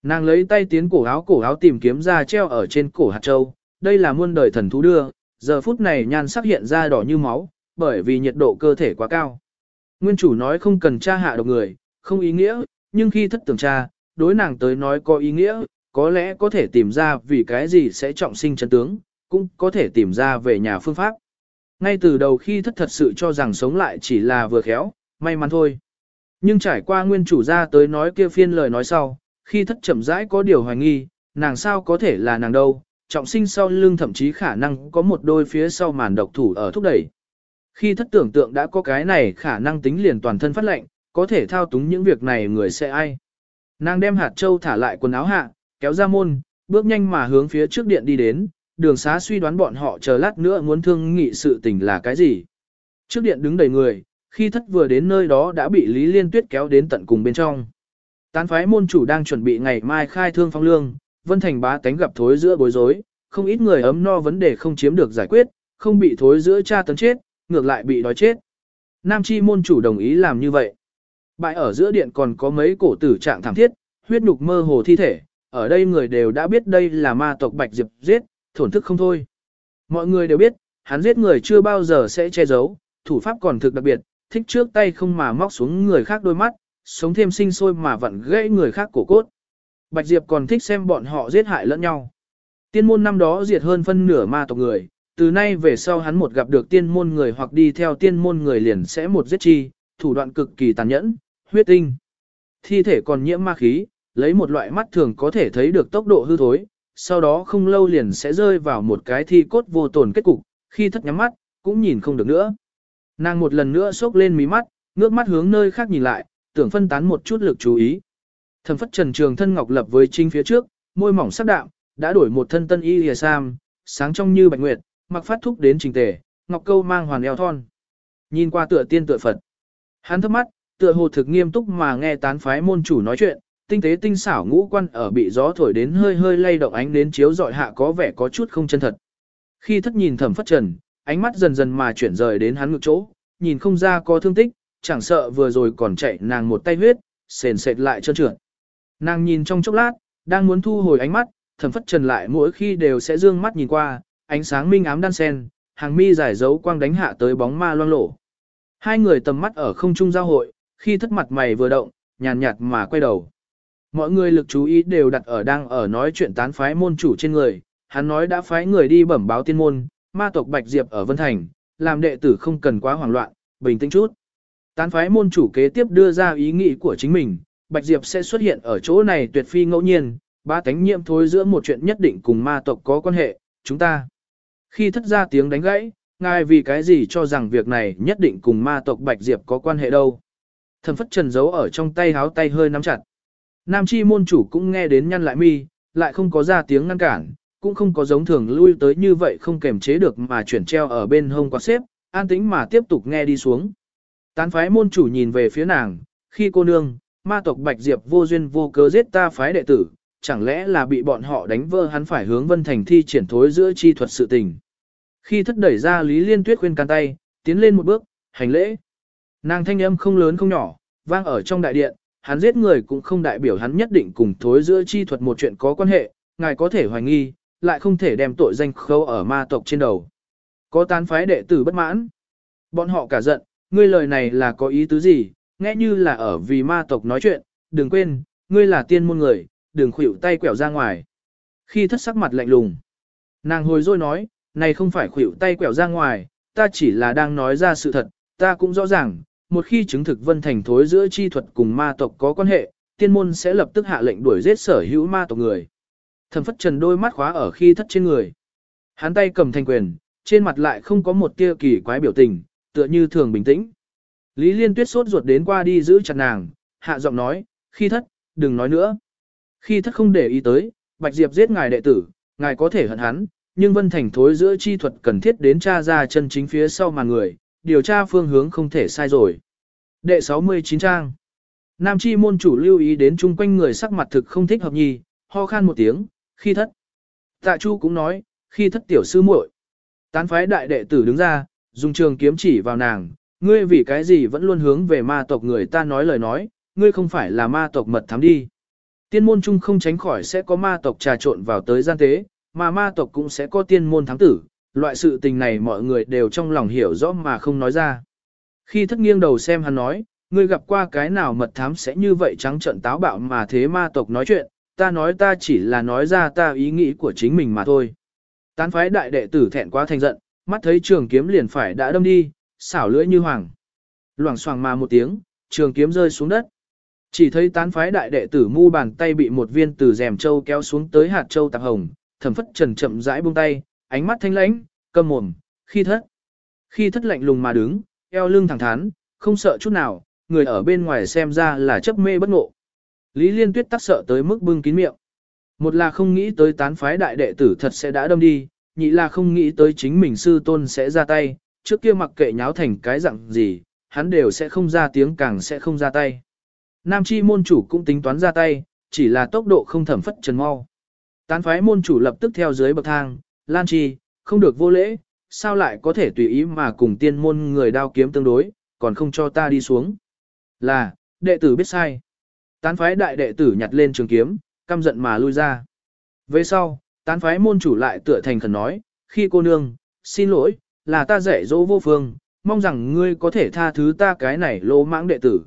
Nàng lấy tay tiến cổ áo cổ áo tìm kiếm ra treo ở trên cổ hạt châu, đây là muôn đời thần thú đưa, giờ phút này nhan sắc hiện ra đỏ như máu, bởi vì nhiệt độ cơ thể quá cao. Nguyên chủ nói không cần tra hạ độc người, không ý nghĩa, nhưng khi thất tưởng tra, đối nàng tới nói có ý nghĩa, có lẽ có thể tìm ra vì cái gì sẽ trọng sinh chân tướng, cũng có thể tìm ra về nhà phương pháp. Ngay từ đầu khi thất thật sự cho rằng sống lại chỉ là vừa khéo, may mắn thôi. Nhưng trải qua nguyên chủ ra tới nói kia phiên lời nói sau, khi thất chậm rãi có điều hoài nghi, nàng sao có thể là nàng đâu, trọng sinh sau lưng thậm chí khả năng có một đôi phía sau màn độc thủ ở thúc đẩy. Khi thất tưởng tượng đã có cái này khả năng tính liền toàn thân phát lệnh, có thể thao túng những việc này người sẽ ai. Nàng đem hạt châu thả lại quần áo hạ, kéo ra môn, bước nhanh mà hướng phía trước điện đi đến, đường xá suy đoán bọn họ chờ lát nữa muốn thương nghị sự tình là cái gì. Trước điện đứng đầy người, khi thất vừa đến nơi đó đã bị Lý Liên Tuyết kéo đến tận cùng bên trong. Tán phái môn chủ đang chuẩn bị ngày mai khai thương phong lương, Vân Thành bá tánh gặp thối giữa bối rối, không ít người ấm no vấn đề không chiếm được giải quyết, không bị thối giữa cha tấn chết, ngược lại bị đói chết. Nam chi môn chủ đồng ý làm như vậy. Bại ở giữa điện còn có mấy cổ tử trạng thảm thiết, huyết nhục mơ hồ thi thể, ở đây người đều đã biết đây là ma tộc Bạch Diệp giết, thổn thức không thôi. Mọi người đều biết, hắn giết người chưa bao giờ sẽ che giấu, thủ pháp còn thực đặc biệt, thích trước tay không mà móc xuống người khác đôi mắt, sống thêm sinh sôi mà vặn gãy người khác cổ cốt. Bạch Diệp còn thích xem bọn họ giết hại lẫn nhau. Tiên môn năm đó diệt hơn phân nửa ma tộc người, từ nay về sau hắn một gặp được tiên môn người hoặc đi theo tiên môn người liền sẽ một giết chi, thủ đoạn cực kỳ tàn nhẫn, huyết tinh. Thi thể còn nhiễm ma khí, lấy một loại mắt thường có thể thấy được tốc độ hư thối, sau đó không lâu liền sẽ rơi vào một cái thi cốt vô tổn kết cục, khi thất nhắm mắt, cũng nhìn không được nữa. Nàng một lần nữa sốc lên mí mắt, ngước mắt hướng nơi khác nhìn lại, tưởng phân tán một chút lực chú ý. Thẩm phất trần trường thân ngọc lập với trinh phía trước, môi mỏng sắc đạm, đã đổi một thân tân y lìa sam, sáng trong như bạch nguyệt, mặc phát thúc đến trình tề, ngọc câu mang hoàn eo thon. Nhìn qua tựa tiên tựa Phật. Hắn thấp mắt, tựa hồ thực nghiêm túc mà nghe tán phái môn chủ nói chuyện, tinh tế tinh xảo ngũ quan ở bị gió thổi đến hơi hơi lay động ánh đến chiếu dọi hạ có vẻ có chút không chân thật. Khi thất nhìn thẩm phất trần, ánh mắt dần dần mà chuyển rời đến hắn ngực chỗ, nhìn không ra có thương tích, chẳng sợ vừa rồi còn chạy nàng một tay huyết, sền sệt lại trơn trượt. Nàng nhìn trong chốc lát, đang muốn thu hồi ánh mắt, thẩm phất trần lại mỗi khi đều sẽ dương mắt nhìn qua, ánh sáng minh ám đan sen, hàng mi giải dấu quang đánh hạ tới bóng ma loang lổ. Hai người tầm mắt ở không trung giao hội, khi thất mặt mày vừa động, nhàn nhạt mà quay đầu. Mọi người lực chú ý đều đặt ở đang ở nói chuyện tán phái môn chủ trên người, hắn nói đã phái người đi bẩm báo tiên môn, ma tộc Bạch Diệp ở Vân Thành, làm đệ tử không cần quá hoảng loạn, bình tĩnh chút. Tán phái môn chủ kế tiếp đưa ra ý nghĩ của chính mình, Bạch Diệp sẽ xuất hiện ở chỗ này tuyệt phi ngẫu nhiên, ba tánh nhiễm thối giữa một chuyện nhất định cùng ma tộc có quan hệ, chúng ta. Khi thất ra tiếng đánh gãy, ngài vì cái gì cho rằng việc này nhất định cùng ma tộc Bạch Diệp có quan hệ đâu. Thần phất trần giấu ở trong tay háo tay hơi nắm chặt. Nam chi môn chủ cũng nghe đến nhăn lại mi, lại không có ra tiếng ngăn cản, cũng không có giống thường lui tới như vậy không kềm chế được mà chuyển treo ở bên hông quạt xếp, an tĩnh mà tiếp tục nghe đi xuống. Tán phái môn chủ nhìn về phía nàng, khi cô nương, ma tộc Bạch Diệp vô duyên vô cớ giết ta phái đệ tử, chẳng lẽ là bị bọn họ đánh vỡ hắn phải hướng vân thành thi triển thối giữa chi thuật sự tình. Khi thất đẩy ra Lý Liên Tuyết khuyên can tay, tiến lên một bước, hành lễ. Nàng thanh âm không lớn không nhỏ, vang ở trong đại điện, hắn giết người cũng không đại biểu hắn nhất định cùng thối giữa chi thuật một chuyện có quan hệ, ngài có thể hoài nghi, lại không thể đem tội danh khâu ở ma tộc trên đầu. Có tán phái đệ tử bất mãn. Bọn họ cả giận, ngươi lời này là có ý tứ gì, nghe như là ở vì ma tộc nói chuyện, đừng quên, ngươi là tiên môn người, đừng khuỷu tay quẹo ra ngoài. Khi thất sắc mặt lạnh lùng, nàng hồi rồi nói, này không phải khuỷu tay quẹo ra ngoài, ta chỉ là đang nói ra sự thật, ta cũng rõ ràng, một khi chứng thực vân thành thối giữa chi thuật cùng ma tộc có quan hệ, tiên môn sẽ lập tức hạ lệnh đuổi giết sở hữu ma tộc người. Thẩm phất trần đôi mắt khóa ở khi thất trên người. Hắn tay cầm thanh quyền, trên mặt lại không có một tia kỳ quái biểu tình, tựa như thường bình tĩnh. Lý liên tuyết sốt ruột đến qua đi giữ chặt nàng, hạ giọng nói, khi thất, đừng nói nữa. Khi thất không để ý tới, Bạch Diệp giết ngài đệ tử, ngài có thể hận hắn, nhưng Vân Thành thối giữa chi thuật cần thiết đến tra ra chân chính phía sau màn người, điều tra phương hướng không thể sai rồi. Đệ 69 trang Nam chi môn chủ lưu ý đến chung quanh người sắc mặt thực không thích hợp nhì, ho khan một tiếng, khi thất. Tạ Chu cũng nói, khi thất tiểu sư muội. Tán phái đại đệ tử đứng ra, dùng trường kiếm chỉ vào nàng, ngươi vì cái gì vẫn luôn hướng về ma tộc người ta nói lời nói, ngươi không phải là ma tộc mật thám đi. Tiên môn chung không tránh khỏi sẽ có ma tộc trà trộn vào tới gian tế, mà ma tộc cũng sẽ có tiên môn thắng tử, loại sự tình này mọi người đều trong lòng hiểu rõ mà không nói ra. Khi thất nghiêng đầu xem hắn nói, ngươi gặp qua cái nào mật thám sẽ như vậy trắng trợn táo bạo mà thế ma tộc nói chuyện, ta nói ta chỉ là nói ra ta ý nghĩ của chính mình mà thôi. Tán phái đại đệ tử thẹn quá thành giận, mắt thấy trường kiếm liền phải đã đâm đi, xảo lưỡi như hoàng. Loảng xoảng mà một tiếng, trường kiếm rơi xuống đất. Chỉ thấy tán phái đại đệ tử mu bàn tay bị một viên từ rèm châu kéo xuống tới hạt châu tạp hồng, thẩm phất trần chậm rãi buông tay, ánh mắt thanh lãnh, câm mồm, khi thất. Khi thất lạnh lùng mà đứng, eo lưng thẳng thắn, không sợ chút nào, người ở bên ngoài xem ra là chấp mê bất ngộ. Lý Liên Tuyết tắc sợ tới mức bưng kín miệng. Một là không nghĩ tới tán phái đại đệ tử thật sẽ đã đâm đi, nhị là không nghĩ tới chính mình sư tôn sẽ ra tay, trước kia mặc kệ nháo thành cái dạng gì, hắn đều sẽ không ra tiếng càng sẽ không ra tay. Nam chi môn chủ cũng tính toán ra tay, chỉ là tốc độ không thẩm phất trần mau. Tán phái môn chủ lập tức theo dưới bậc thang, Lan Chi, không được vô lễ, sao lại có thể tùy ý mà cùng tiên môn người đao kiếm tương đối, còn không cho ta đi xuống. Là, đệ tử biết sai. Tán phái đại đệ tử nhặt lên trường kiếm, căm giận mà lui ra. Về sau, tán phái môn chủ lại tựa thành khẩn nói, khi cô nương, xin lỗi, là ta dạy dỗ vô phương, mong rằng ngươi có thể tha thứ ta cái này lỗ mãng đệ tử.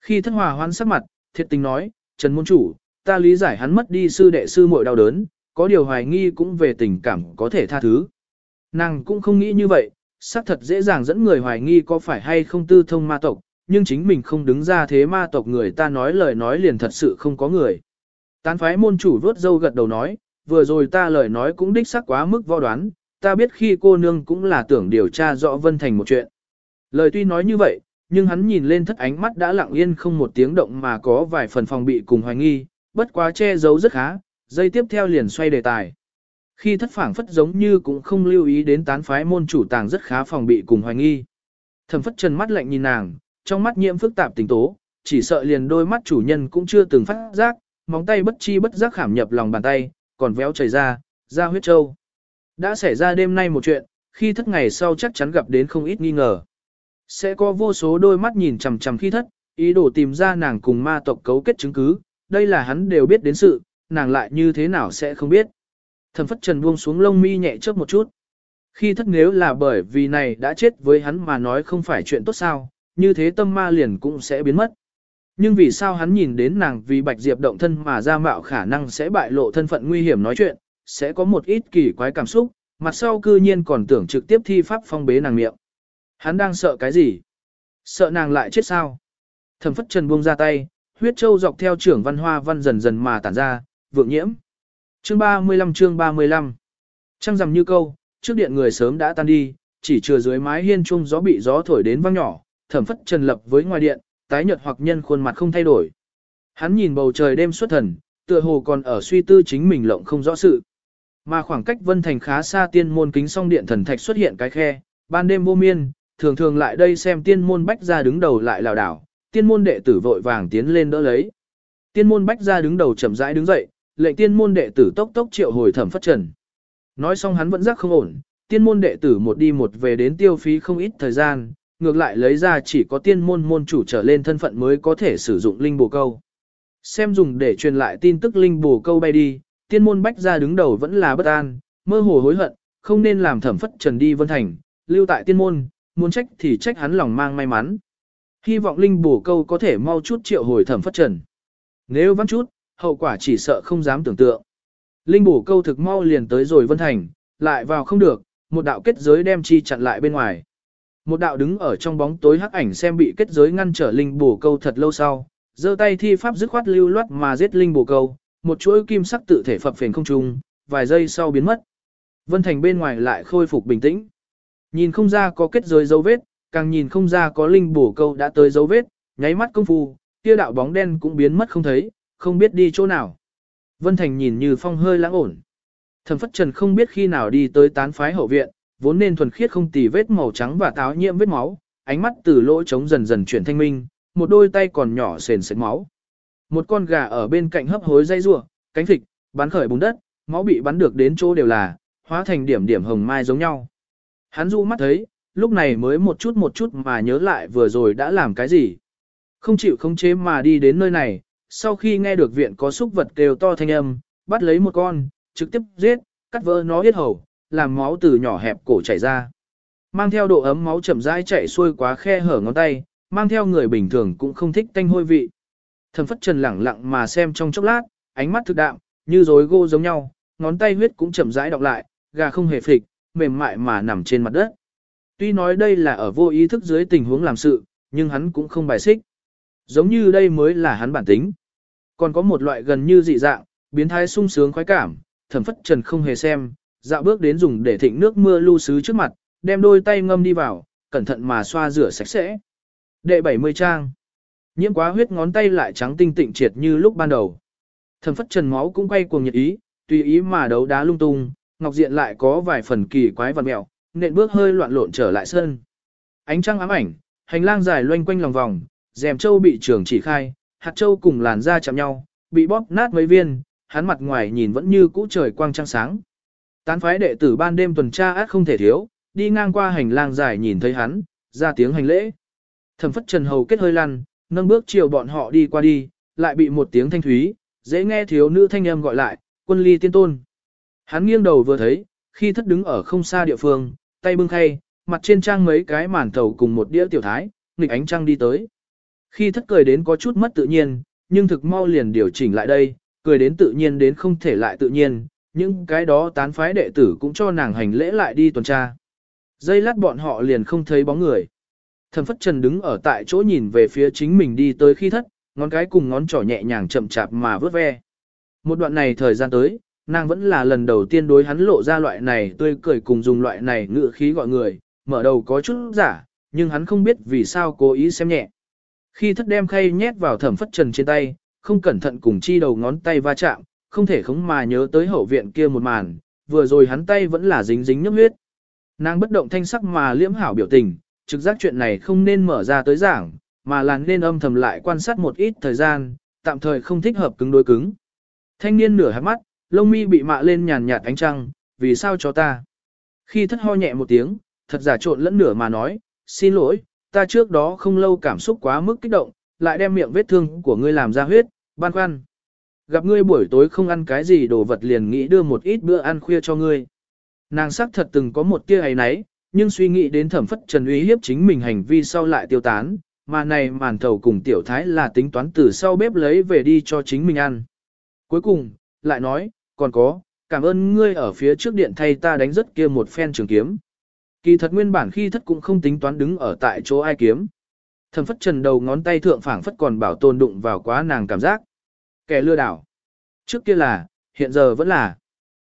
Khi thất hòa hoan sắc mặt, thiệt tình nói, Trần môn chủ, ta lý giải hắn mất đi sư đệ sư muội đau đớn, có điều hoài nghi cũng về tình cảm có thể tha thứ. Nàng cũng không nghĩ như vậy, xác thật dễ dàng dẫn người hoài nghi có phải hay không tư thông ma tộc, nhưng chính mình không đứng ra thế ma tộc người ta nói lời nói liền thật sự không có người. Tán phái môn chủ vuốt dâu gật đầu nói, vừa rồi ta lời nói cũng đích xác quá mức võ đoán, ta biết khi cô nương cũng là tưởng điều tra rõ Vân Thành một chuyện. Lời tuy nói như vậy, nhưng hắn nhìn lên thất ánh mắt đã lặng yên không một tiếng động mà có vài phần phòng bị cùng hoài nghi, bất quá che giấu rất khá, dây tiếp theo liền xoay đề tài. Khi thất phảng phất giống như cũng không lưu ý đến tán phái môn chủ tàng rất khá phòng bị cùng hoài nghi. Thẩm phất trần mắt lạnh nhìn nàng, trong mắt nhiễm phức tạp tình tố, chỉ sợ liền đôi mắt chủ nhân cũng chưa từng phát giác, móng tay bất chi bất giác khảm nhập lòng bàn tay, còn véo chảy ra, ra huyết trâu. Đã xảy ra đêm nay một chuyện, khi thất ngày sau chắc chắn gặp đến không ít nghi ngờ. Sẽ có vô số đôi mắt nhìn chằm chằm khi thất, ý đồ tìm ra nàng cùng ma tộc cấu kết chứng cứ, đây là hắn đều biết đến sự, nàng lại như thế nào sẽ không biết. Thẩm phất trần buông xuống lông mi nhẹ chớp một chút. Khi thất nếu là bởi vì này đã chết với hắn mà nói không phải chuyện tốt sao, như thế tâm ma liền cũng sẽ biến mất. Nhưng vì sao hắn nhìn đến nàng vì Bạch Diệp động thân mà ra mạo khả năng sẽ bại lộ thân phận nguy hiểm nói chuyện, sẽ có một ít kỳ quái cảm xúc, mặt sau cư nhiên còn tưởng trực tiếp thi pháp phong bế nàng miệng. Hắn đang sợ cái gì? Sợ nàng lại chết sao? Thẩm phất trần buông ra tay, huyết châu dọc theo trưởng văn hoa văn dần dần mà tản ra, vượng nhiễm. Chương 35 chương 35 Trăng rằm như câu, trước điện người sớm đã tan đi, chỉ chừa dưới mái hiên trung gió bị gió thổi đến vang nhỏ, thẩm phất trần lập với ngoài điện, tái nhợt hoặc nhân khuôn mặt không thay đổi. Hắn nhìn bầu trời đêm xuất thần, tựa hồ còn ở suy tư chính mình lộng không rõ sự. Mà khoảng cách Vân Thành khá xa tiên môn kính song điện thần thạch xuất hiện cái khe, ban đêm vô miên, thường thường lại đây xem tiên môn bách ra đứng đầu lại lảo đảo, tiên môn đệ tử vội vàng tiến lên đỡ lấy. Tiên môn bách ra đứng đầu chậm rãi đứng dậy, lệnh tiên môn đệ tử tốc tốc triệu hồi thẩm phất trần. Nói xong hắn vẫn giác không ổn, tiên môn đệ tử một đi một về đến tiêu phí không ít thời gian, ngược lại lấy ra chỉ có tiên môn môn chủ trở lên thân phận mới có thể sử dụng linh bồ câu. Xem dùng để truyền lại tin tức linh bồ câu bay đi, tiên môn bách ra đứng đầu vẫn là bất an, mơ hồ hối hận, không nên làm thẩm phất trần đi vân thành, lưu tại tiên môn, muốn trách thì trách hắn lòng mang may mắn. Hy vọng linh bổ câu có thể mau chút triệu hồi thẩm phất trần. Nếu vắn chút, hậu quả chỉ sợ không dám tưởng tượng. Linh bổ câu thực mau liền tới rồi vân thành, lại vào không được, một đạo kết giới đem chi chặn lại bên ngoài. Một đạo đứng ở trong bóng tối hắc ảnh xem bị kết giới ngăn trở linh bổ câu thật lâu sau, giơ tay thi pháp dứt khoát lưu loát mà giết linh bổ câu, một chuỗi kim sắc tự thể phập phền không trung, vài giây sau biến mất. Vân Thành bên ngoài lại khôi phục bình tĩnh. Nhìn không ra có kết giới dấu vết, càng nhìn không ra có linh bổ câu đã tới dấu vết, nháy mắt công phu, kia đạo bóng đen cũng biến mất không thấy, không biết đi chỗ nào. Vân Thành nhìn như phong hơi lãng ổn. Thẩm Phất Trần không biết khi nào đi tới tán phái hậu viện, vốn nên thuần khiết không tì vết màu trắng và táo nhiễm vết máu, ánh mắt từ lỗ trống dần dần chuyển thanh minh, một đôi tay còn nhỏ sền sệt máu. Một con gà ở bên cạnh hấp hối dây rủa, cánh thịt, bắn khởi bùn đất, máu bị bắn được đến chỗ đều là, hóa thành điểm điểm hồng mai giống nhau. Hắn du mắt thấy, lúc này mới một chút một chút mà nhớ lại vừa rồi đã làm cái gì. Không chịu không chế mà đi đến nơi này, sau khi nghe được viện có xúc vật kêu to thanh âm, bắt lấy một con, trực tiếp giết, cắt vỡ nó hết hầu, làm máu từ nhỏ hẹp cổ chảy ra. Mang theo độ ấm máu chậm rãi chảy xuôi quá khe hở ngón tay, mang theo người bình thường cũng không thích tanh hôi vị. Thẩm phất trần lẳng lặng mà xem trong chốc lát, ánh mắt thực đạm, như rối gô giống nhau, ngón tay huyết cũng chậm rãi đọc lại, gà không hề phịch, mềm mại mà nằm trên mặt đất. Tuy nói đây là ở vô ý thức dưới tình huống làm sự, nhưng hắn cũng không bài xích. Giống như đây mới là hắn bản tính. Còn có một loại gần như dị dạng, biến thái sung sướng khoái cảm, thẩm phất trần không hề xem, dạo bước đến dùng để thịnh nước mưa lưu sứ trước mặt, đem đôi tay ngâm đi vào, cẩn thận mà xoa rửa sạch sẽ. Đệ 70 trang. Nhiễm quá huyết ngón tay lại trắng tinh tịnh triệt như lúc ban đầu. Thẩm phất trần máu cũng quay cuồng nhiệt ý, tùy ý mà đấu đá lung tung, ngọc diện lại có vài phần kỳ quái vật mẹo, nện bước hơi loạn lộn trở lại sân. Ánh trăng ám ảnh, hành lang dài loanh quanh lòng vòng, rèm châu bị trường chỉ khai, hạt châu cùng làn da chạm nhau, bị bóp nát mấy viên, hắn mặt ngoài nhìn vẫn như cũ trời quang trăng sáng. Tán phái đệ tử ban đêm tuần tra át không thể thiếu, đi ngang qua hành lang dài nhìn thấy hắn, ra tiếng hành lễ. Thẩm phất trần hầu kết hơi lăn, nâng bước chiều bọn họ đi qua đi, lại bị một tiếng thanh thúy, dễ nghe thiếu nữ thanh âm gọi lại, quân ly tiên tôn. Hắn nghiêng đầu vừa thấy, khi thất đứng ở không xa địa phương, tay bưng khay, mặt trên trang mấy cái màn thầu cùng một đĩa tiểu thái, nghịch ánh trăng đi tới. Khi thất cười đến có chút mất tự nhiên, nhưng thực mau liền điều chỉnh lại đây, cười đến tự nhiên đến không thể lại tự nhiên, những cái đó tán phái đệ tử cũng cho nàng hành lễ lại đi tuần tra. Dây lát bọn họ liền không thấy bóng người. Thẩm phất trần đứng ở tại chỗ nhìn về phía chính mình đi tới khi thất, ngón cái cùng ngón trỏ nhẹ nhàng chậm chạp mà vớt ve. Một đoạn này thời gian tới, nàng vẫn là lần đầu tiên đối hắn lộ ra loại này tươi cười cùng dùng loại này ngự khí gọi người, mở đầu có chút giả, nhưng hắn không biết vì sao cố ý xem nhẹ. Khi thất đem khay nhét vào thẩm phất trần trên tay, không cẩn thận cùng chi đầu ngón tay va chạm, không thể không mà nhớ tới hậu viện kia một màn, vừa rồi hắn tay vẫn là dính dính nhấp huyết. Nàng bất động thanh sắc mà liễm hảo biểu tình, trực giác chuyện này không nên mở ra tới giảng, mà là nên âm thầm lại quan sát một ít thời gian, tạm thời không thích hợp cứng đối cứng. Thanh niên nửa hạt mắt, lông mi bị mạ lên nhàn nhạt ánh trăng, vì sao cho ta? Khi thất ho nhẹ một tiếng, thật giả trộn lẫn nửa mà nói, xin lỗi, ta trước đó không lâu cảm xúc quá mức kích động, lại đem miệng vết thương của ngươi làm ra huyết, ban khoăn. Gặp ngươi buổi tối không ăn cái gì đồ vật liền nghĩ đưa một ít bữa ăn khuya cho ngươi. Nàng sắc thật từng có một tia ấy nấy, nhưng suy nghĩ đến thẩm phất trần uy hiếp chính mình hành vi sau lại tiêu tán, mà này màn thầu cùng tiểu thái là tính toán từ sau bếp lấy về đi cho chính mình ăn. Cuối cùng, lại nói, còn có, cảm ơn ngươi ở phía trước điện thay ta đánh rất kia một phen trường kiếm. Kỳ thật nguyên bản khi thất cũng không tính toán đứng ở tại chỗ ai kiếm. Thẩm phất trần đầu ngón tay thượng phảng phất còn bảo tồn đụng vào quá nàng cảm giác. Kẻ lừa đảo. Trước kia là, hiện giờ vẫn là.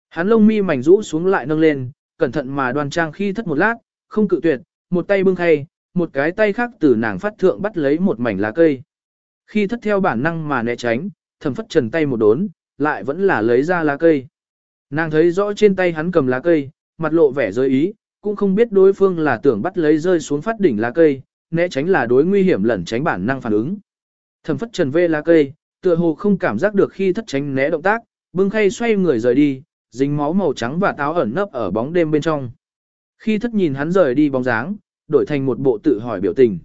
Hắn lông mi mảnh rũ xuống lại nâng lên, cẩn thận mà đoan trang khi thất một lát, không cự tuyệt, một tay bưng khay, một cái tay khác từ nàng phát thượng bắt lấy một mảnh lá cây. Khi thất theo bản năng mà né tránh, thẩm phất trần tay một đốn, lại vẫn là lấy ra lá cây. Nàng thấy rõ trên tay hắn cầm lá cây, mặt lộ vẻ rơi ý, cũng không biết đối phương là tưởng bắt lấy rơi xuống phát đỉnh lá cây, né tránh là đối nguy hiểm lẩn tránh bản năng phản ứng. Thẩm phất trần vê lá cây, tựa hồ không cảm giác được khi thất tránh né động tác, bưng khay xoay người rời đi, dính máu màu trắng và táo ẩn nấp ở bóng đêm bên trong. Khi thất nhìn hắn rời đi bóng dáng, đổi thành một bộ tự hỏi biểu tình.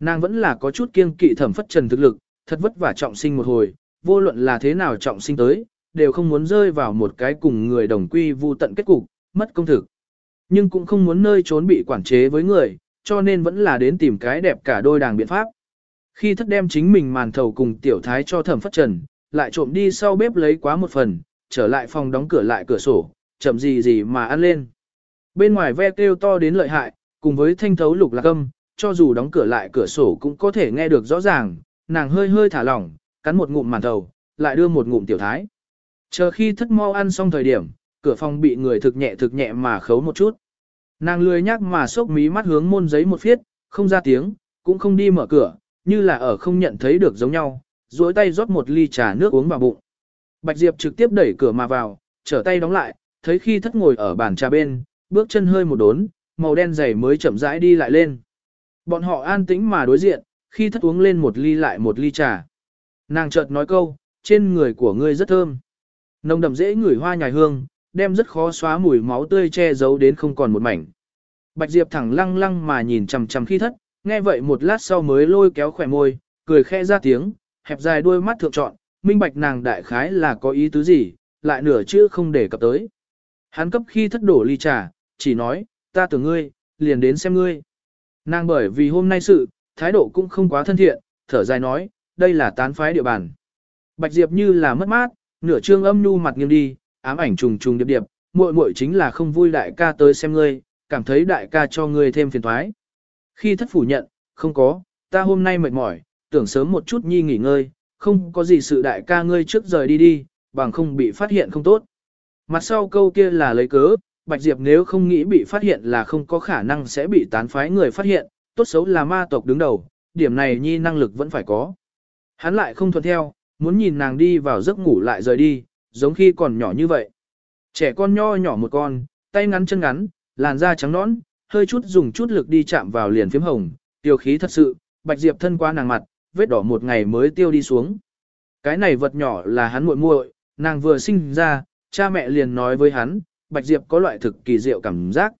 Nàng vẫn là có chút kiêng kỵ thẩm phất trần thực lực, thật vất vả trọng sinh một hồi, vô luận là thế nào trọng sinh tới, đều không muốn rơi vào một cái cùng người đồng quy vu tận kết cục, mất công thực. Nhưng cũng không muốn nơi trốn bị quản chế với người, cho nên vẫn là đến tìm cái đẹp cả đôi đàng biện pháp. Khi thất đem chính mình màn thầu cùng tiểu thái cho thẩm phất trần, lại trộm đi sau bếp lấy quá một phần, trở lại phòng đóng cửa lại cửa sổ, chậm gì gì mà ăn lên. Bên ngoài ve kêu to đến lợi hại, cùng với thanh thấu lục lạc âm, cho dù đóng cửa lại cửa sổ cũng có thể nghe được rõ ràng, nàng hơi hơi thả lỏng, cắn một ngụm màn thầu, lại đưa một ngụm tiểu thái. Chờ khi thất mau ăn xong thời điểm, cửa phòng bị người thực nhẹ thực nhẹ mà khấu một chút. Nàng lười nhắc mà sốc mí mắt hướng môn giấy một phiết, không ra tiếng, cũng không đi mở cửa, như là ở không nhận thấy được giống nhau, duỗi tay rót một ly trà nước uống vào bụng. Bạch Diệp trực tiếp đẩy cửa mà vào, trở tay đóng lại, thấy khi thất ngồi ở bàn trà bên, bước chân hơi một đốn, màu đen dày mới chậm rãi đi lại lên. Bọn họ an tĩnh mà đối diện, khi thất uống lên một ly lại một ly trà. Nàng chợt nói câu, trên người của ngươi rất thơm. Nồng đậm dễ ngửi hoa nhài hương, đem rất khó xóa mùi máu tươi che giấu đến không còn một mảnh. Bạch Diệp thẳng lăng lăng mà nhìn chằm chằm khi thất, nghe vậy một lát sau mới lôi kéo khỏe môi, cười khẽ ra tiếng, hẹp dài đuôi mắt thượng trọn, minh bạch nàng đại khái là có ý tứ gì, lại nửa chữ không để cập tới. Hắn cấp khi thất đổ ly trà, chỉ nói, ta tưởng ngươi, liền đến xem ngươi. Nàng bởi vì hôm nay sự, thái độ cũng không quá thân thiện, thở dài nói, đây là tán phái địa bàn. Bạch Diệp như là mất mát, nửa trương âm nhu mặt nghiêng đi, ám ảnh trùng trùng điệp điệp, muội muội chính là không vui đại ca tới xem ngươi, cảm thấy đại ca cho ngươi thêm phiền toái. Khi thất phủ nhận, không có, ta hôm nay mệt mỏi, tưởng sớm một chút nhi nghỉ ngơi, không có gì sự đại ca ngươi trước rời đi đi, bằng không bị phát hiện không tốt. Mặt sau câu kia là lấy cớ, Bạch Diệp nếu không nghĩ bị phát hiện là không có khả năng sẽ bị tán phái người phát hiện, tốt xấu là ma tộc đứng đầu, điểm này nhi năng lực vẫn phải có. Hắn lại không thuận theo, muốn nhìn nàng đi vào giấc ngủ lại rời đi, giống khi còn nhỏ như vậy. Trẻ con nho nhỏ một con, tay ngắn chân ngắn, làn da trắng nõn, hơi chút dùng chút lực đi chạm vào liền phím hồng, tiêu khí thật sự, Bạch Diệp thân qua nàng mặt, vết đỏ một ngày mới tiêu đi xuống. Cái này vật nhỏ là hắn muội muội, nàng vừa sinh ra, cha mẹ liền nói với hắn, Bạch Diệp có loại thực kỳ diệu cảm giác.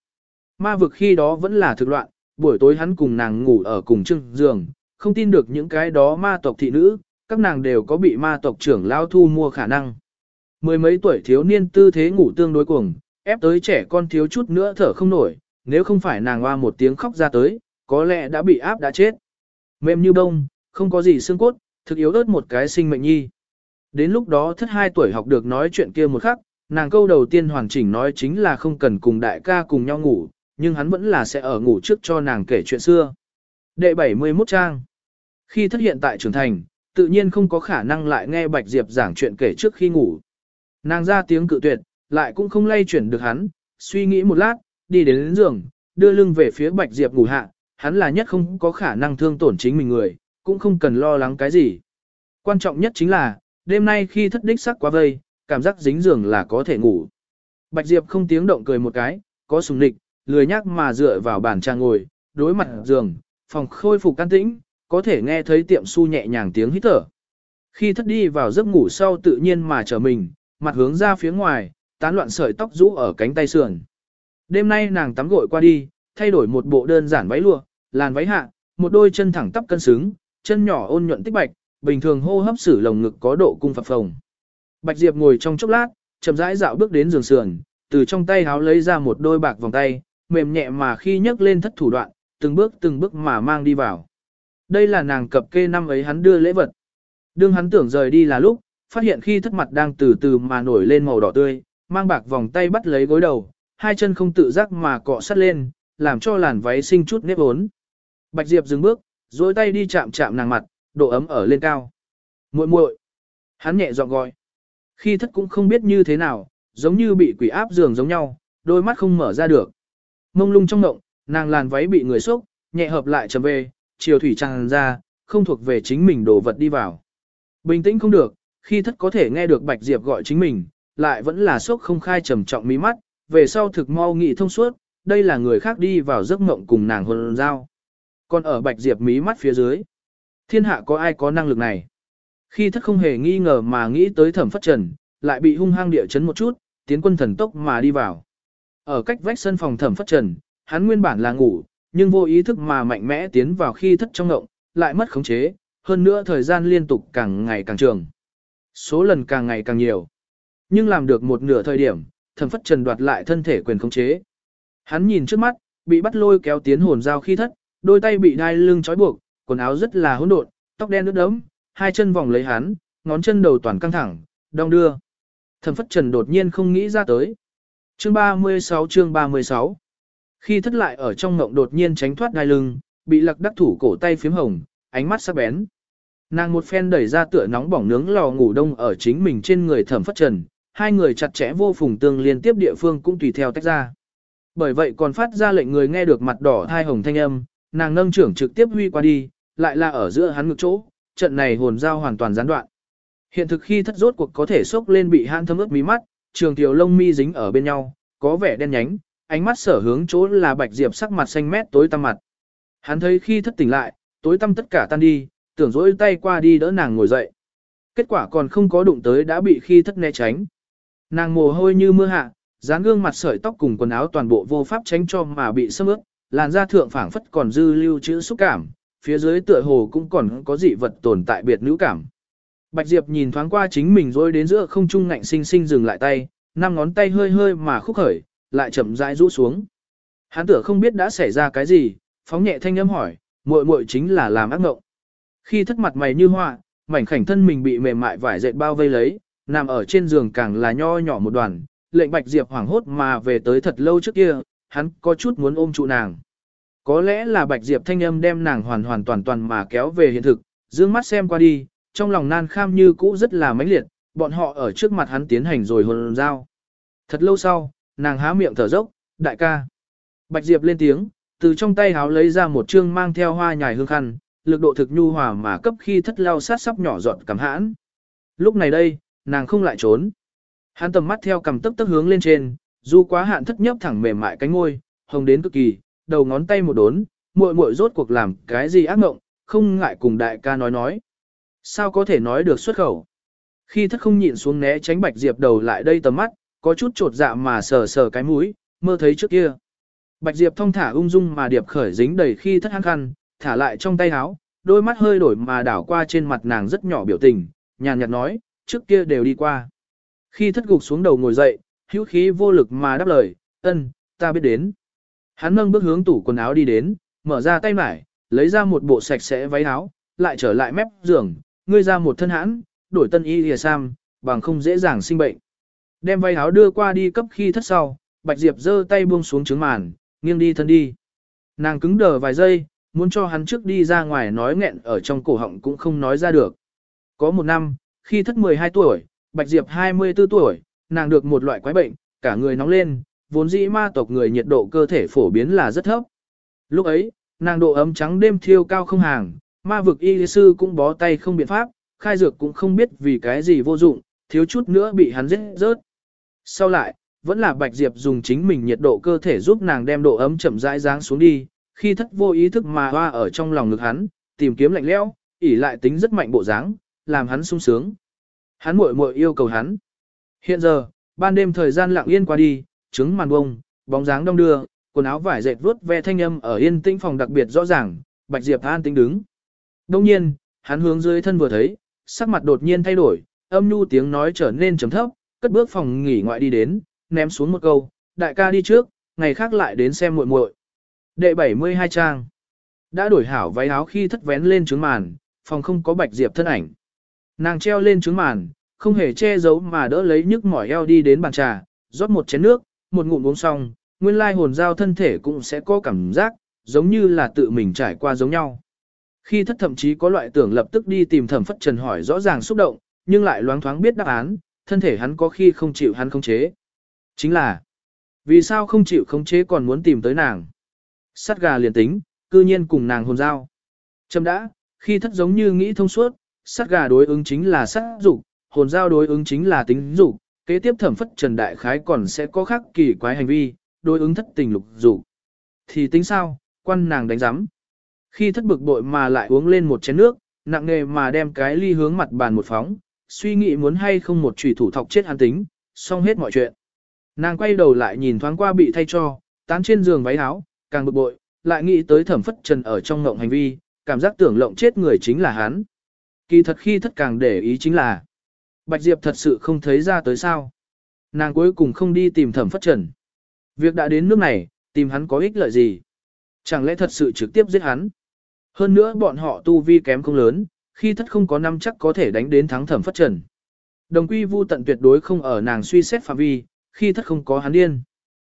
Ma vực khi đó vẫn là thực loạn, buổi tối hắn cùng nàng ngủ ở cùng chưng giường, không tin được những cái đó ma tộc thị nữ, các nàng đều có bị ma tộc trưởng lao thu mua khả năng. Mười mấy tuổi thiếu niên tư thế ngủ tương đối cuồng, ép tới trẻ con thiếu chút nữa thở không nổi, nếu không phải nàng hoa một tiếng khóc ra tới, có lẽ đã bị áp đã chết. Mềm như bông, không có gì xương cốt, thực yếu ớt một cái sinh mệnh nhi. Đến lúc đó thất hai tuổi học được nói chuyện kia một khắc, nàng câu đầu tiên hoàn chỉnh nói chính là không cần cùng đại ca cùng nhau ngủ, nhưng hắn vẫn là sẽ ở ngủ trước cho nàng kể chuyện xưa. Đệ 71 trang Khi thất hiện tại trưởng thành, tự nhiên không có khả năng lại nghe Bạch Diệp giảng chuyện kể trước khi ngủ. Nàng ra tiếng cự tuyệt, lại cũng không lay chuyển được hắn, suy nghĩ một lát, đi đến, đến giường, đưa lưng về phía Bạch Diệp ngủ hạ, hắn là nhất không có khả năng thương tổn chính mình người, cũng không cần lo lắng cái gì. Quan trọng nhất chính là, đêm nay khi thất đích sắc quá vây, cảm giác dính giường là có thể ngủ. Bạch Diệp không tiếng động cười một cái, có sùng nịch, lười nhắc mà dựa vào bàn trang ngồi, đối mặt giường, phòng khôi phục can tĩnh, có thể nghe thấy tiệm su nhẹ nhàng tiếng hít thở. Khi thất đi vào giấc ngủ sau tự nhiên mà trở mình, mặt hướng ra phía ngoài, tán loạn sợi tóc rũ ở cánh tay sườn. Đêm nay nàng tắm gội qua đi, thay đổi một bộ đơn giản váy lụa, làn váy hạ, một đôi chân thẳng tắp cân xứng, chân nhỏ ôn nhuận tích bạch, bình thường hô hấp sử lồng ngực có độ cung phập phồng. Bạch Diệp ngồi trong chốc lát, chậm rãi dạo bước đến giường sườn, từ trong tay háo lấy ra một đôi bạc vòng tay, mềm nhẹ mà khi nhấc lên thất thủ đoạn, từng bước từng bước mà mang đi vào. Đây là nàng cập kê năm ấy hắn đưa lễ vật. Đương hắn tưởng rời đi là lúc, phát hiện khi thất mặt đang từ từ mà nổi lên màu đỏ tươi, mang bạc vòng tay bắt lấy gối đầu, hai chân không tự giác mà cọ sát lên, làm cho làn váy sinh chút nếp ốn. Bạch Diệp dừng bước, dối tay đi chạm chạm nàng mặt, độ ấm ở lên cao. muội muội, Hắn nhẹ giọng gọi. Khi thất cũng không biết như thế nào, giống như bị quỷ áp giường giống nhau, đôi mắt không mở ra được. Mông lung trong ngộng, nàng làn váy bị người xúc, nhẹ hợp lại trầm về, chiều thủy tràn ra, không thuộc về chính mình đồ vật đi vào. Bình tĩnh không được, khi thất có thể nghe được Bạch Diệp gọi chính mình, lại vẫn là sốc không khai trầm trọng mí mắt, về sau thực mau nghị thông suốt, đây là người khác đi vào giấc mộng cùng nàng hôn giao. Còn ở Bạch Diệp mí mắt phía dưới, thiên hạ có ai có năng lực này? Khi thất không hề nghi ngờ mà nghĩ tới thẩm phất trần, lại bị hung hăng địa chấn một chút, tiến quân thần tốc mà đi vào. Ở cách vách sân phòng thẩm phất trần, hắn nguyên bản là ngủ, nhưng vô ý thức mà mạnh mẽ tiến vào khi thất trong ngộng, lại mất khống chế, hơn nữa thời gian liên tục càng ngày càng trường. Số lần càng ngày càng nhiều. Nhưng làm được một nửa thời điểm, thẩm phất trần đoạt lại thân thể quyền khống chế. Hắn nhìn trước mắt, bị bắt lôi kéo tiến hồn dao khi thất, đôi tay bị đai lưng trói buộc, quần áo rất là hỗn độn, tóc đen ướt đẫm, hai chân vòng lấy hắn, ngón chân đầu toàn căng thẳng, đong đưa. Thẩm phất trần đột nhiên không nghĩ ra tới. Chương 36 chương 36 khi thất lại ở trong ngộng đột nhiên tránh thoát đai lưng, bị lạc đắc thủ cổ tay phím hồng, ánh mắt sắc bén. Nàng một phen đẩy ra tựa nóng bỏng nướng lò ngủ đông ở chính mình trên người thẩm phất trần, hai người chặt chẽ vô phùng tương liên tiếp địa phương cũng tùy theo tách ra. Bởi vậy còn phát ra lệnh người nghe được mặt đỏ thai hồng thanh âm, nàng nâng trưởng trực tiếp huy qua đi, lại là ở giữa hắn ngực chỗ, trận này hồn giao hoàn toàn gián đoạn. Hiện thực khi thất rốt cuộc có thể sốc lên bị hãn thấm ướt mí mắt, trường tiểu lông mi dính ở bên nhau, có vẻ đen nhánh, ánh mắt sở hướng chỗ là bạch diệp sắc mặt xanh mét tối tăm mặt. Hắn thấy khi thất tỉnh lại, tối tăm tất cả tan đi, tưởng dỗi tay qua đi đỡ nàng ngồi dậy. Kết quả còn không có đụng tới đã bị khi thất né tránh. Nàng mồ hôi như mưa hạ, dáng gương mặt sợi tóc cùng quần áo toàn bộ vô pháp tránh cho mà bị xâm ướt, làn da thượng phảng phất còn dư lưu chữ xúc cảm, phía dưới tựa hồ cũng còn có dị vật tồn tại biệt nữ cảm. Bạch Diệp nhìn thoáng qua chính mình rồi đến giữa không trung ngạnh sinh sinh dừng lại tay, năm ngón tay hơi hơi mà khúc khởi, lại chậm rãi rũ xuống. Hắn tựa không biết đã xảy ra cái gì, phóng nhẹ thanh âm hỏi, muội muội chính là làm ác ngộng. Khi thất mặt mày như hoa, mảnh khảnh thân mình bị mềm mại vải dệt bao vây lấy, nằm ở trên giường càng là nho nhỏ một đoàn, lệnh Bạch Diệp hoảng hốt mà về tới thật lâu trước kia, hắn có chút muốn ôm trụ nàng. Có lẽ là Bạch Diệp thanh âm đem nàng hoàn hoàn toàn toàn mà kéo về hiện thực, dương mắt xem qua đi, trong lòng nan kham như cũ rất là mãnh liệt, bọn họ ở trước mặt hắn tiến hành rồi hồn giao. Thật lâu sau, nàng há miệng thở dốc, đại ca. Bạch Diệp lên tiếng, từ trong tay háo lấy ra một chương mang theo hoa nhài hương khăn, lực độ thực nhu hòa mà cấp khi thất lao sát sắp nhỏ giọt cảm hãn. Lúc này đây, nàng không lại trốn. Hắn tầm mắt theo cầm tấp tấp hướng lên trên, du quá hạn thất nhấp thẳng mềm mại cánh ngôi, hồng đến cực kỳ, đầu ngón tay một đốn, muội muội rốt cuộc làm cái gì ác mộng, không ngại cùng đại ca nói nói. Sao có thể nói được xuất khẩu? Khi thất không nhịn xuống né tránh Bạch Diệp đầu lại đây tầm mắt, có chút trột dạ mà sờ sờ cái mũi, mơ thấy trước kia. Bạch Diệp thông thả ung dung mà điệp khởi dính đầy khi thất hăng khăn, thả lại trong tay áo, đôi mắt hơi đổi mà đảo qua trên mặt nàng rất nhỏ biểu tình, nhàn nhạt nói, trước kia đều đi qua. Khi thất gục xuống đầu ngồi dậy, hữu khí vô lực mà đáp lời, ân, ta biết đến. Hắn nâng bước hướng tủ quần áo đi đến, mở ra tay mải, lấy ra một bộ sạch sẽ váy áo, lại trở lại mép giường, ngươi ra một thân hãn, đổi tân y lìa sam, bằng không dễ dàng sinh bệnh. Đem vay áo đưa qua đi cấp khi thất sau, Bạch Diệp giơ tay buông xuống trứng màn, nghiêng đi thân đi. Nàng cứng đờ vài giây, muốn cho hắn trước đi ra ngoài nói nghẹn ở trong cổ họng cũng không nói ra được. Có một năm, khi thất 12 tuổi, Bạch Diệp 24 tuổi, nàng được một loại quái bệnh, cả người nóng lên, vốn dĩ ma tộc người nhiệt độ cơ thể phổ biến là rất thấp. Lúc ấy, nàng độ ấm trắng đêm thiêu cao không hàng, ma vực y sư cũng bó tay không biện pháp, khai dược cũng không biết vì cái gì vô dụng, thiếu chút nữa bị hắn giết rớt. Sau lại, vẫn là Bạch Diệp dùng chính mình nhiệt độ cơ thể giúp nàng đem độ ấm chậm rãi giáng xuống đi, khi thất vô ý thức mà hoa ở trong lòng ngực hắn, tìm kiếm lạnh lẽo, ỉ lại tính rất mạnh bộ dáng, làm hắn sung sướng. Hắn muội muội yêu cầu hắn. Hiện giờ, ban đêm thời gian lặng yên qua đi, trứng màn bông, bóng dáng đông đưa, quần áo vải dệt vuốt ve thanh âm ở yên tĩnh phòng đặc biệt rõ ràng, Bạch Diệp an tĩnh đứng. Đông nhiên, hắn hướng dưới thân vừa thấy, sắc mặt đột nhiên thay đổi, âm nhu tiếng nói trở nên trầm thấp, cất bước phòng nghỉ ngoại đi đến, ném xuống một câu, đại ca đi trước, ngày khác lại đến xem muội muội. Đệ 72 trang. Đã đổi hảo váy áo khi thất vén lên trướng màn, phòng không có Bạch Diệp thân ảnh. Nàng treo lên trướng màn, không hề che giấu mà đỡ lấy nhức mỏi eo đi đến bàn trà, rót một chén nước, một ngụm uống xong, nguyên lai hồn giao thân thể cũng sẽ có cảm giác, giống như là tự mình trải qua giống nhau. Khi thất thậm chí có loại tưởng lập tức đi tìm thẩm phất trần hỏi rõ ràng xúc động, nhưng lại loáng thoáng biết đáp án, thân thể hắn có khi không chịu hắn không chế. Chính là, vì sao không chịu khống chế còn muốn tìm tới nàng? Sắt gà liền tính, cư nhiên cùng nàng hồn giao. Châm đã, khi thất giống như nghĩ thông suốt, sắt gà đối ứng chính là sát dục, hồn giao đối ứng chính là tính dục, kế tiếp thẩm phất trần đại khái còn sẽ có khác kỳ quái hành vi, đối ứng thất tình lục dục. Thì tính sao, quan nàng đánh giám. Khi thất bực bội mà lại uống lên một chén nước, nặng nề mà đem cái ly hướng mặt bàn một phóng, suy nghĩ muốn hay không một chủy thủ thọc chết hắn tính, xong hết mọi chuyện. Nàng quay đầu lại nhìn thoáng qua bị thay cho, tán trên giường váy áo, càng bực bội, lại nghĩ tới thẩm phất trần ở trong ngộng hành vi, cảm giác tưởng lộng chết người chính là hắn. Kỳ thật khi thất càng để ý chính là, Bạch Diệp thật sự không thấy ra tới sao. Nàng cuối cùng không đi tìm thẩm phất trần. Việc đã đến nước này, tìm hắn có ích lợi gì? Chẳng lẽ thật sự trực tiếp giết hắn? Hơn nữa bọn họ tu vi kém không lớn, khi thất không có năm chắc có thể đánh đến thắng thẩm phất trần. Đồng quy vu tận tuyệt đối không ở nàng suy xét phạm vi, khi thất không có hắn điên.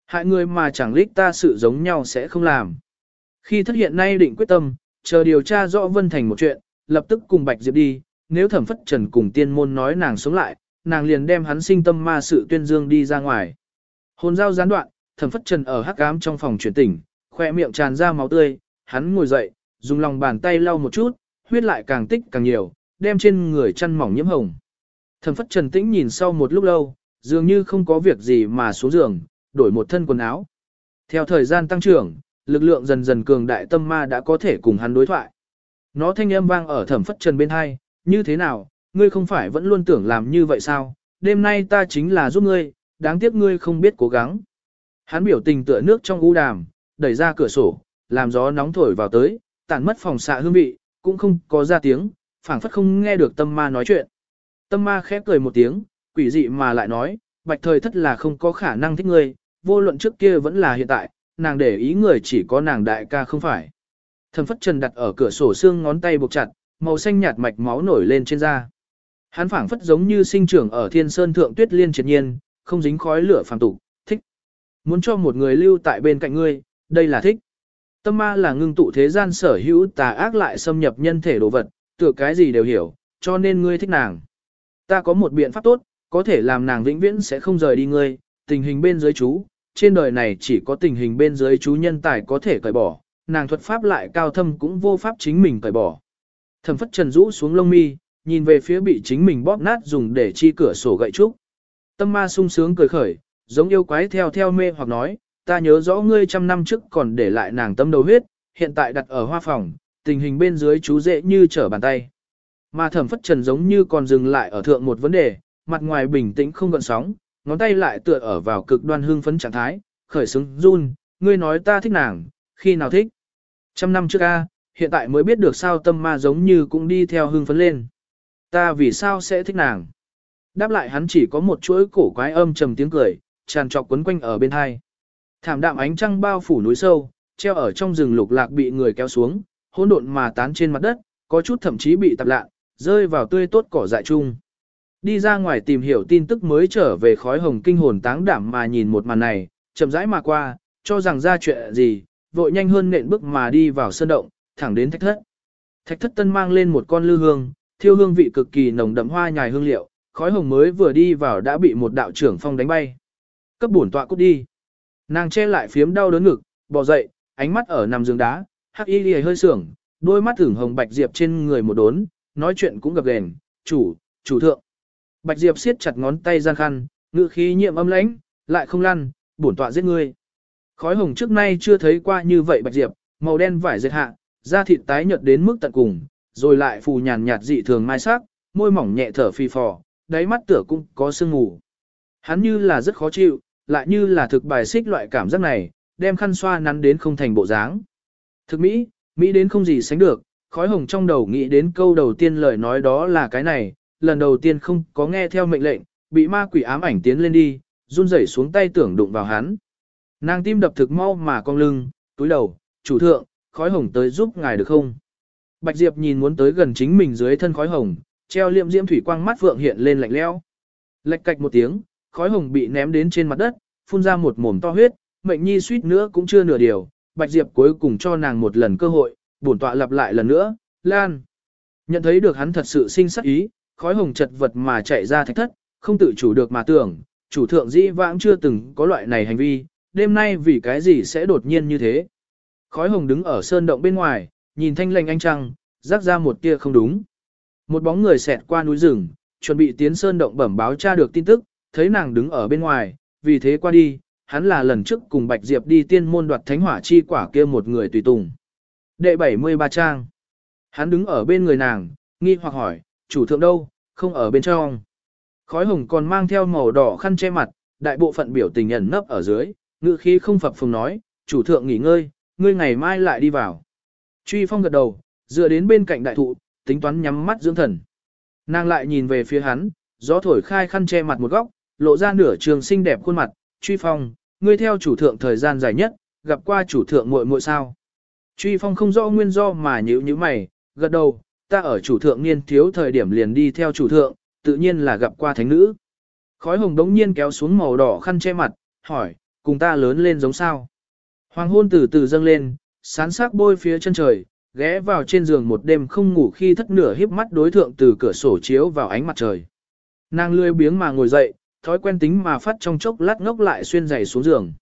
Hại người mà chẳng lích ta sự giống nhau sẽ không làm. Khi thất hiện nay định quyết tâm, chờ điều tra rõ Vân Thành một chuyện, lập tức cùng Bạch Diệp đi, nếu thẩm phất trần cùng tiên môn nói nàng sống lại, nàng liền đem hắn sinh tâm ma sự tuyên dương đi ra ngoài. Hồn giao gián đoạn, thẩm phất trần ở hắc ám trong phòng chuyển tỉnh, khoe miệng tràn ra máu tươi, hắn ngồi dậy, dùng lòng bàn tay lau một chút, huyết lại càng tích càng nhiều, đem trên người chăn mỏng nhiễm hồng. Thẩm phất trần tĩnh nhìn sau một lúc lâu, dường như không có việc gì mà xuống giường, đổi một thân quần áo. Theo thời gian tăng trưởng, lực lượng dần dần cường đại tâm ma đã có thể cùng hắn đối thoại. Nó thanh âm vang ở thẩm phất trần bên hai, như thế nào, ngươi không phải vẫn luôn tưởng làm như vậy sao, đêm nay ta chính là giúp ngươi, đáng tiếc ngươi không biết cố gắng. Hắn biểu tình tựa nước trong u đàm, đẩy ra cửa sổ, làm gió nóng thổi vào tới, tản mất phòng xạ hương vị, cũng không có ra tiếng, phảng phất không nghe được tâm ma nói chuyện. Tâm ma khép cười một tiếng, quỷ dị mà lại nói, bạch thời thất là không có khả năng thích ngươi, vô luận trước kia vẫn là hiện tại, nàng để ý người chỉ có nàng đại ca không phải. Thần phất trần đặt ở cửa sổ xương ngón tay buộc chặt, màu xanh nhạt mạch máu nổi lên trên da. Hắn phảng phất giống như sinh trưởng ở thiên sơn thượng tuyết liên triệt nhiên, không dính khói lửa phàm tục, thích. Muốn cho một người lưu tại bên cạnh ngươi, đây là thích. Tâm ma là ngưng tụ thế gian sở hữu tà ác lại xâm nhập nhân thể đồ vật, tựa cái gì đều hiểu, cho nên ngươi thích nàng. Ta có một biện pháp tốt, có thể làm nàng vĩnh viễn sẽ không rời đi ngươi, tình hình bên dưới chú, trên đời này chỉ có tình hình bên dưới chú nhân tài có thể cởi bỏ, nàng thuật pháp lại cao thâm cũng vô pháp chính mình cởi bỏ. Thẩm phất trần rũ xuống lông mi, nhìn về phía bị chính mình bóp nát dùng để chi cửa sổ gậy trúc. Tâm ma sung sướng cười khởi, giống yêu quái theo theo mê hoặc nói, ta nhớ rõ ngươi trăm năm trước còn để lại nàng tâm đầu huyết, hiện tại đặt ở hoa phòng, tình hình bên dưới chú dễ như trở bàn tay. Mà thẩm phất trần giống như còn dừng lại ở thượng một vấn đề, mặt ngoài bình tĩnh không gợn sóng, ngón tay lại tựa ở vào cực đoan hương phấn trạng thái, khởi xứng run, ngươi nói ta thích nàng, khi nào thích. Trăm năm trước a, hiện tại mới biết được sao tâm ma giống như cũng đi theo hương phấn lên. Ta vì sao sẽ thích nàng? Đáp lại hắn chỉ có một chuỗi cổ quái âm trầm tiếng cười, tràn trọc quấn quanh ở bên hai. Thảm đạm ánh trăng bao phủ núi sâu, treo ở trong rừng lục lạc bị người kéo xuống, hỗn độn mà tán trên mặt đất, có chút thậm chí bị tạp lạ, rơi vào tươi tốt cỏ dại chung. Đi ra ngoài tìm hiểu tin tức mới trở về khói hồng kinh hồn táng đảm mà nhìn một màn này, chậm rãi mà qua, cho rằng ra chuyện gì, vội nhanh hơn nện bước mà đi vào sơn động, thẳng đến thạch thất. Thạch thất tân mang lên một con lư hương, thiêu hương vị cực kỳ nồng đậm hoa nhài hương liệu, khói hồng mới vừa đi vào đã bị một đạo trưởng phong đánh bay. Cấp bổn tọa cút đi. Nàng che lại phiếm đau đớn ngực, bò dậy, ánh mắt ở nằm giường đá, hắc y lìa hơi sưởng, đôi mắt thửng hồng bạch diệp trên người một đốn, nói chuyện cũng gập ghềnh, chủ, chủ thượng. Bạch diệp siết chặt ngón tay gian khăn, ngự khí nhiệm âm lãnh, lại không lăn, bổn tọa giết ngươi. Khói hồng trước nay chưa thấy qua như vậy bạch diệp, màu đen vải dệt hạ, da thịt tái nhợt đến mức tận cùng, rồi lại phù nhàn nhạt dị thường mai sắc, môi mỏng nhẹ thở phì phò, đáy mắt tựa cũng có sương mù. Hắn như là rất khó chịu, lại như là thực bài xích loại cảm giác này, đem khăn xoa nắn đến không thành bộ dáng. Thực Mỹ, Mỹ đến không gì sánh được, khói hồng trong đầu nghĩ đến câu đầu tiên lời nói đó là cái này, lần đầu tiên không có nghe theo mệnh lệnh, bị ma quỷ ám ảnh tiến lên đi, run rẩy xuống tay tưởng đụng vào hắn. Nàng tim đập thực mau mà cong lưng, túi đầu, chủ thượng, khói hồng tới giúp ngài được không? Bạch Diệp nhìn muốn tới gần chính mình dưới thân khói hồng, treo liệm diễm thủy quang mắt vượng hiện lên lạnh lẽo. Lệch cạch một tiếng, khói hồng bị ném đến trên mặt đất, phun ra một mồm to huyết, mệnh nhi suýt nữa cũng chưa nửa điều, Bạch Diệp cuối cùng cho nàng một lần cơ hội, bổn tọa lặp lại lần nữa, Lan. Nhận thấy được hắn thật sự sinh sắc ý, khói hồng chật vật mà chạy ra thạch thất, không tự chủ được mà tưởng, chủ thượng dĩ vãng chưa từng có loại này hành vi, đêm nay vì cái gì sẽ đột nhiên như thế. Khói hồng đứng ở sơn động bên ngoài, nhìn thanh lành anh trăng, rắc ra một tia không đúng. Một bóng người xẹt qua núi rừng, chuẩn bị tiến sơn động bẩm báo tra được tin tức, thấy nàng đứng ở bên ngoài, vì thế qua đi, hắn là lần trước cùng Bạch Diệp đi tiên môn đoạt thánh hỏa chi quả kia một người tùy tùng. Đệ 73 trang. Hắn đứng ở bên người nàng, nghi hoặc hỏi, chủ thượng đâu, không ở bên trong. Khói hồng còn mang theo màu đỏ khăn che mặt, đại bộ phận biểu tình ẩn nấp ở dưới, ngữ khí không phập phồng nói, chủ thượng nghỉ ngơi, ngươi ngày mai lại đi vào. Truy phong gật đầu, dựa đến bên cạnh đại thụ, tính toán nhắm mắt dưỡng thần. Nàng lại nhìn về phía hắn, gió thổi khai khăn che mặt một góc, lộ ra nửa trường xinh đẹp khuôn mặt, truy phong, ngươi theo chủ thượng thời gian dài nhất, gặp qua chủ thượng muội muội sao. Truy phong không rõ nguyên do mà nhữ như mày, gật đầu, ta ở chủ thượng niên thiếu thời điểm liền đi theo chủ thượng, tự nhiên là gặp qua thánh nữ. Khói hồng đống nhiên kéo xuống màu đỏ khăn che mặt, hỏi, cùng ta lớn lên giống sao. Hoàng hôn từ từ dâng lên, sán sắc bôi phía chân trời, ghé vào trên giường một đêm không ngủ khi thất nửa híp mắt đối thượng từ cửa sổ chiếu vào ánh mặt trời. Nàng lươi biếng mà ngồi dậy, thói quen tính mà phát trong chốc lát ngốc lại xuyên giày xuống giường.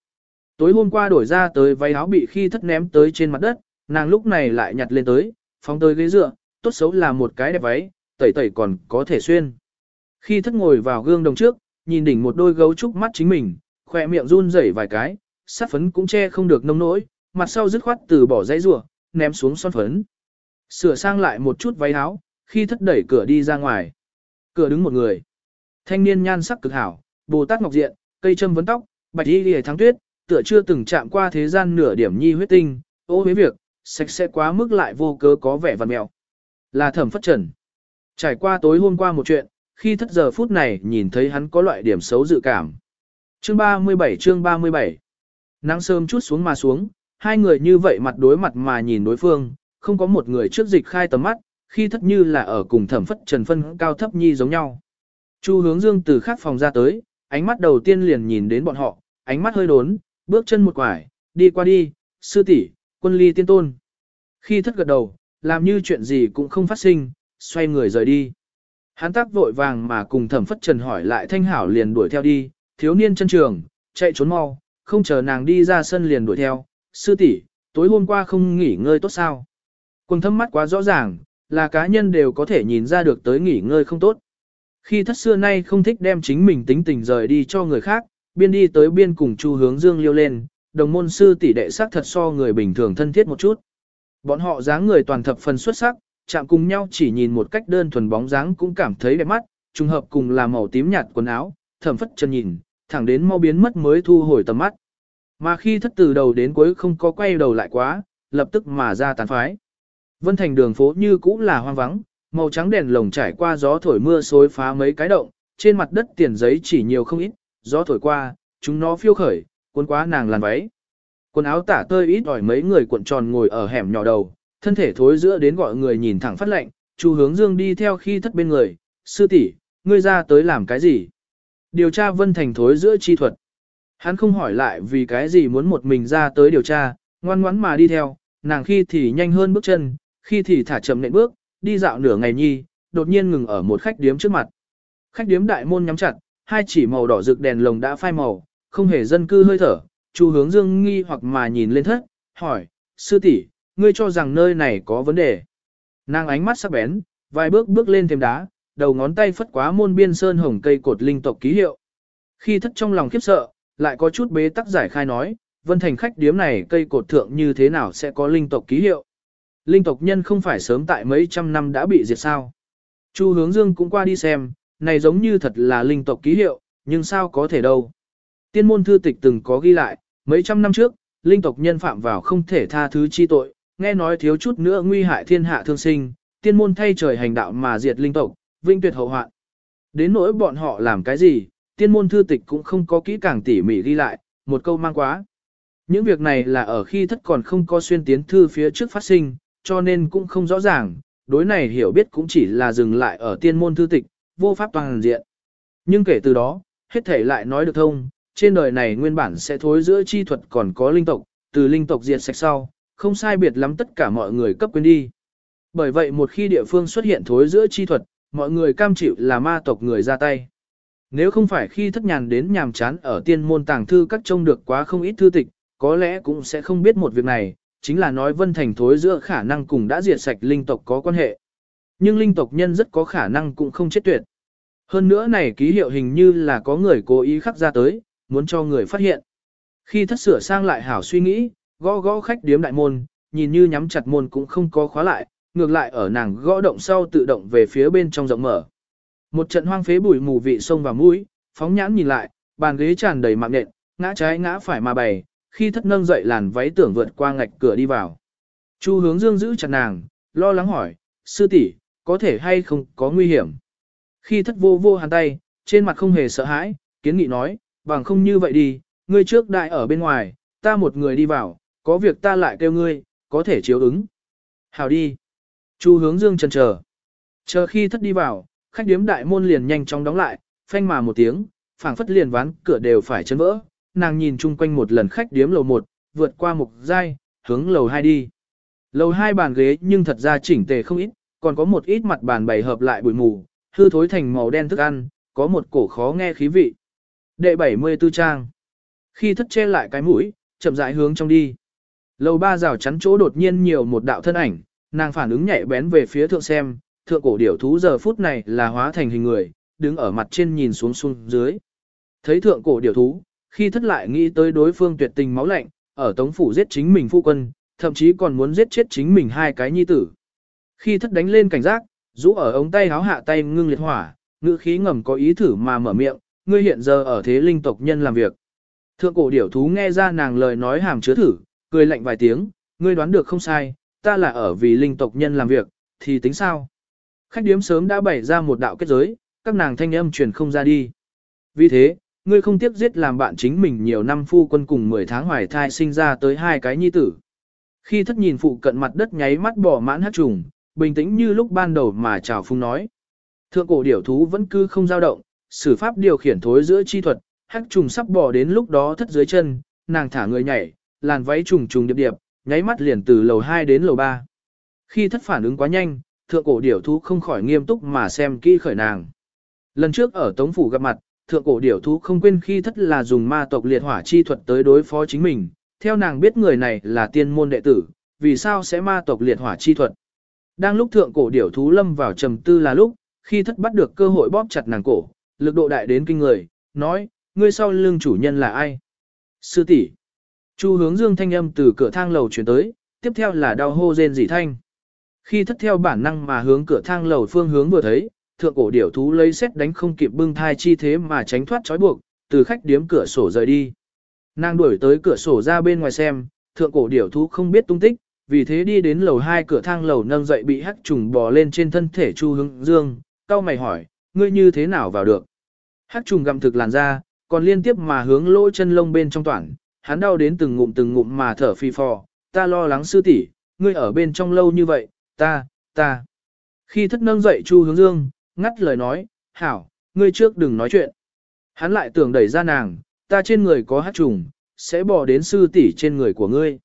Tối hôm qua đổi ra tới váy áo bị khi thất ném tới trên mặt đất, nàng lúc này lại nhặt lên tới, phóng tới ghế dựa, tốt xấu là một cái đẹp váy, tẩy tẩy còn có thể xuyên. Khi thất ngồi vào gương đồng trước, nhìn đỉnh một đôi gấu trúc mắt chính mình, khỏe miệng run rẩy vài cái, sát phấn cũng che không được nông nỗi, mặt sau dứt khoát từ bỏ dãy rủa, ném xuống son phấn. Sửa sang lại một chút váy áo, khi thất đẩy cửa đi ra ngoài. Cửa đứng một người. Thanh niên nhan sắc cực hảo, Bồ Tát Ngọc Diện, cây châm vấn tóc, bạch y lìa thắng tuyết, tựa chưa từng chạm qua thế gian nửa điểm nhi huyết tinh, ô với việc, sạch sẽ quá mức lại vô cớ có vẻ văn mèo. Là thẩm phất trần. Trải qua tối hôm qua một chuyện, khi thất giờ phút này nhìn thấy hắn có loại điểm xấu dự cảm. Chương 37 chương 37 Nắng sớm chút xuống mà xuống, hai người như vậy mặt đối mặt mà nhìn đối phương, không có một người trước dịch khai tầm mắt, khi thất như là ở cùng thẩm phất trần phân cao thấp nhi giống nhau. Chu hướng dương từ khác phòng ra tới, ánh mắt đầu tiên liền nhìn đến bọn họ, ánh mắt hơi đốn, bước chân một quải, đi qua đi, sư tỷ, quân ly tiên tôn. Khi thất gật đầu, làm như chuyện gì cũng không phát sinh, xoay người rời đi. Hắn tác vội vàng mà cùng thẩm phất trần hỏi lại thanh hảo liền đuổi theo đi, thiếu niên chân trường, chạy trốn mau, không chờ nàng đi ra sân liền đuổi theo, sư tỷ, tối hôm qua không nghỉ ngơi tốt sao. Quần thâm mắt quá rõ ràng, là cá nhân đều có thể nhìn ra được tới nghỉ ngơi không tốt. Khi thất xưa nay không thích đem chính mình tính tình rời đi cho người khác, biên đi tới biên cùng chu hướng dương liêu lên, đồng môn sư tỷ đệ sắc thật so người bình thường thân thiết một chút. Bọn họ dáng người toàn thập phần xuất sắc, chạm cùng nhau chỉ nhìn một cách đơn thuần bóng dáng cũng cảm thấy đẹp mắt, trùng hợp cùng là màu tím nhạt quần áo, thẩm phất chân nhìn, thẳng đến mau biến mất mới thu hồi tầm mắt. Mà khi thất từ đầu đến cuối không có quay đầu lại quá, lập tức mà ra tàn phái. Vân thành đường phố như cũ là hoang vắng, màu trắng đèn lồng trải qua gió thổi mưa xối phá mấy cái động, trên mặt đất tiền giấy chỉ nhiều không ít, gió thổi qua, chúng nó phiêu khởi, cuốn quá nàng làn váy. Quần áo tả tơi ít ỏi mấy người cuộn tròn ngồi ở hẻm nhỏ đầu, thân thể thối giữa đến gọi người nhìn thẳng phát lệnh, Chu Hướng Dương đi theo khi thất bên người, sư tỷ, ngươi ra tới làm cái gì? Điều tra Vân Thành thối giữa chi thuật. Hắn không hỏi lại vì cái gì muốn một mình ra tới điều tra, ngoan ngoãn mà đi theo, nàng khi thì nhanh hơn bước chân, khi thì thả chậm nện bước, đi dạo nửa ngày nhi, đột nhiên ngừng ở một khách điếm trước mặt. Khách điếm đại môn nhắm chặt, hai chỉ màu đỏ rực đèn lồng đã phai màu, không hề dân cư hơi thở, Chu Hướng Dương nghi hoặc mà nhìn lên thất, hỏi, sư tỷ, ngươi cho rằng nơi này có vấn đề. Nàng ánh mắt sắc bén, vài bước bước lên thềm đá, đầu ngón tay phất quá môn biên sơn hồng cây cột linh tộc ký hiệu. Khi thất trong lòng khiếp sợ, lại có chút bế tắc giải khai nói, vân thành khách điếm này cây cột thượng như thế nào sẽ có linh tộc ký hiệu linh tộc nhân không phải sớm tại mấy trăm năm đã bị diệt sao. Chu hướng dương cũng qua đi xem, này giống như thật là linh tộc ký hiệu, nhưng sao có thể đâu. Tiên môn thư tịch từng có ghi lại, mấy trăm năm trước, linh tộc nhân phạm vào không thể tha thứ chi tội, nghe nói thiếu chút nữa nguy hại thiên hạ thương sinh, tiên môn thay trời hành đạo mà diệt linh tộc, vinh tuyệt hậu hoạn. Đến nỗi bọn họ làm cái gì, tiên môn thư tịch cũng không có kỹ càng tỉ mỉ ghi lại, một câu mang quá. Những việc này là ở khi thất còn không có xuyên tiến thư phía trước phát sinh, cho nên cũng không rõ ràng, đối này hiểu biết cũng chỉ là dừng lại ở tiên môn thư tịch, vô pháp toàn diện. Nhưng kể từ đó, hết thể lại nói được thông, trên đời này nguyên bản sẽ thối giữa chi thuật còn có linh tộc, từ linh tộc diệt sạch sau, không sai biệt lắm tất cả mọi người cấp quên đi. Bởi vậy một khi địa phương xuất hiện thối giữa chi thuật, mọi người cam chịu là ma tộc người ra tay. Nếu không phải khi thất nhàn đến nhàm chán ở tiên môn tàng thư các trông được quá không ít thư tịch, có lẽ cũng sẽ không biết một việc này, chính là nói vân thành thối giữa khả năng cùng đã diệt sạch linh tộc có quan hệ. Nhưng linh tộc nhân rất có khả năng cũng không chết tuyệt. Hơn nữa này ký hiệu hình như là có người cố ý khắc ra tới, muốn cho người phát hiện. Khi thất sửa sang lại hảo suy nghĩ, gõ gõ khách điếm đại môn, nhìn như nhắm chặt môn cũng không có khóa lại, ngược lại ở nàng gõ động sau tự động về phía bên trong rộng mở. Một trận hoang phế bụi mù vị sông vào mũi, phóng nhãn nhìn lại, bàn ghế tràn đầy mạng nện, ngã trái ngã phải mà bày, khi thất nâng dậy làn váy tưởng vượt qua ngạch cửa đi vào. Chu hướng dương giữ chặt nàng, lo lắng hỏi, sư tỷ, có thể hay không có nguy hiểm. Khi thất vô vô hàn tay, trên mặt không hề sợ hãi, kiến nghị nói, bằng không như vậy đi, ngươi trước đại ở bên ngoài, ta một người đi vào, có việc ta lại kêu ngươi, có thể chiếu ứng. Hào đi. Chu hướng dương chần chờ. Chờ khi thất đi vào, khách điếm đại môn liền nhanh chóng đóng lại, phanh mà một tiếng, phảng phất liền ván cửa đều phải chấn vỡ. Nàng nhìn chung quanh một lần khách điếm lầu một, vượt qua mục giai, hướng lầu hai đi. Lầu hai bàn ghế nhưng thật ra chỉnh tề không ít, còn có một ít mặt bàn bày hợp lại bụi mù, hư thối thành màu đen thức ăn, có một cổ khó nghe khí vị. Đệ 74 trang. Khi thất che lại cái mũi, chậm rãi hướng trong đi. Lầu ba rào chắn chỗ đột nhiên nhiều một đạo thân ảnh, nàng phản ứng nhạy bén về phía thượng xem, thượng cổ điểu thú giờ phút này là hóa thành hình người, đứng ở mặt trên nhìn xuống xuống dưới. Thấy thượng cổ điểu thú, khi thất lại nghĩ tới đối phương tuyệt tình máu lạnh, ở tống phủ giết chính mình phu quân, thậm chí còn muốn giết chết chính mình hai cái nhi tử. Khi thất đánh lên cảnh giác, rũ ở ống tay háo hạ tay ngưng liệt hỏa, ngữ khí ngầm có ý thử mà mở miệng, ngươi hiện giờ ở thế linh tộc nhân làm việc. Thượng cổ điểu thú nghe ra nàng lời nói hàm chứa thử, cười lạnh vài tiếng, ngươi đoán được không sai, ta là ở vì linh tộc nhân làm việc, thì tính sao? Khách điếm sớm đã bày ra một đạo kết giới, các nàng thanh âm truyền không ra đi. Vì thế, ngươi không tiếc giết làm bạn chính mình nhiều năm phu quân cùng 10 tháng hoài thai sinh ra tới hai cái nhi tử. Khi thất nhìn phụ cận mặt đất nháy mắt bỏ mãn hát trùng, bình tĩnh như lúc ban đầu mà chào phung nói. Thượng cổ điểu thú vẫn cứ không dao động, sử pháp điều khiển thối giữa chi thuật, hắc trùng sắp bỏ đến lúc đó thất dưới chân, nàng thả người nhảy, làn váy trùng trùng điệp điệp, nháy mắt liền từ lầu 2 đến lầu 3. Khi thất phản ứng quá nhanh, thượng cổ điểu thú không khỏi nghiêm túc mà xem kỹ khởi nàng. Lần trước ở Tống Phủ gặp mặt, thượng cổ điểu thú không quên khi thất là dùng ma tộc liệt hỏa chi thuật tới đối phó chính mình, theo nàng biết người này là tiên môn đệ tử, vì sao sẽ ma tộc liệt hỏa chi thuật. Đang lúc thượng cổ điểu thú lâm vào trầm tư là lúc, khi thất bắt được cơ hội bóp chặt nàng cổ, lực độ đại đến kinh người, nói, ngươi sau lưng chủ nhân là ai? Sư tỷ. Chu hướng dương thanh âm từ cửa thang lầu chuyển tới, tiếp theo là đau hô rên dị thanh. Khi thất theo bản năng mà hướng cửa thang lầu phương hướng vừa thấy, thượng cổ điểu thú lấy xét đánh không kịp bưng thai chi thế mà tránh thoát trói buộc, từ khách điếm cửa sổ rời đi. Nàng đuổi tới cửa sổ ra bên ngoài xem, thượng cổ điểu thú không biết tung tích, vì thế đi đến lầu hai cửa thang lầu nâng dậy bị hắc trùng bò lên trên thân thể Chu Hướng Dương, cao mày hỏi, ngươi như thế nào vào được? Hắc trùng gặm thực làn ra, còn liên tiếp mà hướng lỗ chân lông bên trong toàn, hắn đau đến từng ngụm từng ngụm mà thở phi phò, ta lo lắng sư tỷ, ngươi ở bên trong lâu như vậy, ta, ta. Khi thất nâng dậy Chu Hướng Dương, ngắt lời nói, hảo, ngươi trước đừng nói chuyện. Hắn lại tưởng đẩy ra nàng, ta trên người có hát trùng, sẽ bỏ đến sư tỷ trên người của ngươi.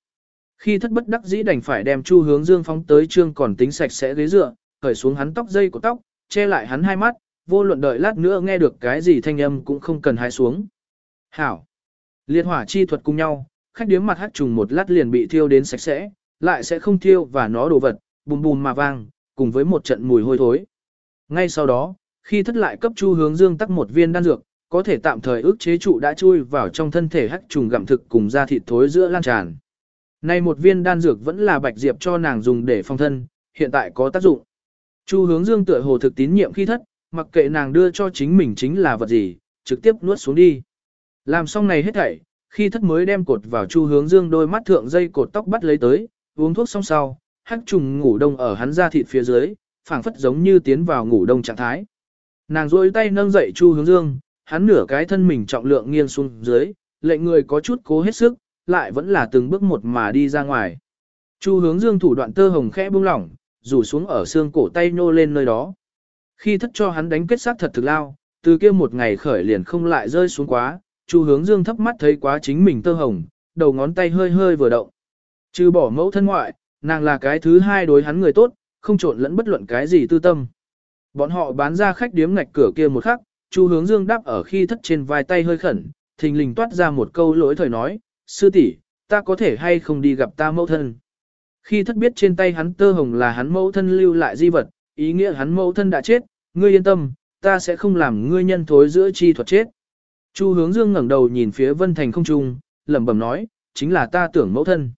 Khi thất bất đắc dĩ đành phải đem Chu Hướng Dương phóng tới trương còn tính sạch sẽ ghế dựa, cởi xuống hắn tóc dây của tóc, che lại hắn hai mắt, vô luận đợi lát nữa nghe được cái gì thanh âm cũng không cần hái xuống. Hảo. Liệt hỏa chi thuật cùng nhau, khách điếm mặt hát trùng một lát liền bị thiêu đến sạch sẽ, lại sẽ không thiêu và nó đồ vật, bùm bùm mà vang, cùng với một trận mùi hôi thối. Ngay sau đó, khi thất lại cấp Chu Hướng Dương tắc một viên đan dược, có thể tạm thời ức chế trụ đã chui vào trong thân thể hắc trùng gặm thực cùng da thịt thối giữa lan tràn. Nay một viên đan dược vẫn là bạch diệp cho nàng dùng để phong thân, hiện tại có tác dụng. Chu hướng dương tựa hồ thực tín nhiệm khi thất, mặc kệ nàng đưa cho chính mình chính là vật gì, trực tiếp nuốt xuống đi. Làm xong này hết thảy, khi thất mới đem cột vào chu hướng dương đôi mắt thượng dây cột tóc bắt lấy tới, uống thuốc xong sau, hắc trùng ngủ đông ở hắn da thịt phía dưới, phảng phất giống như tiến vào ngủ đông trạng thái. Nàng duỗi tay nâng dậy chu hướng dương, hắn nửa cái thân mình trọng lượng nghiêng xuống dưới, lệnh người có chút cố hết sức, lại vẫn là từng bước một mà đi ra ngoài. Chu hướng dương thủ đoạn tơ hồng khẽ buông lỏng, rủ xuống ở xương cổ tay nô lên nơi đó. Khi thất cho hắn đánh kết sát thật thực lao, từ kia một ngày khởi liền không lại rơi xuống quá, Chu hướng dương thấp mắt thấy quá chính mình tơ hồng, đầu ngón tay hơi hơi vừa động. Trừ bỏ mẫu thân ngoại, nàng là cái thứ hai đối hắn người tốt, không trộn lẫn bất luận cái gì tư tâm. Bọn họ bán ra khách điếm ngạch cửa kia một khắc, Chu hướng dương đáp ở khi thất trên vai tay hơi khẩn, thình lình toát ra một câu lỗi thời nói, sư tỷ, ta có thể hay không đi gặp ta mẫu thân. Khi thất biết trên tay hắn tơ hồng là hắn mẫu thân lưu lại di vật, ý nghĩa hắn mẫu thân đã chết, ngươi yên tâm, ta sẽ không làm ngươi nhân thối giữa chi thuật chết. Chu hướng dương ngẩng đầu nhìn phía vân thành không trung, lẩm bẩm nói, chính là ta tưởng mẫu thân.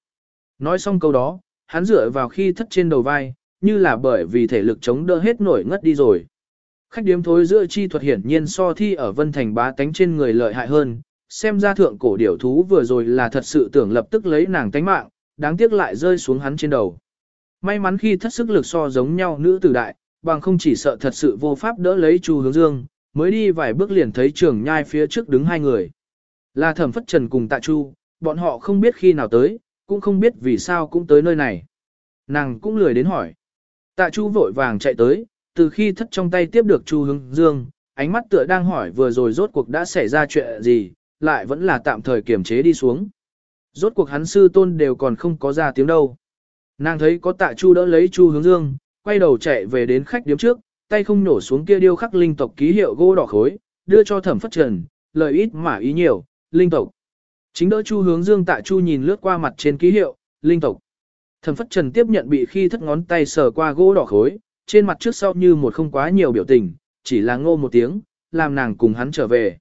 Nói xong câu đó, hắn dựa vào khi thất trên đầu vai, như là bởi vì thể lực chống đỡ hết nổi ngất đi rồi. Khách điếm thối giữa chi thuật hiển nhiên so thi ở vân thành bá tánh trên người lợi hại hơn, xem ra thượng cổ điểu thú vừa rồi là thật sự tưởng lập tức lấy nàng tánh mạng, đáng tiếc lại rơi xuống hắn trên đầu. May mắn khi thất sức lực so giống nhau nữ tử đại, bằng không chỉ sợ thật sự vô pháp đỡ lấy Chu Hướng Dương, mới đi vài bước liền thấy trường nhai phía trước đứng hai người. Là thẩm phất trần cùng tạ Chu, bọn họ không biết khi nào tới, cũng không biết vì sao cũng tới nơi này. Nàng cũng lười đến hỏi. Tạ Chu vội vàng chạy tới, từ khi thất trong tay tiếp được Chu Hướng Dương, ánh mắt tựa đang hỏi vừa rồi rốt cuộc đã xảy ra chuyện gì, lại vẫn là tạm thời kiềm chế đi xuống. Rốt cuộc hắn sư tôn đều còn không có ra tiếng đâu. Nàng thấy có tạ chu đỡ lấy chu hướng dương, quay đầu chạy về đến khách điếm trước, tay không nổ xuống kia điêu khắc linh tộc ký hiệu gỗ đỏ khối, đưa cho thẩm phất trần, lời ít mà ý nhiều, linh tộc. Chính đỡ chu hướng dương tạ chu nhìn lướt qua mặt trên ký hiệu, linh tộc. Thẩm phất trần tiếp nhận bị khi thất ngón tay sờ qua gỗ đỏ khối, trên mặt trước sau như một không quá nhiều biểu tình, chỉ là ngô một tiếng, làm nàng cùng hắn trở về.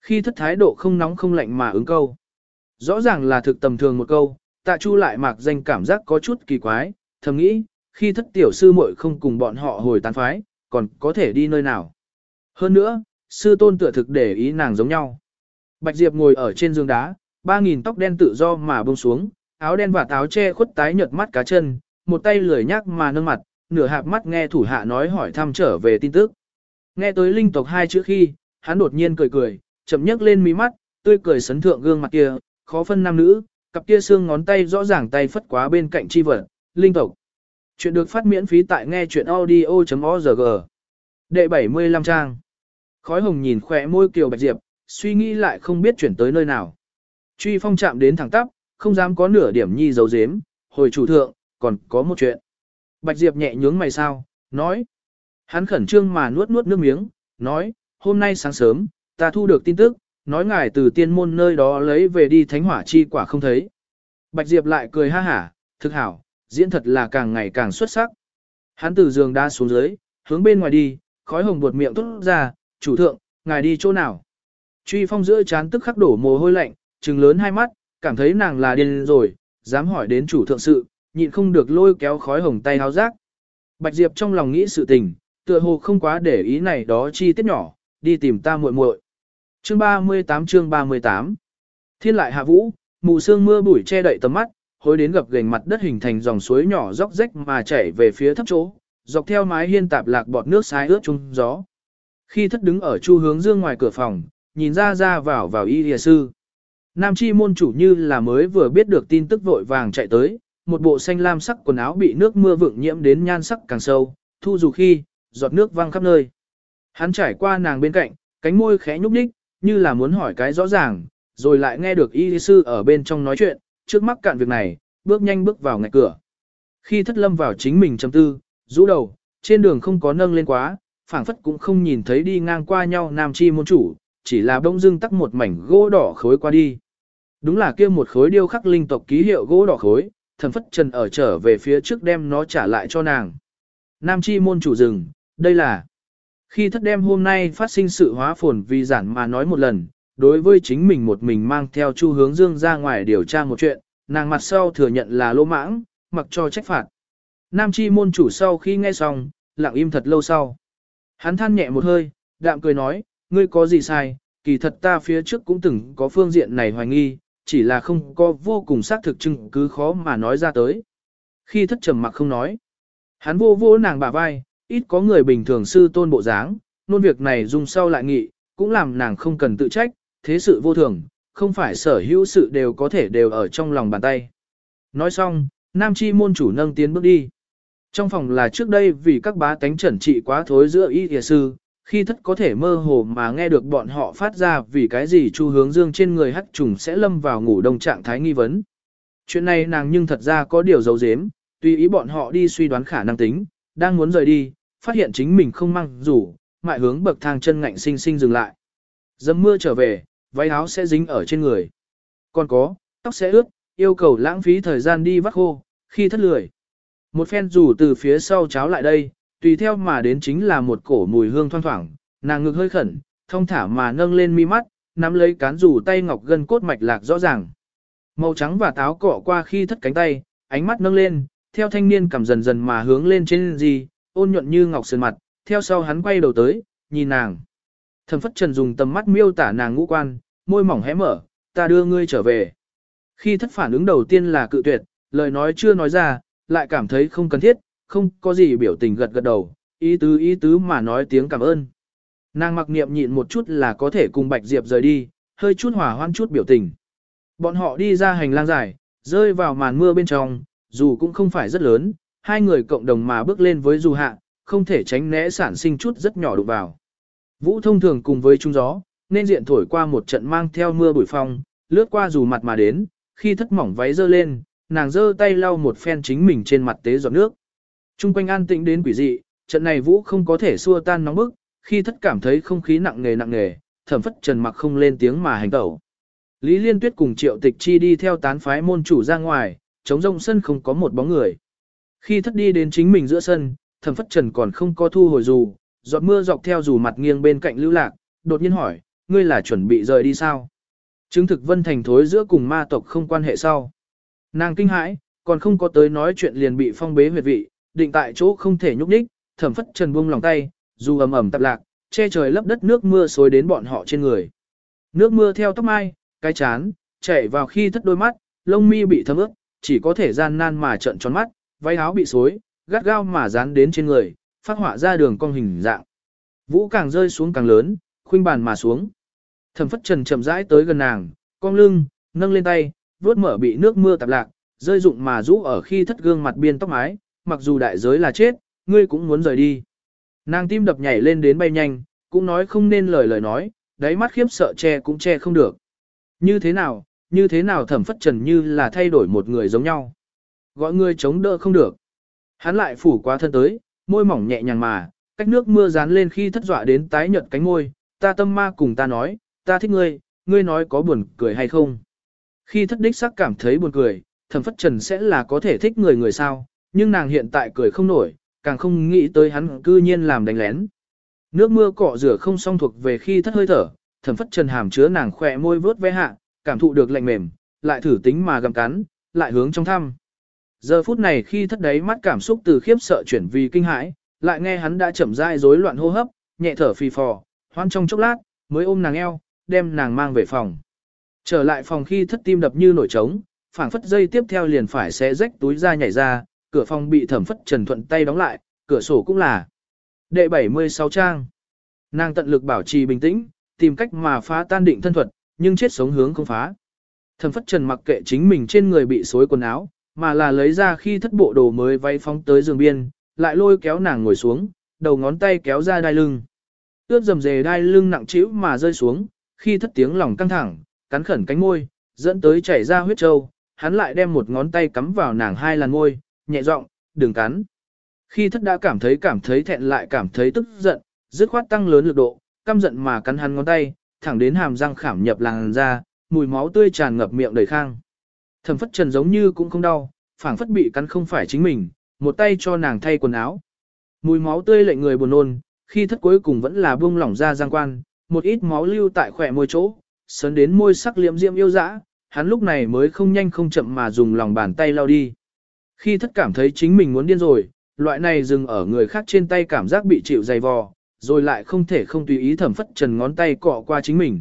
Khi thất thái độ không nóng không lạnh mà ứng câu. Rõ ràng là thực tầm thường một câu, tạ chu lại mạc danh cảm giác có chút kỳ quái, thầm nghĩ, khi thất tiểu sư muội không cùng bọn họ hồi tán phái, còn có thể đi nơi nào. Hơn nữa, sư tôn tựa thực để ý nàng giống nhau. Bạch Diệp ngồi ở trên giường đá, ba nghìn tóc đen tự do mà buông xuống, áo đen và táo che khuất tái nhợt mắt cá chân, một tay lười nhác mà nâng mặt, nửa hạp mắt nghe thủ hạ nói hỏi thăm trở về tin tức. Nghe tới linh tộc hai chữ khi, hắn đột nhiên cười cười, chậm nhấc lên mí mắt, tươi cười sấn thượng gương mặt kia, khó phân nam nữ, cặp kia xương ngón tay rõ ràng tay phất quá bên cạnh chi vật, linh tộc. Chuyện được phát miễn phí tại nghe chuyện audio.org. Đệ 75 trang. Khói hồng nhìn khỏe môi kiều bạch diệp, suy nghĩ lại không biết chuyển tới nơi nào. Truy phong chạm đến thẳng tắp, không dám có nửa điểm nhi dấu dếm, hồi chủ thượng, còn có một chuyện. Bạch diệp nhẹ nhướng mày sao, nói. Hắn khẩn trương mà nuốt nuốt nước miếng, nói, hôm nay sáng sớm, ta thu được tin tức, nói ngài từ tiên môn nơi đó lấy về đi thánh hỏa chi quả không thấy. Bạch Diệp lại cười ha hả, thực hảo, diễn thật là càng ngày càng xuất sắc. Hắn từ giường đa xuống dưới, hướng bên ngoài đi, khói hồng buột miệng tốt ra, chủ thượng, ngài đi chỗ nào. Truy phong giữa chán tức khắc đổ mồ hôi lạnh, trừng lớn hai mắt, cảm thấy nàng là điên rồi, dám hỏi đến chủ thượng sự, nhịn không được lôi kéo khói hồng tay háo rác. Bạch Diệp trong lòng nghĩ sự tình, tựa hồ không quá để ý này đó chi tiết nhỏ, đi tìm ta muội muội. Chương 38 chương 38 Thiên lại hạ vũ, mù sương mưa bụi che đậy tầm mắt, hối đến gập gành mặt đất hình thành dòng suối nhỏ róc rách mà chảy về phía thấp chỗ, dọc theo mái hiên tạp lạc bọt nước xái ướt chung gió. Khi thất đứng ở chu hướng dương ngoài cửa phòng, nhìn ra ra vào vào y địa sư. Nam chi môn chủ như là mới vừa biết được tin tức vội vàng chạy tới, một bộ xanh lam sắc quần áo bị nước mưa vượng nhiễm đến nhan sắc càng sâu, thu dù khi, giọt nước văng khắp nơi. Hắn trải qua nàng bên cạnh, cánh môi khẽ nhúc nhích, như là muốn hỏi cái rõ ràng, rồi lại nghe được y sư ở bên trong nói chuyện, trước mắt cạn việc này, bước nhanh bước vào ngạch cửa. Khi thất lâm vào chính mình chấm tư, rũ đầu, trên đường không có nâng lên quá, phảng phất cũng không nhìn thấy đi ngang qua nhau nam chi môn chủ, chỉ là bông dưng tắc một mảnh gỗ đỏ khối qua đi. Đúng là kia một khối điêu khắc linh tộc ký hiệu gỗ đỏ khối, thần phất trần ở trở về phía trước đem nó trả lại cho nàng. Nam chi môn chủ rừng, đây là khi thất đem hôm nay phát sinh sự hóa phồn vì giản mà nói một lần, đối với chính mình một mình mang theo chu hướng dương ra ngoài điều tra một chuyện, nàng mặt sau thừa nhận là lỗ mãng, mặc cho trách phạt. Nam chi môn chủ sau khi nghe xong, lặng im thật lâu sau. Hắn than nhẹ một hơi, đạm cười nói, ngươi có gì sai, kỳ thật ta phía trước cũng từng có phương diện này hoài nghi, chỉ là không có vô cùng xác thực chứng cứ khó mà nói ra tới. Khi thất trầm mặc không nói, hắn vô vô nàng bả vai, ít có người bình thường sư tôn bộ dáng, nôn việc này dùng sau lại nghị, cũng làm nàng không cần tự trách, thế sự vô thường, không phải sở hữu sự đều có thể đều ở trong lòng bàn tay. Nói xong, nam chi môn chủ nâng tiến bước đi. Trong phòng là trước đây vì các bá tánh trẩn trị quá thối giữa y thịa sư, khi thất có thể mơ hồ mà nghe được bọn họ phát ra vì cái gì chu hướng dương trên người hắc trùng sẽ lâm vào ngủ đông trạng thái nghi vấn. Chuyện này nàng nhưng thật ra có điều dấu dếm, tùy ý bọn họ đi suy đoán khả năng tính, đang muốn rời đi, phát hiện chính mình không mang rủ, mại hướng bậc thang chân ngạnh sinh sinh dừng lại. Dầm mưa trở về, váy áo sẽ dính ở trên người. Còn có, tóc sẽ ướt, yêu cầu lãng phí thời gian đi vắt khô, khi thất lười. Một phen rủ từ phía sau cháo lại đây, tùy theo mà đến chính là một cổ mùi hương thoang thoảng, nàng ngực hơi khẩn, thông thả mà nâng lên mi mắt, nắm lấy cán rủ tay ngọc gân cốt mạch lạc rõ ràng. Màu trắng và táo cọ qua khi thất cánh tay, ánh mắt nâng lên, theo thanh niên cầm dần dần mà hướng lên trên gì, ôn nhuận như ngọc sơn mặt, theo sau hắn quay đầu tới, nhìn nàng. Thẩm phất trần dùng tầm mắt miêu tả nàng ngũ quan, môi mỏng hé mở, ta đưa ngươi trở về. Khi thất phản ứng đầu tiên là cự tuyệt, lời nói chưa nói ra, lại cảm thấy không cần thiết, không có gì biểu tình gật gật đầu, ý tứ ý tứ mà nói tiếng cảm ơn. Nàng mặc niệm nhịn một chút là có thể cùng Bạch Diệp rời đi, hơi chút hỏa hoan chút biểu tình. Bọn họ đi ra hành lang dài, rơi vào màn mưa bên trong, dù cũng không phải rất lớn, hai người cộng đồng mà bước lên với dù hạ, không thể tránh né sản sinh chút rất nhỏ đụng vào. Vũ thông thường cùng với trung gió, nên diện thổi qua một trận mang theo mưa bụi phong, lướt qua dù mặt mà đến, khi thất mỏng váy dơ lên, nàng giơ tay lau một phen chính mình trên mặt tế giọt nước. Trung quanh an tĩnh đến quỷ dị, trận này vũ không có thể xua tan nóng bức, khi thất cảm thấy không khí nặng nề nặng nề, thẩm phất trần mặc không lên tiếng mà hành tẩu. Lý Liên Tuyết cùng Triệu Tịch Chi đi theo tán phái môn chủ ra ngoài, chống rông sân không có một bóng người. Khi thất đi đến chính mình giữa sân, thẩm phất trần còn không có thu hồi dù, giọt mưa dọc theo dù mặt nghiêng bên cạnh lưu lạc, đột nhiên hỏi, ngươi là chuẩn bị rời đi sao? Chứng thực vân thành thối giữa cùng ma tộc không quan hệ sau, Nàng kinh hãi, còn không có tới nói chuyện liền bị phong bế huyệt vị, định tại chỗ không thể nhúc nhích, thẩm phất trần buông lòng tay, dù ầm ầm tạp lạc, che trời lấp đất nước mưa xối đến bọn họ trên người. Nước mưa theo tóc mai, cái chán, chảy vào khi thất đôi mắt, lông mi bị thấm ướt, chỉ có thể gian nan mà trợn tròn mắt, váy áo bị xối, gắt gao mà dán đến trên người, phát họa ra đường cong hình dạng. Vũ càng rơi xuống càng lớn, khuynh bàn mà xuống. Thẩm phất trần chậm rãi tới gần nàng, cong lưng, nâng lên tay, vuốt mở bị nước mưa tạp lạc, rơi rụng mà rũ ở khi thất gương mặt biên tóc mái, mặc dù đại giới là chết, ngươi cũng muốn rời đi. Nàng tim đập nhảy lên đến bay nhanh, cũng nói không nên lời lời nói, đáy mắt khiếp sợ che cũng che không được. Như thế nào, như thế nào thẩm phất trần như là thay đổi một người giống nhau. Gọi người chống đỡ không được. Hắn lại phủ qua thân tới, môi mỏng nhẹ nhàng mà, cách nước mưa dán lên khi thất dọa đến tái nhợt cánh môi, ta tâm ma cùng ta nói, ta thích ngươi, ngươi nói có buồn cười hay không. Khi thất đích sắc cảm thấy buồn cười, thẩm phất trần sẽ là có thể thích người người sao, nhưng nàng hiện tại cười không nổi, càng không nghĩ tới hắn cư nhiên làm đánh lén. Nước mưa cọ rửa không xong thuộc về khi thất hơi thở, thẩm phất trần hàm chứa nàng khỏe môi vớt ve hạ, cảm thụ được lạnh mềm, lại thử tính mà gầm cắn, lại hướng trong thăm. Giờ phút này khi thất đấy mắt cảm xúc từ khiếp sợ chuyển vì kinh hãi, lại nghe hắn đã chậm rãi rối loạn hô hấp, nhẹ thở phì phò, hoan trong chốc lát, mới ôm nàng eo, đem nàng mang về phòng. Trở lại phòng khi thất tim đập như nổi trống, phảng phất dây tiếp theo liền phải xé rách túi ra nhảy ra, cửa phòng bị thẩm phất trần thuận tay đóng lại, cửa sổ cũng là. Đệ 76 trang. Nàng tận lực bảo trì bình tĩnh, tìm cách mà phá tan định thân thuật, nhưng chết sống hướng không phá. Thẩm phất trần mặc kệ chính mình trên người bị xối quần áo, mà là lấy ra khi thất bộ đồ mới vay phóng tới giường biên, lại lôi kéo nàng ngồi xuống, đầu ngón tay kéo ra đai lưng. Ướt dầm dề đai lưng nặng trĩu mà rơi xuống, khi thất tiếng lòng căng thẳng, cắn khẩn cánh môi, dẫn tới chảy ra huyết trâu, hắn lại đem một ngón tay cắm vào nàng hai lần môi, nhẹ giọng, đừng cắn. Khi thất đã cảm thấy cảm thấy thẹn lại cảm thấy tức giận, dứt khoát tăng lớn lực độ, căm giận mà cắn hắn ngón tay, thẳng đến hàm răng khảm nhập làn ra, mùi máu tươi tràn ngập miệng đầy khang. Thẩm phất trần giống như cũng không đau, phảng phất bị cắn không phải chính mình, một tay cho nàng thay quần áo. Mùi máu tươi lệnh người buồn nôn, khi thất cuối cùng vẫn là buông lỏng ra giang quan, một ít máu lưu tại khỏe môi chỗ, sớn đến môi sắc liệm diễm yêu dã, hắn lúc này mới không nhanh không chậm mà dùng lòng bàn tay lau đi. Khi thất cảm thấy chính mình muốn điên rồi, loại này dừng ở người khác trên tay cảm giác bị chịu dày vò, rồi lại không thể không tùy ý thẩm phất trần ngón tay cọ qua chính mình.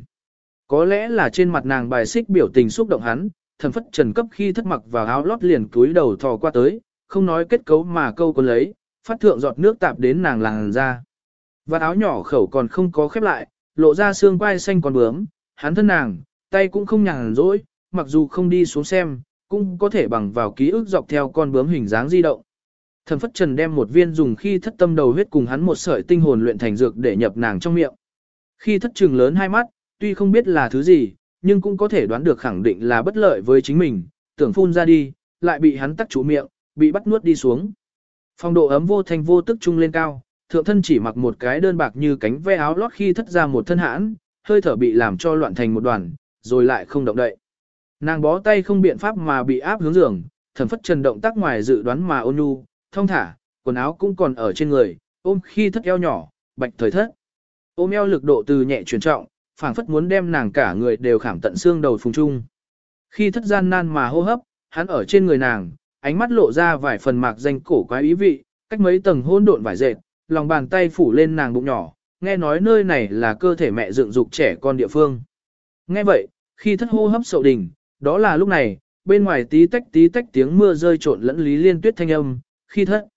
Có lẽ là trên mặt nàng bài xích biểu tình xúc động hắn, thẩm phất trần cấp khi thất mặc vào áo lót liền túi đầu thò qua tới, không nói kết cấu mà câu còn lấy, phát thượng giọt nước tạp đến nàng làng ra. Và áo nhỏ khẩu còn không có khép lại, lộ ra xương quai xanh còn bướm, hắn thân nàng, tay cũng không nhàn rỗi, mặc dù không đi xuống xem, cũng có thể bằng vào ký ức dọc theo con bướm hình dáng di động. Thần Phất Trần đem một viên dùng khi thất tâm đầu huyết cùng hắn một sợi tinh hồn luyện thành dược để nhập nàng trong miệng. Khi thất trừng lớn hai mắt, tuy không biết là thứ gì, nhưng cũng có thể đoán được khẳng định là bất lợi với chính mình, tưởng phun ra đi, lại bị hắn tắc chủ miệng, bị bắt nuốt đi xuống. Phong độ ấm vô thanh vô tức trung lên cao, thượng thân chỉ mặc một cái đơn bạc như cánh ve áo lót khi thất ra một thân hãn, hơi thở bị làm cho loạn thành một đoàn, rồi lại không động đậy. Nàng bó tay không biện pháp mà bị áp hướng giường, thần phất trần động tác ngoài dự đoán mà ôn nhu, thông thả, quần áo cũng còn ở trên người, ôm khi thất eo nhỏ, bạch thời thất. Ôm eo lực độ từ nhẹ chuyển trọng, phảng phất muốn đem nàng cả người đều khảm tận xương đầu phùng trung. Khi thất gian nan mà hô hấp, hắn ở trên người nàng, ánh mắt lộ ra vài phần mạc danh cổ quái ý vị, cách mấy tầng hôn độn vải dệt, lòng bàn tay phủ lên nàng bụng nhỏ, nghe nói nơi này là cơ thể mẹ dựng dục trẻ con địa phương. Nghe vậy, khi thất hô hấp sậu đỉnh, đó là lúc này, bên ngoài tí tách tí tách tiếng mưa rơi trộn lẫn lý liên tuyết thanh âm, khi thất.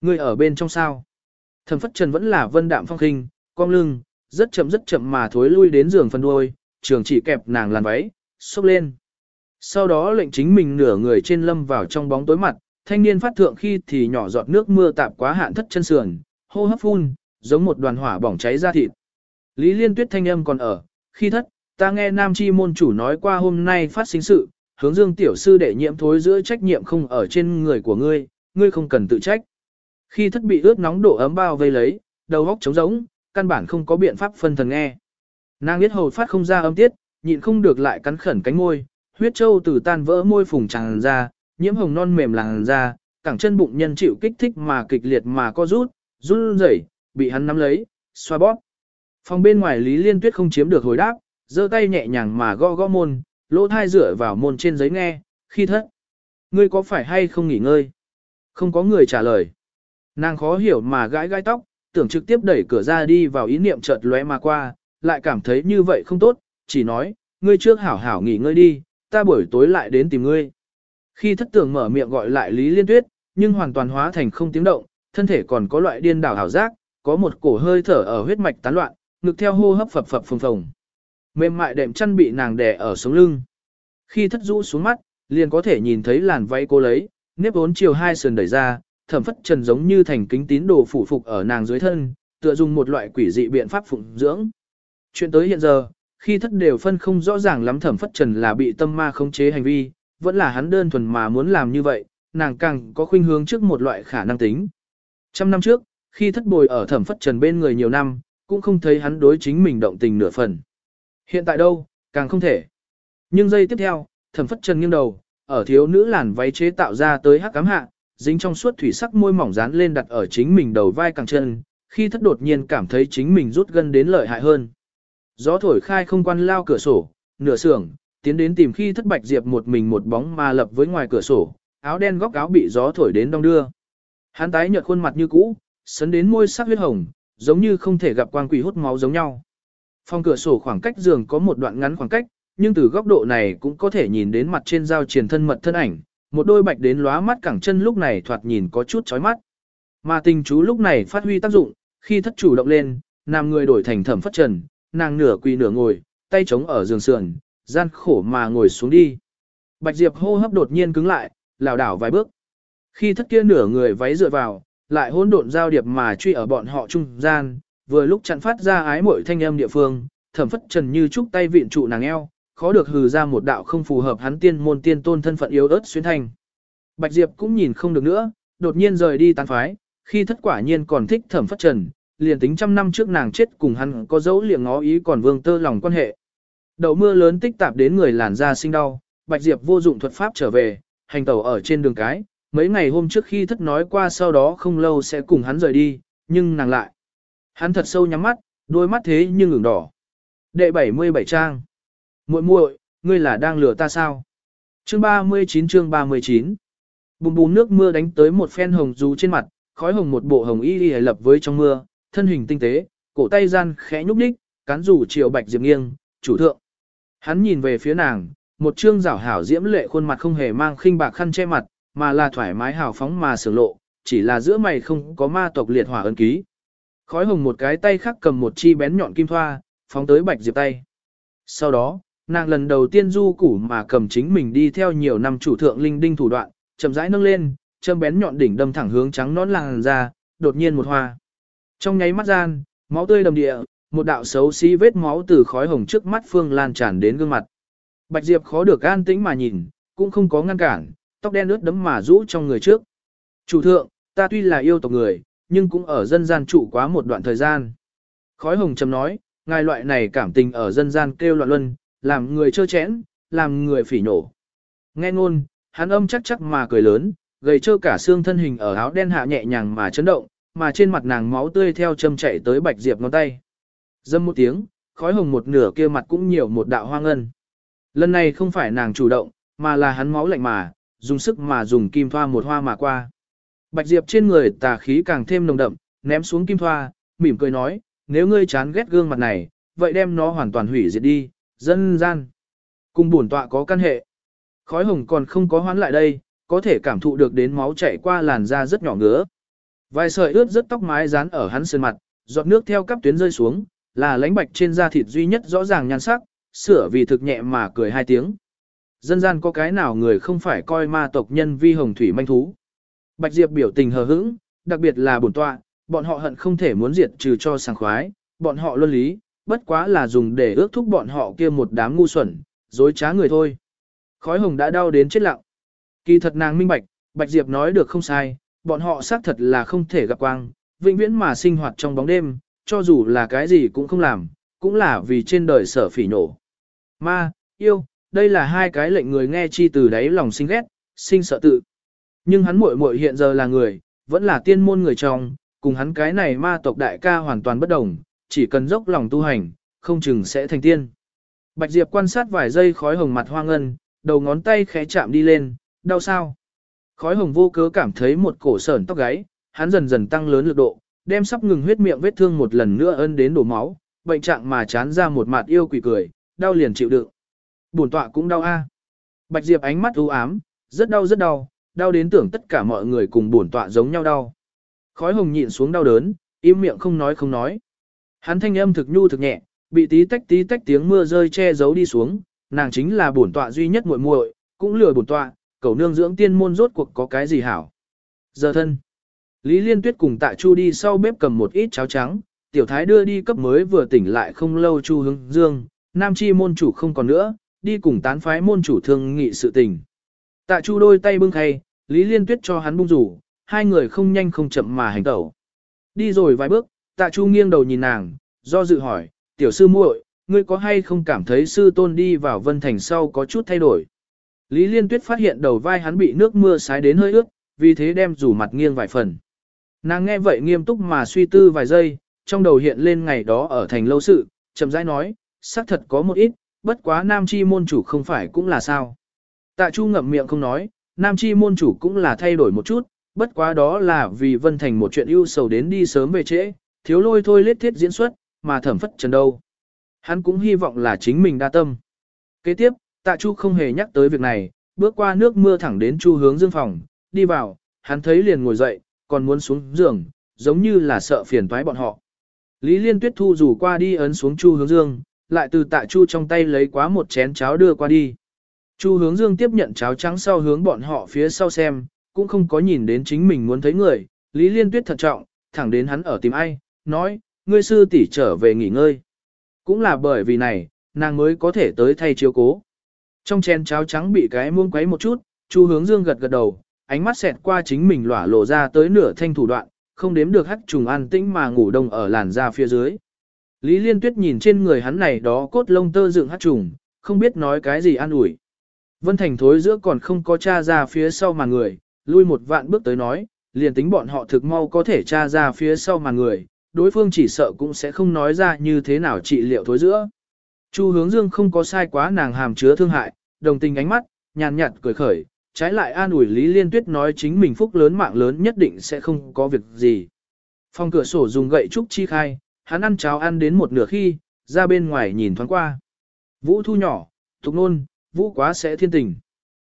Người ở bên trong sao? Thẩm phất trần vẫn là vân đạm phong khinh, cong lưng, rất chậm rất chậm mà thối lui đến giường phân đuôi, trường chỉ kẹp nàng làn váy, xốc lên. Sau đó lệnh chính mình nửa người trên lâm vào trong bóng tối mặt, thanh niên phát thượng khi thì nhỏ giọt nước mưa tạp quá hạn thất chân sườn, hô hấp phun, giống một đoàn hỏa bỏng cháy ra thịt. Lý liên tuyết thanh âm còn ở, khi thất, ta nghe nam chi môn chủ nói qua hôm nay phát sinh sự, hướng dương tiểu sư đệ nhiệm thối giữa trách nhiệm không ở trên người của ngươi, ngươi không cần tự trách. Khi thất bị ướt nóng độ ấm bao vây lấy, đầu óc trống rỗng, căn bản không có biện pháp phân thần nghe. Nàng biết hầu phát không ra âm tiết, nhịn không được lại cắn khẩn cánh môi, huyết châu từ tan vỡ môi phùng tràn ra, nhiễm hồng non mềm làn ra, cẳng chân bụng nhân chịu kích thích mà kịch liệt mà co rút, run rẩy, bị hắn nắm lấy, xoa bóp. Phòng bên ngoài Lý Liên Tuyết không chiếm được hồi đáp, giơ tay nhẹ nhàng mà gõ gõ môn, lỗ thai rửa vào môn trên giấy nghe, khi thất. Ngươi có phải hay không nghỉ ngơi? Không có người trả lời. Nàng khó hiểu mà gãi gãi tóc, tưởng trực tiếp đẩy cửa ra đi vào ý niệm chợt lóe mà qua, lại cảm thấy như vậy không tốt, chỉ nói, ngươi trước hảo hảo nghỉ ngơi đi, ta buổi tối lại đến tìm ngươi. Khi thất tưởng mở miệng gọi lại Lý Liên Tuyết, nhưng hoàn toàn hóa thành không tiếng động, thân thể còn có loại điên đảo hảo giác, có một cổ hơi thở ở huyết mạch tán loạn, ngực theo hô hấp phập phập phồng phồng. Mềm mại đệm chăn bị nàng đè ở sống lưng. Khi thất rũ xuống mắt, liền có thể nhìn thấy làn váy cô lấy, nếp vốn chiều hai sườn đẩy ra, thẩm phất trần giống như thành kính tín đồ phủ phục ở nàng dưới thân, tựa dùng một loại quỷ dị biện pháp phụng dưỡng. Chuyện tới hiện giờ, khi thất đều phân không rõ ràng lắm thẩm phất trần là bị tâm ma khống chế hành vi, vẫn là hắn đơn thuần mà muốn làm như vậy, nàng càng có khuynh hướng trước một loại khả năng tính. Trăm năm trước, khi thất bồi ở thẩm phất trần bên người nhiều năm, cũng không thấy hắn đối chính mình động tình nửa phần. Hiện tại đâu, càng không thể. Nhưng giây tiếp theo, thẩm phất trần nghiêng đầu, ở thiếu nữ làn váy chế tạo ra tới hắc cám hạ, dính trong suốt thủy sắc môi mỏng dán lên đặt ở chính mình đầu vai càng chân, khi thất đột nhiên cảm thấy chính mình rút gân đến lợi hại hơn. Gió thổi khai không quan lao cửa sổ, nửa sưởng, tiến đến tìm khi thất bạch diệp một mình một bóng mà lập với ngoài cửa sổ, áo đen góc áo bị gió thổi đến đong đưa. Hắn tái nhợt khuôn mặt như cũ, sấn đến môi sắc huyết hồng, giống như không thể gặp quang quỷ hút máu giống nhau. Phòng cửa sổ khoảng cách giường có một đoạn ngắn khoảng cách, nhưng từ góc độ này cũng có thể nhìn đến mặt trên giao triển thân mật thân ảnh, một đôi bạch đến lóa mắt cẳng chân lúc này thoạt nhìn có chút chói mắt. Mà tình chú lúc này phát huy tác dụng, khi thất chủ động lên, nam người đổi thành thẩm phất trần, nàng nửa quỳ nửa ngồi, tay chống ở giường sườn, gian khổ mà ngồi xuống đi. Bạch Diệp hô hấp đột nhiên cứng lại, lảo đảo vài bước. Khi thất kia nửa người váy dựa vào, lại hỗn độn giao điệp mà truy ở bọn họ trung gian, vừa lúc chặn phát ra ái muội thanh âm địa phương, thẩm phất trần như chúc tay viện trụ nàng eo, khó được hừ ra một đạo không phù hợp hắn tiên môn tiên tôn thân phận yếu ớt xuyên thành. Bạch Diệp cũng nhìn không được nữa, đột nhiên rời đi tán phái, khi thất quả nhiên còn thích thẩm phất trần, liền tính trăm năm trước nàng chết cùng hắn có dấu liệng ngó ý còn vương tơ lòng quan hệ. Đậu mưa lớn tích tạp đến người làn da sinh đau, Bạch Diệp vô dụng thuật pháp trở về, hành tẩu ở trên đường cái, mấy ngày hôm trước khi thất nói qua sau đó không lâu sẽ cùng hắn rời đi, nhưng nàng lại. Hắn thật sâu nhắm mắt, đôi mắt thế nhưng ửng đỏ. Đệ 77 trang. muội muội, ngươi là đang lừa ta sao? Chương 39 chương 39 Bùm bùm nước mưa đánh tới một phen hồng dù trên mặt, khói hồng một bộ hồng y y lập với trong mưa, thân hình tinh tế, cổ tay gian khẽ nhúc nhích, cán rủ chiều bạch diệp nghiêng, chủ thượng. Hắn nhìn về phía nàng, một trương rảo hảo diễm lệ khuôn mặt không hề mang khinh bạc khăn che mặt, mà là thoải mái hào phóng mà sửa lộ, chỉ là giữa mày không có ma tộc liệt hỏa ân ký. Khói hồng một cái tay khác cầm một chi bén nhọn kim thoa, phóng tới bạch diệp tay. Sau đó, nàng lần đầu tiên du củ mà cầm chính mình đi theo nhiều năm chủ thượng linh đinh thủ đoạn, chậm rãi nâng lên, châm bén nhọn đỉnh đâm thẳng hướng trắng nón làng ra, đột nhiên một hoa. Trong nháy mắt gian, máu tươi đầm địa, một đạo xấu xí vết máu từ khói hồng trước mắt phương lan tràn đến gương mặt. Bạch Diệp khó được an tĩnh mà nhìn, cũng không có ngăn cản, tóc đen ướt đấm mà rũ trong người trước. Chủ thượng, ta tuy là yêu tộc người, nhưng cũng ở dân gian trụ quá một đoạn thời gian. Khói hồng trầm nói, ngài loại này cảm tình ở dân gian kêu loạn luân, làm người trơ chẽn, làm người phỉ nổ. Nghe ngôn, hắn âm chắc chắc mà cười lớn, gầy trơ cả xương thân hình ở áo đen hạ nhẹ nhàng mà chấn động, mà trên mặt nàng máu tươi theo châm chạy tới bạch diệp ngón tay. Dâm một tiếng, khói hồng một nửa kia mặt cũng nhiều một đạo hoang ngân. Lần này không phải nàng chủ động, mà là hắn máu lạnh mà, dùng sức mà dùng kim thoa một hoa mà qua. Bạch Diệp trên người tà khí càng thêm nồng đậm, ném xuống kim thoa, mỉm cười nói, nếu ngươi chán ghét gương mặt này, vậy đem nó hoàn toàn hủy diệt đi, dân gian. Cùng bổn tọa có căn hệ. Khói hồng còn không có hoán lại đây, có thể cảm thụ được đến máu chảy qua làn da rất nhỏ ngứa. Vài sợi ướt rất tóc mái dán ở hắn sơn mặt, giọt nước theo các tuyến rơi xuống, là lánh bạch trên da thịt duy nhất rõ ràng nhan sắc, sửa vì thực nhẹ mà cười hai tiếng. Dân gian có cái nào người không phải coi ma tộc nhân vi hồng thủy manh thú. Bạch Diệp biểu tình hờ hững, đặc biệt là bổn tọa, bọn họ hận không thể muốn diệt trừ cho sảng khoái, bọn họ luân lý, bất quá là dùng để ước thúc bọn họ kia một đám ngu xuẩn, dối trá người thôi. Khói hồng đã đau đến chết lặng. Kỳ thật nàng minh bạch, Bạch Diệp nói được không sai, bọn họ xác thật là không thể gặp quang, vĩnh viễn mà sinh hoạt trong bóng đêm, cho dù là cái gì cũng không làm, cũng là vì trên đời sở phỉ nổ. Ma, yêu, đây là hai cái lệnh người nghe chi từ đáy lòng sinh ghét, sinh sợ tự. Nhưng hắn muội muội hiện giờ là người, vẫn là tiên môn người trong, cùng hắn cái này ma tộc đại ca hoàn toàn bất đồng, chỉ cần dốc lòng tu hành, không chừng sẽ thành tiên. Bạch Diệp quan sát vài giây khói hồng mặt hoa ngân, đầu ngón tay khẽ chạm đi lên, đau sao? Khói hồng vô cớ cảm thấy một cổ sởn tóc gáy, hắn dần dần tăng lớn lực độ, đem sắp ngừng huyết miệng vết thương một lần nữa ân đến đổ máu, bệnh trạng mà chán ra một mặt yêu quỷ cười, đau liền chịu đựng. Bổn tọa cũng đau a. Bạch Diệp ánh mắt u ám, rất đau rất đau, đau đến tưởng tất cả mọi người cùng bổn tọa giống nhau đau. Khói hồng nhịn xuống đau đớn, im miệng không nói không nói. Hắn thanh âm thực nhu thực nhẹ, bị tí tách tí tách tiếng mưa rơi che giấu đi xuống, nàng chính là bổn tọa duy nhất muội muội, cũng lừa bổn tọa, cầu nương dưỡng tiên môn rốt cuộc có cái gì hảo. Giờ thân. Lý Liên Tuyết cùng Tạ Chu đi sau bếp cầm một ít cháo trắng, tiểu thái đưa đi cấp mới vừa tỉnh lại không lâu Chu Hướng Dương, nam chi môn chủ không còn nữa, đi cùng tán phái môn chủ thương nghị sự tình. Tạ Chu đôi tay bưng khay, Lý Liên Tuyết cho hắn bung rủ, hai người không nhanh không chậm mà hành tẩu. Đi rồi vài bước, Tạ Chu nghiêng đầu nhìn nàng, do dự hỏi, tiểu sư muội, ngươi có hay không cảm thấy sư tôn đi vào vân thành sau có chút thay đổi? Lý Liên Tuyết phát hiện đầu vai hắn bị nước mưa sái đến hơi ướt, vì thế đem rủ mặt nghiêng vài phần. Nàng nghe vậy nghiêm túc mà suy tư vài giây, trong đầu hiện lên ngày đó ở thành lâu sự, chậm rãi nói, xác thật có một ít, bất quá nam chi môn chủ không phải cũng là sao. Tạ Chu ngậm miệng không nói, nam chi môn chủ cũng là thay đổi một chút, bất quá đó là vì Vân Thành một chuyện ưu sầu đến đi sớm về trễ, thiếu lôi thôi lết thiết diễn xuất, mà thẩm phất trần đâu. Hắn cũng hy vọng là chính mình đa tâm. Kế tiếp, Tạ Chu không hề nhắc tới việc này, bước qua nước mưa thẳng đến Chu hướng dương phòng, đi vào, hắn thấy liền ngồi dậy, còn muốn xuống giường, giống như là sợ phiền toái bọn họ. Lý Liên Tuyết thu rủ qua đi ấn xuống Chu hướng dương, lại từ Tạ Chu trong tay lấy quá một chén cháo đưa qua đi. Chu hướng dương tiếp nhận cháo trắng sau hướng bọn họ phía sau xem, cũng không có nhìn đến chính mình muốn thấy người, Lý Liên Tuyết thận trọng, thẳng đến hắn ở tìm ai, nói, ngươi sư tỷ trở về nghỉ ngơi. Cũng là bởi vì này, nàng mới có thể tới thay chiếu cố. Trong chén cháo trắng bị cái muông quấy một chút, Chu hướng dương gật gật đầu, ánh mắt xẹt qua chính mình lỏa lộ ra tới nửa thanh thủ đoạn, không đếm được hắc trùng an tĩnh mà ngủ đông ở làn da phía dưới. Lý Liên Tuyết nhìn trên người hắn này đó cốt lông tơ dựng hắc trùng, không biết nói cái gì an ủi. Vân Thành thối giữa còn không có tra ra phía sau mà người, lui một vạn bước tới nói, liền tính bọn họ thực mau có thể tra ra phía sau mà người, đối phương chỉ sợ cũng sẽ không nói ra như thế nào trị liệu thối giữa. Chu hướng dương không có sai quá nàng hàm chứa thương hại, đồng tình ánh mắt, nhàn nhạt cười khởi, trái lại an ủi Lý Liên Tuyết nói chính mình phúc lớn mạng lớn nhất định sẽ không có việc gì. Phòng cửa sổ dùng gậy trúc chi khai, hắn ăn cháo ăn đến một nửa khi, ra bên ngoài nhìn thoáng qua. Vũ thu nhỏ, thục nôn, vũ quá sẽ thiên tình.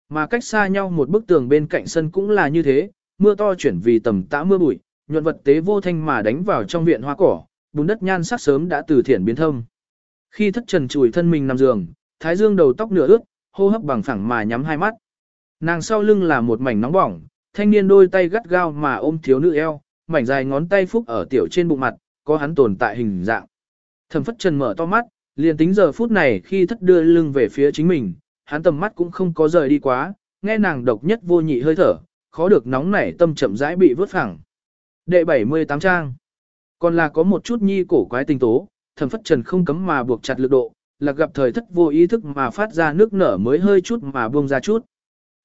Mà cách xa nhau một bức tường bên cạnh sân cũng là như thế, mưa to chuyển vì tầm tã mưa bụi, nhuận vật tế vô thanh mà đánh vào trong viện hoa cỏ, bùn đất nhan sắc sớm đã từ thiển biến thâm. Khi thất trần chùi thân mình nằm giường, thái dương đầu tóc nửa ướt, hô hấp bằng phẳng mà nhắm hai mắt. Nàng sau lưng là một mảnh nóng bỏng, thanh niên đôi tay gắt gao mà ôm thiếu nữ eo, mảnh dài ngón tay phúc ở tiểu trên bụng mặt, có hắn tồn tại hình dạng. Thẩm phất trần mở to mắt, liền tính giờ phút này khi thất đưa lưng về phía chính mình, hắn tầm mắt cũng không có rời đi quá, nghe nàng độc nhất vô nhị hơi thở, khó được nóng nảy tâm chậm rãi bị vớt phẳng. Đệ 78 trang. Còn là có một chút nhi cổ quái tình tố, thẩm phất trần không cấm mà buộc chặt lực độ, là gặp thời thất vô ý thức mà phát ra nước nở mới hơi chút mà buông ra chút.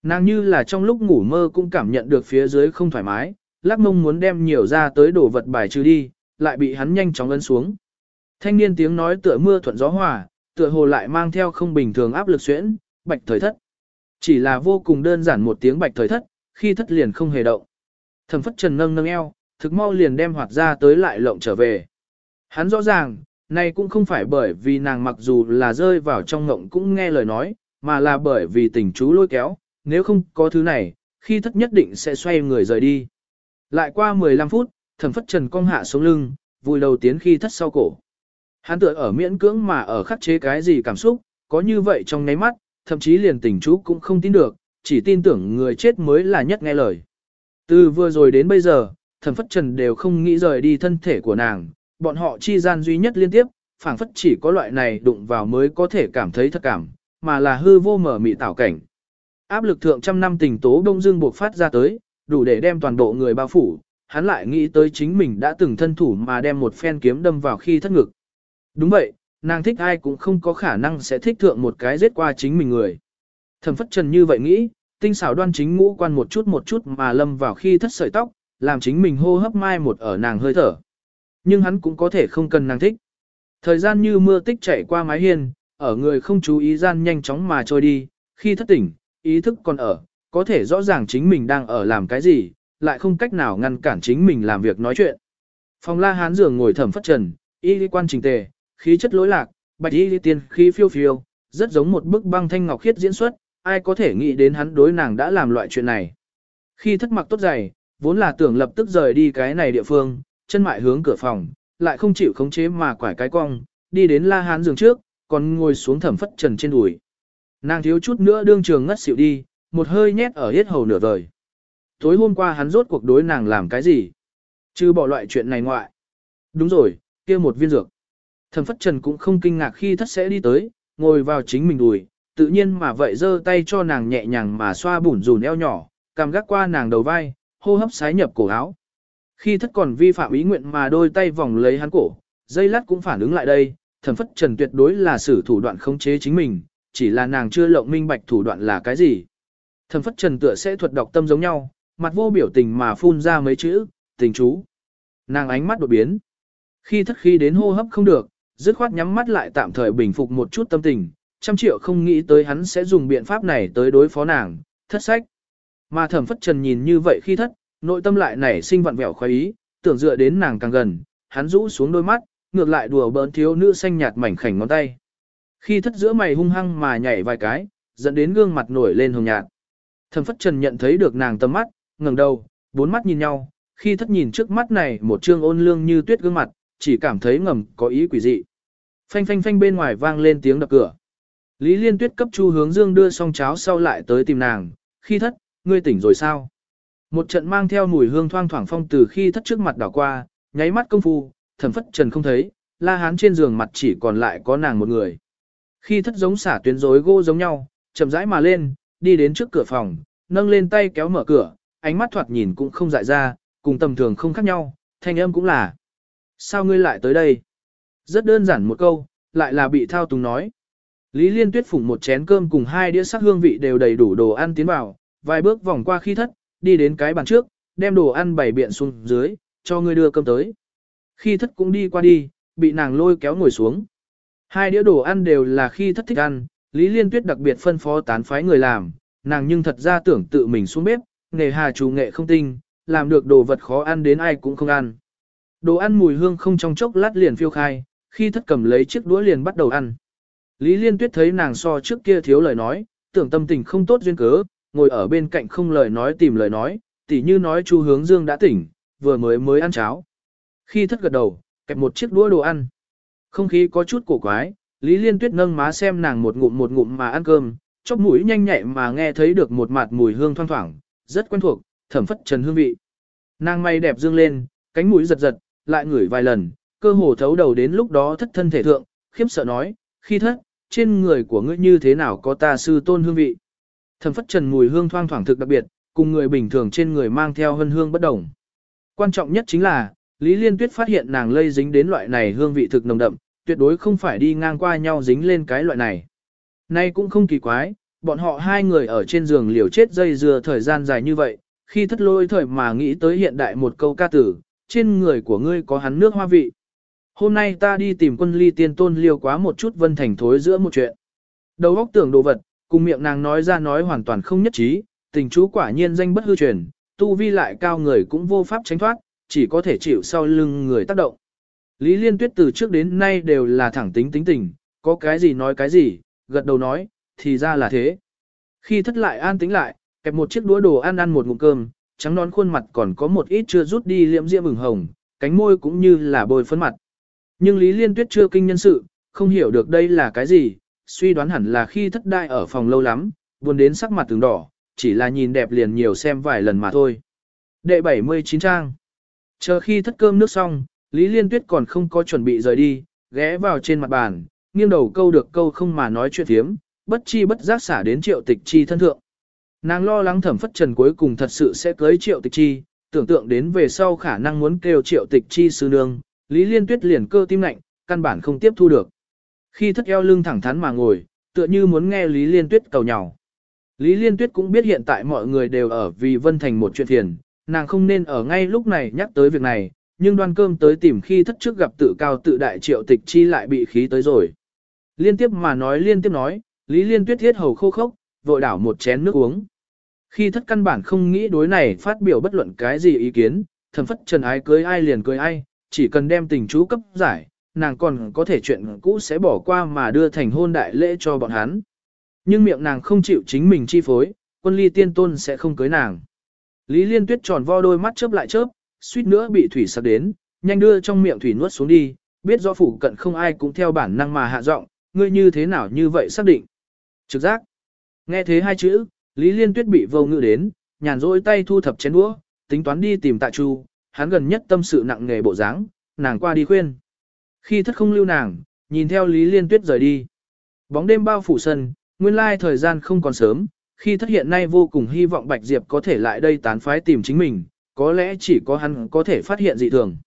Nàng như là trong lúc ngủ mơ cũng cảm nhận được phía dưới không thoải mái, lắc mông muốn đem nhiều ra tới đổ vật bài trừ đi, lại bị hắn nhanh chóng ấn xuống. Thanh niên tiếng nói tựa mưa thuận gió hòa, tựa hồ lại mang theo không bình thường áp lực xuyễn, bạch thời thất. Chỉ là vô cùng đơn giản một tiếng bạch thời thất, khi thất liền không hề động. Thẩm phất trần nâng nâng eo, thực mau liền đem hoạt ra tới lại lộng trở về. Hắn rõ ràng, này cũng không phải bởi vì nàng mặc dù là rơi vào trong ngộng cũng nghe lời nói, mà là bởi vì tình chú lôi kéo, nếu không có thứ này, khi thất nhất định sẽ xoay người rời đi. Lại qua 15 phút, thẩm phất trần cong hạ xuống lưng, vùi đầu tiến khi thất sau cổ. Hắn tựa ở miễn cưỡng mà ở khắc chế cái gì cảm xúc, có như vậy trong nháy mắt, thậm chí liền tình chú cũng không tin được, chỉ tin tưởng người chết mới là nhất nghe lời. Từ vừa rồi đến bây giờ, thẩm phất trần đều không nghĩ rời đi thân thể của nàng, bọn họ chi gian duy nhất liên tiếp, phảng phất chỉ có loại này đụng vào mới có thể cảm thấy thật cảm, mà là hư vô mở mị tảo cảnh. Áp lực thượng trăm năm tình tố đông dương buộc phát ra tới, đủ để đem toàn bộ người bao phủ, hắn lại nghĩ tới chính mình đã từng thân thủ mà đem một phen kiếm đâm vào khi thất ngực. Đúng vậy, nàng thích ai cũng không có khả năng sẽ thích thượng một cái giết qua chính mình người. Thẩm phất trần như vậy nghĩ, tinh xảo đoan chính ngũ quan một chút một chút mà lâm vào khi thất sợi tóc, làm chính mình hô hấp mai một ở nàng hơi thở. Nhưng hắn cũng có thể không cần nàng thích. Thời gian như mưa tích chảy qua mái hiên, ở người không chú ý gian nhanh chóng mà trôi đi, khi thất tỉnh, ý thức còn ở, có thể rõ ràng chính mình đang ở làm cái gì, lại không cách nào ngăn cản chính mình làm việc nói chuyện. Phòng la hán giường ngồi thẩm phất trần, y lý quan trình tề, khí chất lối lạc, bạch y tiên khí phiêu phiêu, rất giống một bức băng thanh ngọc khiết diễn xuất, ai có thể nghĩ đến hắn đối nàng đã làm loại chuyện này. Khi thất mặc tốt giày, vốn là tưởng lập tức rời đi cái này địa phương, chân mại hướng cửa phòng, lại không chịu khống chế mà quải cái cong, đi đến la hán giường trước, còn ngồi xuống thẩm phất trần trên đùi. Nàng thiếu chút nữa đương trường ngất xỉu đi, một hơi nhét ở hết hầu nửa vời. Tối hôm qua hắn rốt cuộc đối nàng làm cái gì? Chứ bỏ loại chuyện này ngoại. Đúng rồi, kia một viên dược. Thẩm phất trần cũng không kinh ngạc khi thất sẽ đi tới, ngồi vào chính mình đùi, tự nhiên mà vậy giơ tay cho nàng nhẹ nhàng mà xoa bủn rùn eo nhỏ, cảm gác qua nàng đầu vai, hô hấp sái nhập cổ áo. Khi thất còn vi phạm ý nguyện mà đôi tay vòng lấy hắn cổ, dây lát cũng phản ứng lại đây, thẩm phất trần tuyệt đối là sử thủ đoạn khống chế chính mình, chỉ là nàng chưa lộng minh bạch thủ đoạn là cái gì. Thẩm phất trần tựa sẽ thuật đọc tâm giống nhau, mặt vô biểu tình mà phun ra mấy chữ, tình chú. Nàng ánh mắt đột biến. Khi thất khi đến hô hấp không được, dứt khoát nhắm mắt lại tạm thời bình phục một chút tâm tình, trăm triệu không nghĩ tới hắn sẽ dùng biện pháp này tới đối phó nàng, thất sách. Mà thẩm phất trần nhìn như vậy khi thất, nội tâm lại nảy sinh vặn vẹo khoái ý, tưởng dựa đến nàng càng gần, hắn rũ xuống đôi mắt, ngược lại đùa bỡn thiếu nữ xanh nhạt mảnh khảnh ngón tay. Khi thất giữa mày hung hăng mà nhảy vài cái, dẫn đến gương mặt nổi lên hồng nhạt. Thẩm phất trần nhận thấy được nàng tầm mắt, ngẩng đầu, bốn mắt nhìn nhau, khi thất nhìn trước mắt này một trương ôn lương như tuyết gương mặt, chỉ cảm thấy ngầm có ý quỷ dị. Phanh phanh phanh bên ngoài vang lên tiếng đập cửa. Lý Liên Tuyết cấp Chu Hướng Dương đưa xong cháo sau lại tới tìm nàng, khi thất, ngươi tỉnh rồi sao? Một trận mang theo mùi hương thoang thoảng phong từ khi thất trước mặt đảo qua, nháy mắt công phu, thẩm phất trần không thấy, la hán trên giường mặt chỉ còn lại có nàng một người. Khi thất giống xả tuyến rối gỗ giống nhau, chậm rãi mà lên, đi đến trước cửa phòng, nâng lên tay kéo mở cửa, ánh mắt thoạt nhìn cũng không dại ra, cùng tầm thường không khác nhau, thanh âm cũng là. Sao ngươi lại tới đây? Rất đơn giản một câu, lại là bị thao túng nói. Lý Liên Tuyết phủng một chén cơm cùng hai đĩa sắc hương vị đều đầy đủ đồ ăn tiến vào, vài bước vòng qua khi thất, đi đến cái bàn trước, đem đồ ăn bày biện xuống dưới, cho ngươi đưa cơm tới. Khi thất cũng đi qua đi, bị nàng lôi kéo ngồi xuống. Hai đĩa đồ ăn đều là khi thất thích ăn, Lý Liên Tuyết đặc biệt phân phó tán phái người làm, nàng nhưng thật ra tưởng tự mình xuống bếp, nghề hà chủ nghệ không tinh, làm được đồ vật khó ăn đến ai cũng không ăn. Đồ ăn mùi hương không trong chốc lát liền phiêu khai, khi thất cầm lấy chiếc đũa liền bắt đầu ăn. Lý Liên Tuyết thấy nàng so trước kia thiếu lời nói, tưởng tâm tình không tốt duyên cớ, ngồi ở bên cạnh không lời nói tìm lời nói, tỉ như nói Chu Hướng Dương đã tỉnh, vừa mới mới ăn cháo. Khi thất gật đầu, kẹp một chiếc đũa đồ ăn. Không khí có chút cổ quái, Lý Liên Tuyết nâng má xem nàng một ngụm một ngụm mà ăn cơm, chóp mũi nhanh nhạy mà nghe thấy được một mạt mùi hương thoang thoảng, rất quen thuộc, thẩm phất trần hương vị. Nàng may đẹp dương lên, cánh mũi giật giật, lại ngửi vài lần, cơ hồ thấu đầu đến lúc đó thất thân thể thượng, khiếp sợ nói, khi thất, trên người của ngươi như thế nào có ta sư tôn hương vị. Thẩm phất trần mùi hương thoang thoảng thực đặc biệt, cùng người bình thường trên người mang theo hân hương bất đồng. Quan trọng nhất chính là, Lý Liên Tuyết phát hiện nàng lây dính đến loại này hương vị thực nồng đậm, tuyệt đối không phải đi ngang qua nhau dính lên cái loại này. Nay cũng không kỳ quái, bọn họ hai người ở trên giường liều chết dây dưa thời gian dài như vậy, khi thất lôi thời mà nghĩ tới hiện đại một câu ca tử, trên người của ngươi có hắn nước hoa vị. Hôm nay ta đi tìm quân ly tiên tôn liêu quá một chút vân thành thối giữa một chuyện. Đầu óc tưởng đồ vật, cùng miệng nàng nói ra nói hoàn toàn không nhất trí, tình chú quả nhiên danh bất hư truyền, tu vi lại cao người cũng vô pháp tránh thoát, chỉ có thể chịu sau lưng người tác động. Lý Liên Tuyết từ trước đến nay đều là thẳng tính tính tình, có cái gì nói cái gì, gật đầu nói, thì ra là thế. Khi thất lại an tính lại, kẹp một chiếc đũa đồ ăn ăn một ngụm cơm, trắng nón khuôn mặt còn có một ít chưa rút đi liễm diễm ửng hồng, cánh môi cũng như là bôi phấn mặt. Nhưng Lý Liên Tuyết chưa kinh nhân sự, không hiểu được đây là cái gì, suy đoán hẳn là khi thất đại ở phòng lâu lắm, buồn đến sắc mặt từng đỏ, chỉ là nhìn đẹp liền nhiều xem vài lần mà thôi. Đệ 79 trang Chờ khi thất cơm nước xong, Lý Liên Tuyết còn không có chuẩn bị rời đi, ghé vào trên mặt bàn, nghiêng đầu câu được câu không mà nói chuyện thiếm, bất chi bất giác xả đến triệu tịch chi thân thượng. Nàng lo lắng thẩm phất trần cuối cùng thật sự sẽ cưới triệu tịch chi, tưởng tượng đến về sau khả năng muốn kêu triệu tịch chi sư nương, Lý Liên Tuyết liền cơ tim lạnh, căn bản không tiếp thu được. Khi thất eo lưng thẳng thắn mà ngồi, tựa như muốn nghe Lý Liên Tuyết cầu nhào. Lý Liên Tuyết cũng biết hiện tại mọi người đều ở vì Vân Thành một chuyện thiền, nàng không nên ở ngay lúc này nhắc tới việc này, nhưng đoan cơm tới tìm khi thất trước gặp tự cao tự đại triệu tịch chi lại bị khí tới rồi. Liên tiếp mà nói liên tiếp nói, Lý Liên Tuyết thiết hầu khô khốc, vội đảo một chén nước uống. Khi thất căn bản không nghĩ đối này phát biểu bất luận cái gì ý kiến, thần phất trần ái cưới ai liền cưới ai, chỉ cần đem tình chú cấp giải, nàng còn có thể chuyện cũ sẽ bỏ qua mà đưa thành hôn đại lễ cho bọn hắn. Nhưng miệng nàng không chịu chính mình chi phối, quân ly tiên tôn sẽ không cưới nàng. Lý Liên Tuyết tròn vo đôi mắt chớp lại chớp, suýt nữa bị thủy sặc đến, nhanh đưa trong miệng thủy nuốt xuống đi, biết do phủ cận không ai cũng theo bản năng mà hạ giọng, ngươi như thế nào như vậy xác định. Trực giác. Nghe thế hai chữ, Lý Liên Tuyết bị vô ngự đến, nhàn rỗi tay thu thập chén đũa, tính toán đi tìm Tạ Chu, hắn gần nhất tâm sự nặng nghề bộ dáng, nàng qua đi khuyên. Khi thất không lưu nàng, nhìn theo Lý Liên Tuyết rời đi. Bóng đêm bao phủ sân, nguyên lai thời gian không còn sớm, khi thất hiện nay vô cùng hy vọng Bạch Diệp có thể lại đây tán phái tìm chính mình, có lẽ chỉ có hắn có thể phát hiện dị thường.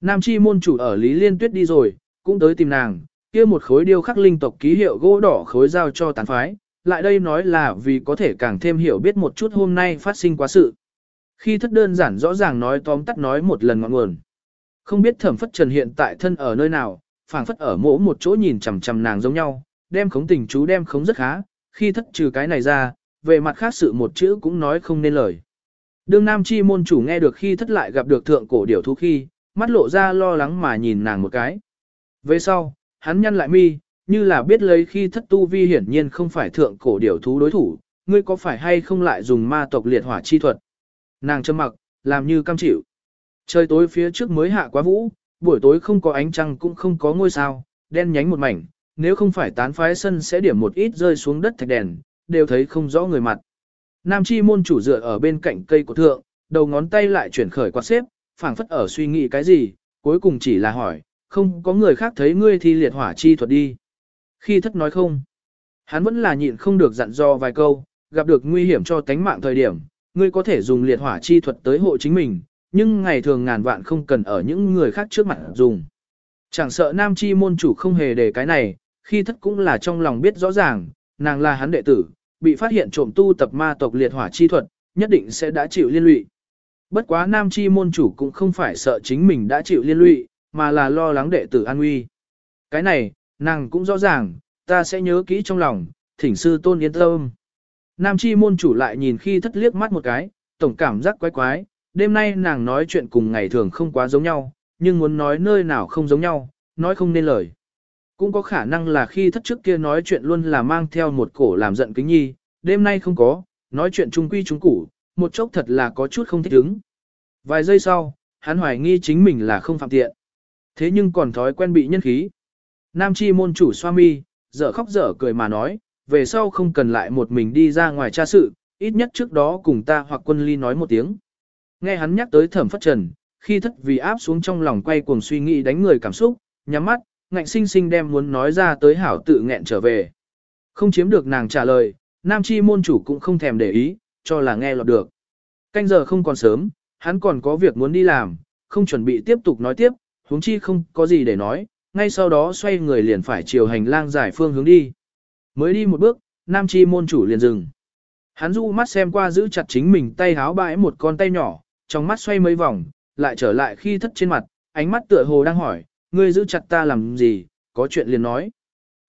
Nam chi môn chủ ở Lý Liên Tuyết đi rồi, cũng tới tìm nàng, kia một khối điêu khắc linh tộc ký hiệu gỗ đỏ khối giao cho tán phái, lại đây nói là vì có thể càng thêm hiểu biết một chút hôm nay phát sinh quá sự. Khi thất đơn giản rõ ràng nói tóm tắt nói một lần ngọn nguồn. Không biết thẩm phất trần hiện tại thân ở nơi nào, phảng phất ở mỗ một chỗ nhìn chằm chằm nàng giống nhau, đem khống tình chú đem khống rất khá, khi thất trừ cái này ra, về mặt khác sự một chữ cũng nói không nên lời. Đương nam chi môn chủ nghe được khi thất lại gặp được thượng cổ điểu thú khi, mắt lộ ra lo lắng mà nhìn nàng một cái. Về sau, hắn nhăn lại mi, như là biết lấy khi thất tu vi hiển nhiên không phải thượng cổ điểu thú đối thủ, ngươi có phải hay không lại dùng ma tộc liệt hỏa chi thuật. Nàng châm mặc, làm như cam chịu. Trời tối phía trước mới hạ quá vũ, buổi tối không có ánh trăng cũng không có ngôi sao, đen nhánh một mảnh, nếu không phải tán phái sân sẽ điểm một ít rơi xuống đất thạch đèn, đều thấy không rõ người mặt. Nam chi môn chủ dựa ở bên cạnh cây của thượng, đầu ngón tay lại chuyển khởi quạt xếp, phảng phất ở suy nghĩ cái gì, cuối cùng chỉ là hỏi, không có người khác thấy ngươi thì liệt hỏa chi thuật đi. Khi thất nói không, hắn vẫn là nhịn không được dặn dò vài câu, gặp được nguy hiểm cho tánh mạng thời điểm, ngươi có thể dùng liệt hỏa chi thuật tới hộ chính mình, nhưng ngày thường ngàn vạn không cần ở những người khác trước mặt dùng. Chẳng sợ nam chi môn chủ không hề để cái này, khi thất cũng là trong lòng biết rõ ràng, nàng là hắn đệ tử, bị phát hiện trộm tu tập ma tộc liệt hỏa chi thuật, nhất định sẽ đã chịu liên lụy. Bất quá nam chi môn chủ cũng không phải sợ chính mình đã chịu liên lụy, mà là lo lắng đệ tử an nguy. Cái này, Nàng cũng rõ ràng, ta sẽ nhớ kỹ trong lòng, thỉnh sư tôn yên tâm. Nam chi môn chủ lại nhìn khi thất liếc mắt một cái, tổng cảm giác quái quái, đêm nay nàng nói chuyện cùng ngày thường không quá giống nhau, nhưng muốn nói nơi nào không giống nhau, nói không nên lời. Cũng có khả năng là khi thất trước kia nói chuyện luôn là mang theo một cổ làm giận kính nhi, đêm nay không có, nói chuyện trung quy trung củ, một chốc thật là có chút không thích ứng. Vài giây sau, hắn hoài nghi chính mình là không phạm tiện. Thế nhưng còn thói quen bị nhân khí. Nam chi môn chủ Swami dở khóc dở cười mà nói, về sau không cần lại một mình đi ra ngoài tra sự, ít nhất trước đó cùng ta hoặc quân ly nói một tiếng. Nghe hắn nhắc tới thẩm phất trần, khi thất vì áp xuống trong lòng quay cuồng suy nghĩ đánh người cảm xúc, nhắm mắt, ngạnh sinh sinh đem muốn nói ra tới hảo tự nghẹn trở về. Không chiếm được nàng trả lời, nam chi môn chủ cũng không thèm để ý, cho là nghe lọt được. Canh giờ không còn sớm, hắn còn có việc muốn đi làm, không chuẩn bị tiếp tục nói tiếp, huống chi không có gì để nói, ngay sau đó xoay người liền phải chiều hành lang giải phương hướng đi. Mới đi một bước, nam chi môn chủ liền dừng. Hắn du mắt xem qua giữ chặt chính mình tay háo bãi một con tay nhỏ, trong mắt xoay mấy vòng, lại trở lại khi thất trên mặt, ánh mắt tựa hồ đang hỏi, ngươi giữ chặt ta làm gì, có chuyện liền nói.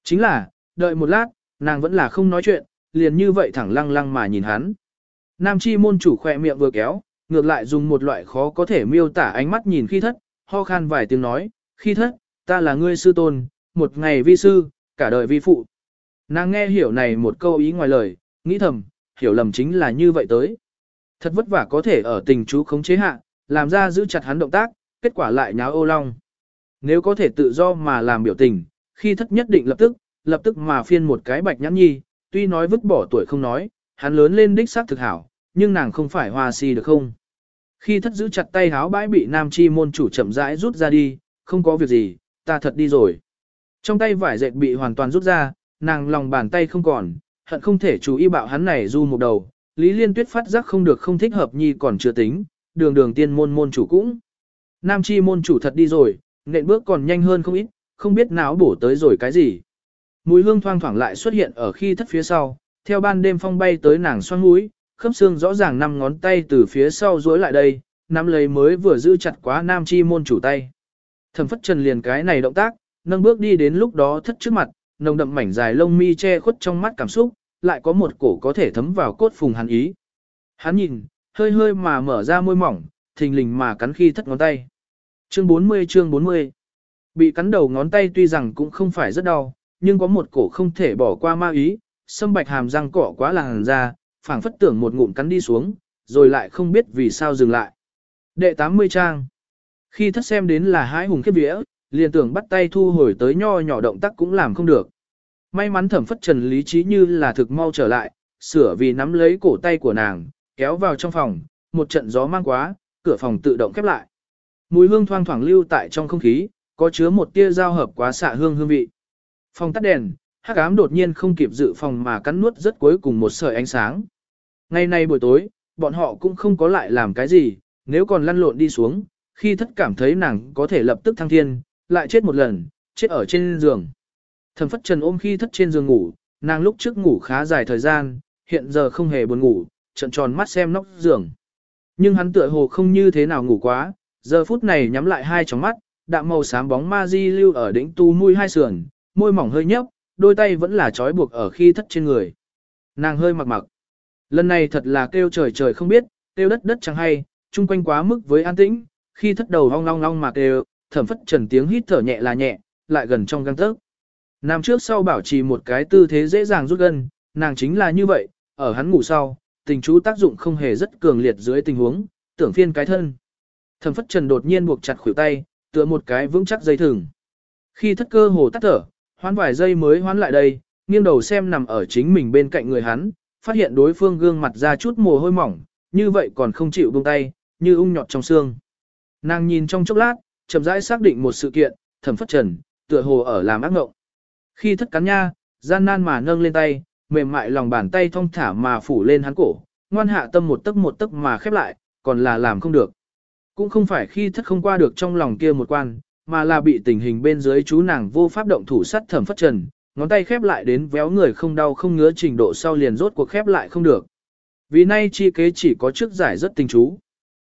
Chính là, đợi một lát, nàng vẫn là không nói chuyện, liền như vậy thẳng lăng lăng mà nhìn hắn. Nam chi môn chủ khỏe miệng vừa kéo, ngược lại dùng một loại khó có thể miêu tả ánh mắt nhìn khi thất, ho khan vài tiếng nói, khi thất, ta là ngươi sư tôn, một ngày vi sư, cả đời vi phụ. Nàng nghe hiểu này một câu ý ngoài lời, nghĩ thầm, hiểu lầm chính là như vậy tới. Thật vất vả có thể ở tình chú khống chế hạ, làm ra giữ chặt hắn động tác, kết quả lại nháo ô long. Nếu có thể tự do mà làm biểu tình, khi thất nhất định lập tức, lập tức mà phiên một cái bạch nhãn nhi, tuy nói vứt bỏ tuổi không nói, hắn lớn lên đích xác thực hảo, nhưng nàng không phải hoa si được không? Khi thất giữ chặt tay háo bãi bị nam chi môn chủ chậm rãi rút ra đi, không có việc gì, ta thật đi rồi. Trong tay vải dệt bị hoàn toàn rút ra, nàng lòng bàn tay không còn, hận không thể chú ý bạo hắn này du một đầu. Lý Liên Tuyết phát giác không được không thích hợp nhi còn chưa tính, đường đường tiên môn môn chủ cũng. Nam chi môn chủ thật đi rồi, nện bước còn nhanh hơn không ít, không biết náo bổ tới rồi cái gì. Mùi hương thoang thoảng lại xuất hiện ở khi thất phía sau, theo ban đêm phong bay tới nàng xoan mũi, khớp xương rõ ràng năm ngón tay từ phía sau duỗi lại đây, nắm lấy mới vừa giữ chặt quá nam chi môn chủ tay. Thẩm phất trần liền cái này động tác, nâng bước đi đến lúc đó thất trước mặt, nồng đậm mảnh dài lông mi che khuất trong mắt cảm xúc, lại có một cổ có thể thấm vào cốt phùng hắn ý. Hắn nhìn, hơi hơi mà mở ra môi mỏng, thình lình mà cắn khi thất ngón tay. Chương 40 chương 40 Bị cắn đầu ngón tay tuy rằng cũng không phải rất đau, nhưng có một cổ không thể bỏ qua ma ý, sâm bạch hàm răng cỏ quá làng ra, phảng phất tưởng một ngụm cắn đi xuống, rồi lại không biết vì sao dừng lại. Đệ 80 trang khi thất xem đến là hái hùng khiếp vía, liền tưởng bắt tay thu hồi tới nho nhỏ động tác cũng làm không được. May mắn thẩm phất trần lý trí như là thực mau trở lại, sửa vì nắm lấy cổ tay của nàng, kéo vào trong phòng, một trận gió mang quá, cửa phòng tự động khép lại. Mùi hương thoang thoảng lưu tại trong không khí, có chứa một tia giao hợp quá xạ hương hương vị. Phòng tắt đèn, hắc ám đột nhiên không kịp dự phòng mà cắn nuốt rất cuối cùng một sợi ánh sáng. Ngày nay buổi tối, bọn họ cũng không có lại làm cái gì, nếu còn lăn lộn đi xuống, khi thất cảm thấy nàng có thể lập tức thăng thiên, lại chết một lần, chết ở trên giường. Thẩm phất trần ôm khi thất trên giường ngủ, nàng lúc trước ngủ khá dài thời gian, hiện giờ không hề buồn ngủ, trận tròn mắt xem nóc giường. Nhưng hắn tựa hồ không như thế nào ngủ quá, giờ phút này nhắm lại hai tròng mắt, đạm màu xám bóng ma di lưu ở đỉnh tu mũi hai sườn, môi mỏng hơi nhấp, đôi tay vẫn là trói buộc ở khi thất trên người. Nàng hơi mặc mặc. Lần này thật là kêu trời trời không biết, kêu đất đất chẳng hay, chung quanh quá mức với an tĩnh, khi thất đầu hong long long mà kêu, thẩm phất trần tiếng hít thở nhẹ là nhẹ, lại gần trong găng tấc. Nam trước sau bảo trì một cái tư thế dễ dàng rút gân, nàng chính là như vậy, ở hắn ngủ sau, tình chú tác dụng không hề rất cường liệt dưới tình huống, tưởng phiên cái thân. Thẩm phất trần đột nhiên buộc chặt khuỷu tay, tựa một cái vững chắc dây thừng. Khi thất cơ hồ tắt thở, hoán vài giây mới hoán lại đây, nghiêng đầu xem nằm ở chính mình bên cạnh người hắn, phát hiện đối phương gương mặt ra chút mồ hôi mỏng, như vậy còn không chịu buông tay, như ung nhọt trong xương. Nàng nhìn trong chốc lát, chậm rãi xác định một sự kiện, thẩm phất trần, tựa hồ ở làm ác ngộng. Khi thất cắn nha, gian nan mà nâng lên tay, mềm mại lòng bàn tay thong thả mà phủ lên hắn cổ, ngoan hạ tâm một tấc một tấc mà khép lại, còn là làm không được. Cũng không phải khi thất không qua được trong lòng kia một quan, mà là bị tình hình bên dưới chú nàng vô pháp động thủ sắt thẩm phất trần, ngón tay khép lại đến véo người không đau không ngứa trình độ sau liền rốt cuộc khép lại không được. Vì nay chi kế chỉ có trước giải rất tình chú.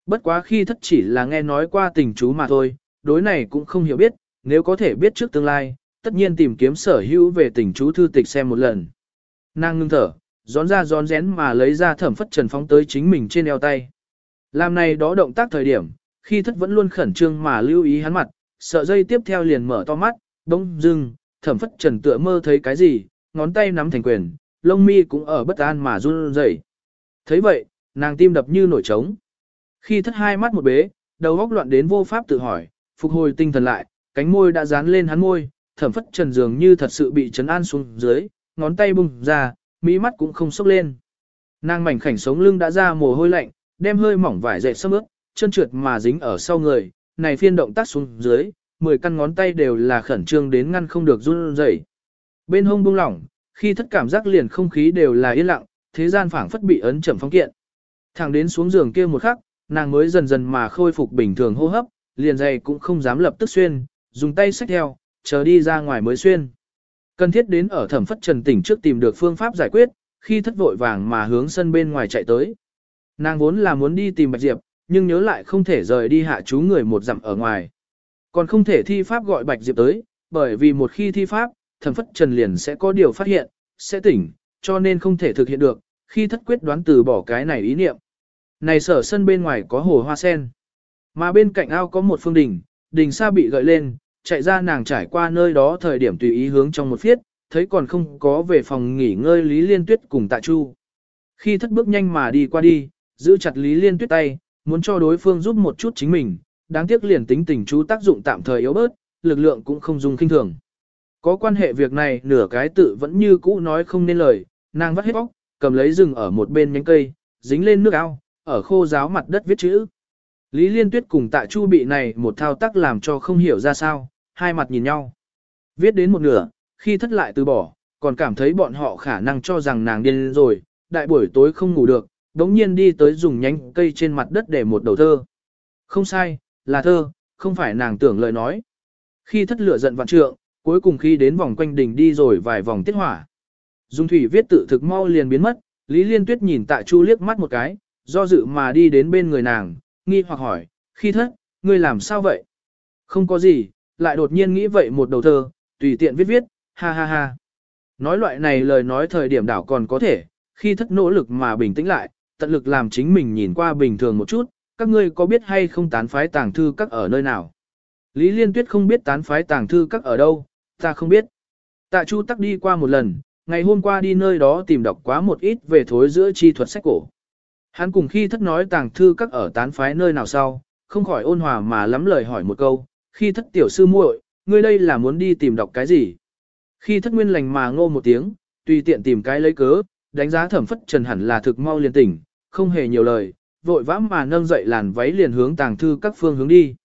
Bất quá khi thất chỉ là nghe nói qua tình chú mà thôi, đối này cũng không hiểu biết, nếu có thể biết trước tương lai, tất nhiên tìm kiếm sở hữu về tình chú thư tịch xem một lần. Nàng ngưng thở, gión ra gión rén mà lấy ra thẩm phất trần phóng tới chính mình trên eo tay. Làm này đó động tác thời điểm, khi thất vẫn luôn khẩn trương mà lưu ý hắn mặt, sợ dây tiếp theo liền mở to mắt, bỗng dưng, thẩm phất trần tựa mơ thấy cái gì, ngón tay nắm thành quyền, lông mi cũng ở bất an mà run rẩy. thấy vậy, nàng tim đập như nổi trống. Khi thất hai mắt một bế, đầu góc loạn đến vô pháp tự hỏi, phục hồi tinh thần lại, cánh môi đã dán lên hắn môi, thẩm phất trần dường như thật sự bị chấn an xuống dưới, ngón tay bùng ra, mỹ mắt cũng không sốc lên. Nàng mảnh khảnh sống lưng đã ra mồ hôi lạnh, đem hơi mỏng vải dệt sâm ướt, chân trượt mà dính ở sau người, này phiên động tác xuống dưới, mười căn ngón tay đều là khẩn trương đến ngăn không được run rẩy. Bên hông buông lỏng, khi thất cảm giác liền không khí đều là yên lặng, thế gian phảng phất bị ấn chậm phóng kiện. Thẳng đến xuống giường kia một khắc, nàng mới dần dần mà khôi phục bình thường hô hấp, liền dày cũng không dám lập tức xuyên, dùng tay xách theo, chờ đi ra ngoài mới xuyên. Cần thiết đến ở thẩm phất trần tỉnh trước tìm được phương pháp giải quyết, khi thất vội vàng mà hướng sân bên ngoài chạy tới. Nàng vốn là muốn đi tìm Bạch Diệp, nhưng nhớ lại không thể rời đi hạ chú người một dặm ở ngoài. Còn không thể thi pháp gọi Bạch Diệp tới, bởi vì một khi thi pháp, thẩm phất trần liền sẽ có điều phát hiện, sẽ tỉnh, cho nên không thể thực hiện được, khi thất quyết đoán từ bỏ cái này ý niệm. Này sở sân bên ngoài có hồ hoa sen, mà bên cạnh ao có một phương đỉnh, đỉnh xa bị gợi lên, chạy ra nàng trải qua nơi đó thời điểm tùy ý hướng trong một phiết, thấy còn không có về phòng nghỉ ngơi Lý Liên Tuyết cùng Tạ Chu. Khi thất bước nhanh mà đi qua đi, giữ chặt Lý Liên Tuyết tay, muốn cho đối phương giúp một chút chính mình, đáng tiếc liền tính tình chú tác dụng tạm thời yếu bớt, lực lượng cũng không dùng kinh thường. Có quan hệ việc này nửa cái tự vẫn như cũ nói không nên lời, nàng vắt hết bóc, cầm lấy rừng ở một bên nhánh cây, dính lên nước ao, ở khô giáo mặt đất viết chữ. Lý Liên Tuyết cùng Tạ Chu bị này một thao tác làm cho không hiểu ra sao, hai mặt nhìn nhau. Viết đến một nửa, khi thất lại từ bỏ, còn cảm thấy bọn họ khả năng cho rằng nàng điên rồi, đại buổi tối không ngủ được, đống nhiên đi tới dùng nhánh cây trên mặt đất để một đầu thơ. Không sai, là thơ, không phải nàng tưởng lời nói. Khi thất lửa giận vạn trượng, cuối cùng khi đến vòng quanh đỉnh đi rồi vài vòng tiết hỏa. Dung thủy viết tự thực mau liền biến mất, Lý Liên Tuyết nhìn tạ Chu liếc mắt một cái, do dự mà đi đến bên người nàng, nghi hoặc hỏi, khi thất, ngươi làm sao vậy? Không có gì, lại đột nhiên nghĩ vậy một đầu thơ, tùy tiện viết viết, ha ha ha. Nói loại này lời nói thời điểm đảo còn có thể, khi thất nỗ lực mà bình tĩnh lại, tận lực làm chính mình nhìn qua bình thường một chút, các ngươi có biết hay không tán phái tàng thư các ở nơi nào? Lý Liên Tuyết không biết tán phái tàng thư các ở đâu, ta không biết. Tạ Chu tắc đi qua một lần, ngày hôm qua đi nơi đó tìm đọc quá một ít về thối giữa chi thuật sách cổ. Hắn cùng khi thất nói tàng thư các ở tán phái nơi nào sau, không khỏi ôn hòa mà lắm lời hỏi một câu, khi thất tiểu sư muội, ngươi đây là muốn đi tìm đọc cái gì? Khi thất nguyên lành mà ngô một tiếng, tùy tiện tìm cái lấy cớ, đánh giá thẩm phất trần hẳn là thực mau liền tỉnh, không hề nhiều lời, vội vã mà nâng dậy làn váy liền hướng tàng thư các phương hướng đi.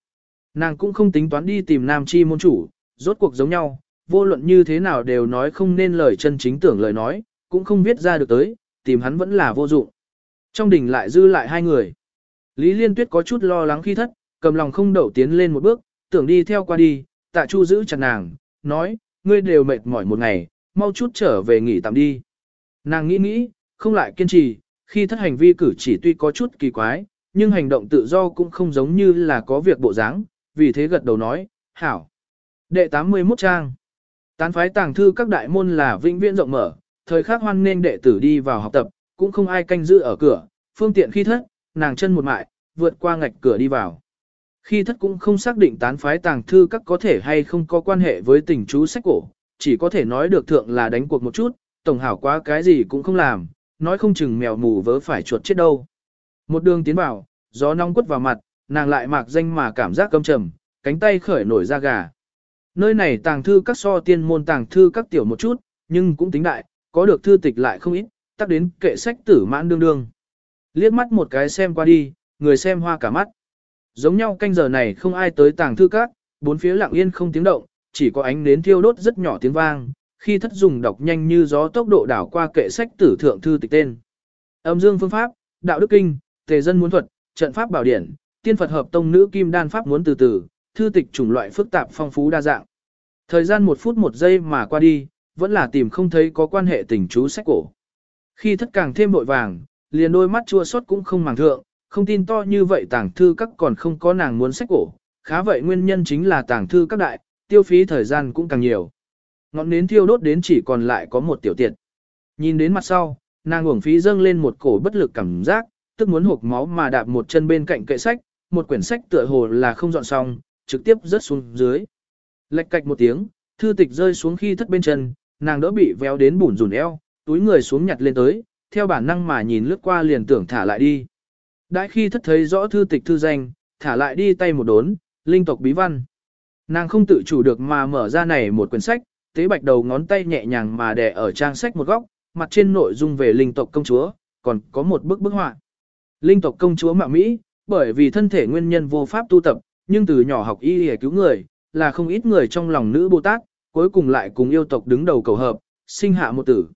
Nàng cũng không tính toán đi tìm nam chi môn chủ, rốt cuộc giống nhau, vô luận như thế nào đều nói không nên lời chân chính tưởng lời nói, cũng không viết ra được tới, tìm hắn vẫn là vô dụng. Trong đỉnh lại dư lại hai người. Lý Liên Tuyết có chút lo lắng khi thất, cầm lòng không đậu tiến lên một bước, tưởng đi theo qua đi, tạ chu giữ chặt nàng, nói, ngươi đều mệt mỏi một ngày, mau chút trở về nghỉ tạm đi. Nàng nghĩ nghĩ, không lại kiên trì, khi thất hành vi cử chỉ tuy có chút kỳ quái, nhưng hành động tự do cũng không giống như là có việc bộ dáng, vì thế gật đầu nói, hảo. Đệ 81 trang Tán phái tàng thư các đại môn là vĩnh viễn rộng mở, thời khắc hoan nên đệ tử đi vào học tập, cũng không ai canh giữ ở cửa, phương tiện khi thất, nàng chân một mại, vượt qua ngạch cửa đi vào. Khi thất cũng không xác định tán phái tàng thư các có thể hay không có quan hệ với tình chú sách cổ, chỉ có thể nói được thượng là đánh cuộc một chút, tổng hảo quá cái gì cũng không làm, nói không chừng mèo mù vớ phải chuột chết đâu. Một đường tiến vào, gió nóng quất vào mặt, nàng lại mạc danh mà cảm giác căm trầm, cánh tay khởi nổi ra gà. Nơi này tàng thư các so tiên môn tàng thư các tiểu một chút, nhưng cũng tính đại, có được thư tịch lại không ít, tắc đến kệ sách tử mãn đương đương. Liếc mắt một cái xem qua đi, người xem hoa cả mắt. Giống nhau canh giờ này không ai tới tàng thư các, bốn phía lặng yên không tiếng động, chỉ có ánh nến thiêu đốt rất nhỏ tiếng vang, khi thất dùng đọc nhanh như gió tốc độ đảo qua kệ sách tử thượng thư tịch tên. Âm dương phương pháp, đạo đức kinh, tề dân muốn thuật, trận pháp bảo điển, tiên Phật hợp tông nữ kim đan pháp muốn từ từ, thư tịch chủng loại phức tạp phong phú đa dạng. Thời gian một phút một giây mà qua đi, vẫn là tìm không thấy có quan hệ tình chú sách cổ. Khi thất càng thêm vội vàng, liền đôi mắt chua xót cũng không màng thượng, không tin to như vậy tàng thư các còn không có nàng muốn sách cổ, khá vậy nguyên nhân chính là tàng thư các đại, tiêu phí thời gian cũng càng nhiều. ngọn nến thiêu đốt đến chỉ còn lại có một tiểu tiệt. Nhìn đến mặt sau, nàng uổng phí dâng lên một cổ bất lực cảm giác, tức muốn hộp máu mà đạp một chân bên cạnh kệ sách, một quyển sách tựa hồ là không dọn xong, trực tiếp rớt xuống dưới. Lệch cạch một tiếng, thư tịch rơi xuống khi thất bên chân, nàng đỡ bị véo đến bủn rủn eo, túi người xuống nhặt lên tới, theo bản năng mà nhìn lướt qua liền tưởng thả lại đi. Đãi khi thất thấy rõ thư tịch thư danh, thả lại đi tay một đốn, linh tộc bí văn. Nàng không tự chủ được mà mở ra này một quyển sách, tế bạch đầu ngón tay nhẹ nhàng mà đè ở trang sách một góc, mặt trên nội dung về linh tộc công chúa, còn có một bức bức họa. Linh tộc công chúa mạo Mỹ, bởi vì thân thể nguyên nhân vô pháp tu tập, nhưng từ nhỏ học y để cứu người, là không ít người trong lòng nữ Bồ Tát, cuối cùng lại cùng yêu tộc đứng đầu cầu hợp, sinh hạ một tử.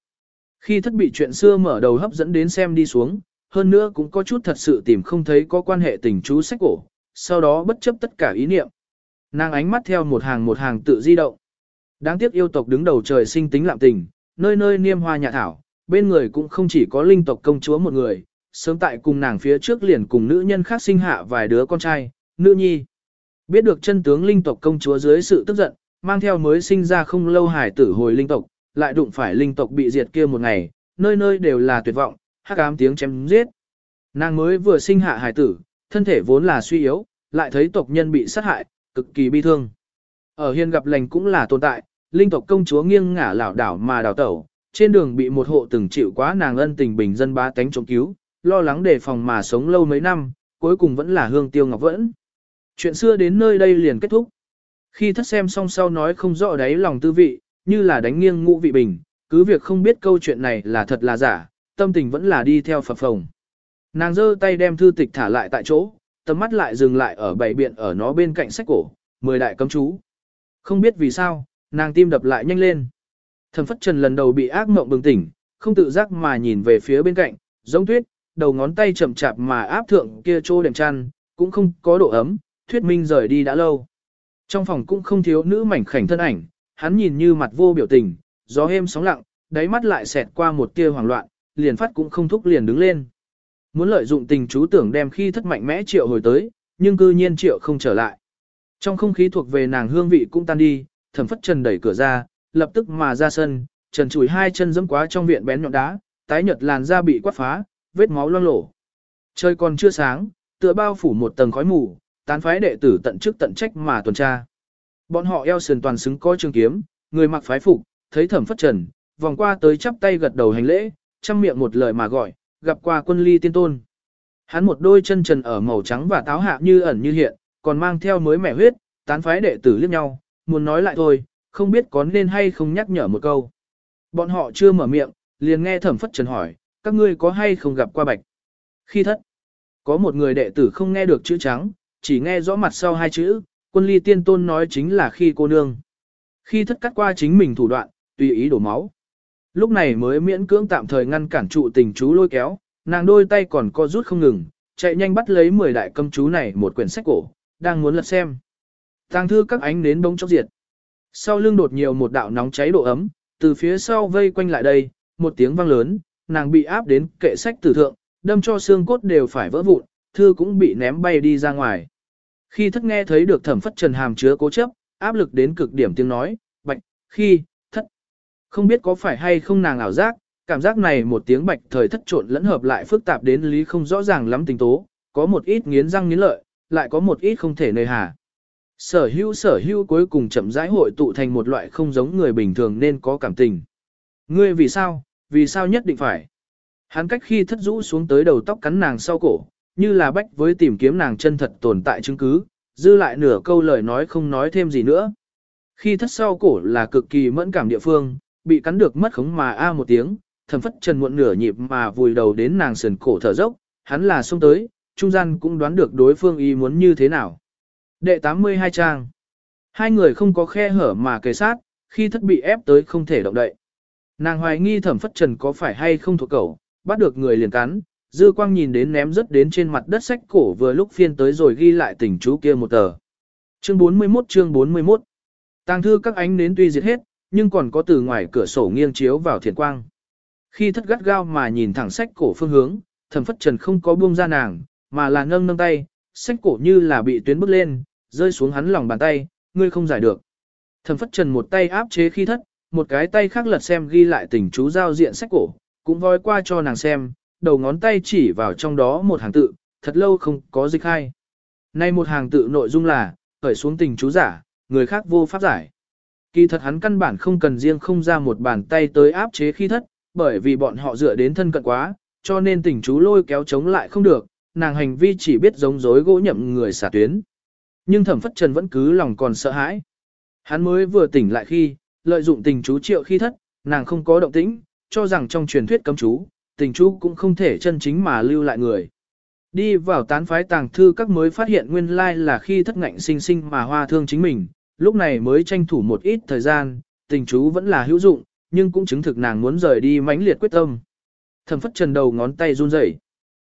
Khi thất bị chuyện xưa mở đầu hấp dẫn đến xem đi xuống, hơn nữa cũng có chút thật sự tìm không thấy có quan hệ tình chú sách cổ, sau đó bất chấp tất cả ý niệm. Nàng ánh mắt theo một hàng một hàng tự di động. Đáng tiếc yêu tộc đứng đầu trời sinh tính lạm tình, nơi nơi niêm hoa nhà thảo, bên người cũng không chỉ có linh tộc công chúa một người, sớm tại cùng nàng phía trước liền cùng nữ nhân khác sinh hạ vài đứa con trai, nữ nhi. Biết được chân tướng linh tộc công chúa dưới sự tức giận, mang theo mới sinh ra không lâu hải tử hồi linh tộc, lại đụng phải linh tộc bị diệt kia một ngày, nơi nơi đều là tuyệt vọng, hắc ám tiếng chém giết. Nàng mới vừa sinh hạ hải tử, thân thể vốn là suy yếu, lại thấy tộc nhân bị sát hại, cực kỳ bi thương. Ở hiên gặp lành cũng là tồn tại, linh tộc công chúa nghiêng ngả lảo đảo mà đào tẩu, trên đường bị một hộ từng chịu quá nàng ân tình bình dân bá tánh chống cứu, lo lắng đề phòng mà sống lâu mấy năm, cuối cùng vẫn là hương tiêu ngọc vẫn. Chuyện xưa đến nơi đây liền kết thúc. Khi thất xem xong sau nói không rõ đáy lòng tư vị, như là đánh nghiêng ngũ vị bình, cứ việc không biết câu chuyện này là thật là giả, tâm tình vẫn là đi theo phập phồng. Nàng giơ tay đem thư tịch thả lại tại chỗ, tầm mắt lại dừng lại ở bảy biện ở nó bên cạnh sách cổ, mười đại cấm chú. Không biết vì sao, nàng tim đập lại nhanh lên. Thẩm phất trần lần đầu bị ác mộng bừng tỉnh, không tự giác mà nhìn về phía bên cạnh, giống tuyết, đầu ngón tay chậm chạp mà áp thượng kia trô đệm chăn, cũng không có độ ấm, thuyết minh rời đi đã lâu. Trong phòng cũng không thiếu nữ mảnh khảnh thân ảnh, hắn nhìn như mặt vô biểu tình, gió êm sóng lặng, đáy mắt lại xẹt qua một tia hoảng loạn, liền phát cũng không thúc liền đứng lên. Muốn lợi dụng tình chú tưởng đem khi thất mạnh mẽ triệu hồi tới, nhưng cư nhiên triệu không trở lại. Trong không khí thuộc về nàng hương vị cũng tan đi, thẩm phất trần đẩy cửa ra, lập tức mà ra sân, trần chùi hai chân dẫm quá trong viện bén nhọn đá, tái nhợt làn da bị quát phá, vết máu loang lổ. Trời còn chưa sáng, tựa bao phủ một tầng khói mù, tán phái đệ tử tận chức tận trách mà tuần tra. Bọn họ eo sườn toàn xứng coi trường kiếm, người mặc phái phục, thấy thẩm phất trần, vòng qua tới chắp tay gật đầu hành lễ, chăm miệng một lời mà gọi, gặp qua quân ly tiên tôn. Hắn một đôi chân trần ở màu trắng và táo hạ như ẩn như hiện, còn mang theo mới mẻ huyết, tán phái đệ tử liếc nhau, muốn nói lại thôi, không biết có nên hay không nhắc nhở một câu. Bọn họ chưa mở miệng, liền nghe thẩm phất trần hỏi, các ngươi có hay không gặp qua bạch. Khi thất, có một người đệ tử không nghe được chữ trắng, chỉ nghe rõ mặt sau hai chữ, quân ly tiên tôn nói chính là khi cô nương. Khi thất cắt qua chính mình thủ đoạn, tùy ý đổ máu. Lúc này mới miễn cưỡng tạm thời ngăn cản trụ tình chú lôi kéo, nàng đôi tay còn co rút không ngừng, chạy nhanh bắt lấy 10 đại cầm chú này một quyển sách cổ, đang muốn lật xem. Tàng thư các ánh nến bóng chốc diệt. Sau lưng đột nhiều một đạo nóng cháy độ ấm, từ phía sau vây quanh lại đây, một tiếng vang lớn, nàng bị áp đến kệ sách tử thượng, đâm cho xương cốt đều phải vỡ vụn, thư cũng bị ném bay đi ra ngoài. Khi thất nghe thấy được thẩm phất trần hàm chứa cố chấp, áp lực đến cực điểm tiếng nói, bạch, khi, thất. Không biết có phải hay không nàng ảo giác, cảm giác này một tiếng bạch thời thất trộn lẫn hợp lại phức tạp đến lý không rõ ràng lắm tình tố, có một ít nghiến răng nghiến lợi, lại có một ít không thể nơi hà. Sở hữu sở hữu cuối cùng chậm rãi hội tụ thành một loại không giống người bình thường nên có cảm tình. Ngươi vì sao, vì sao nhất định phải? Hắn cách khi thất rũ xuống tới đầu tóc cắn nàng sau cổ, như là bách với tìm kiếm nàng chân thật tồn tại chứng cứ, dư lại nửa câu lời nói không nói thêm gì nữa. Khi thất sau cổ là cực kỳ mẫn cảm địa phương, bị cắn được mất khống mà a một tiếng, thầm phất trần muộn nửa nhịp mà vùi đầu đến nàng sườn cổ thở dốc, hắn là xông tới, trung gian cũng đoán được đối phương ý muốn như thế nào. Đệ 82 trang. Hai người không có khe hở mà kề sát, khi thất bị ép tới không thể động đậy. Nàng hoài nghi thẩm phất trần có phải hay không thuộc cầu, bắt được người liền cắn, dư quang nhìn đến ném rất đến trên mặt đất sách cổ vừa lúc phiên tới rồi ghi lại tình chú kia một tờ. Chương 41 chương 41 Tàng thư các ánh nến tuy diệt hết, nhưng còn có từ ngoài cửa sổ nghiêng chiếu vào thiền quang. Khi thất gắt gao mà nhìn thẳng sách cổ phương hướng, thẩm phất trần không có buông ra nàng, mà là nâng nâng tay, sách cổ như là bị tuyến bước lên, rơi xuống hắn lòng bàn tay, ngươi không giải được. Thẩm phất trần một tay áp chế khi thất, một cái tay khác lật xem ghi lại tình chú giao diện sách cổ, cũng voi qua cho nàng xem, đầu ngón tay chỉ vào trong đó một hàng tự, thật lâu không có dịch hay. Nay một hàng tự nội dung là, khởi xuống tình chú giả, người khác vô pháp giải. Kỳ thật hắn căn bản không cần riêng không ra một bàn tay tới áp chế khi thất, bởi vì bọn họ dựa đến thân cận quá, cho nên tình chú lôi kéo chống lại không được, nàng hành vi chỉ biết giống dối gỗ nhậm người xả tuyến. Nhưng thẩm phất trần vẫn cứ lòng còn sợ hãi. Hắn mới vừa tỉnh lại khi, lợi dụng tình chú triệu khi thất, nàng không có động tĩnh, cho rằng trong truyền thuyết cấm chú, tình chú cũng không thể chân chính mà lưu lại người. Đi vào tán phái tàng thư các mới phát hiện nguyên lai là khi thất ngạnh sinh sinh mà hoa thương chính mình, lúc này mới tranh thủ một ít thời gian, tình chú vẫn là hữu dụng, nhưng cũng chứng thực nàng muốn rời đi mãnh liệt quyết tâm. Thẩm phất trần đầu ngón tay run rẩy.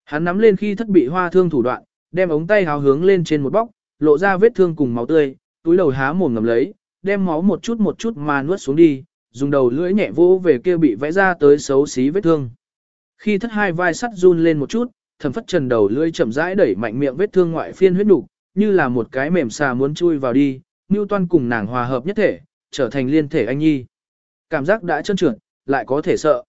Hắn nắm lên khi thất bị hoa thương thủ đoạn, đem ống tay háo hướng lên trên một bóc, lộ ra vết thương cùng máu tươi, túi đầu há mồm ngầm lấy, đem máu một chút một chút mà nuốt xuống đi, dùng đầu lưỡi nhẹ vô về kia bị vẽ ra tới xấu xí vết thương. Khi thất hai vai sắt run lên một chút, thẩm phất trần đầu lưỡi chậm rãi đẩy mạnh miệng vết thương ngoại phiên huyết nục, như là một cái mềm xà muốn chui vào đi, Toan cùng nàng hòa hợp nhất thể, trở thành liên thể anh nhi. Cảm giác đã trơn trượt, lại có thể sợ.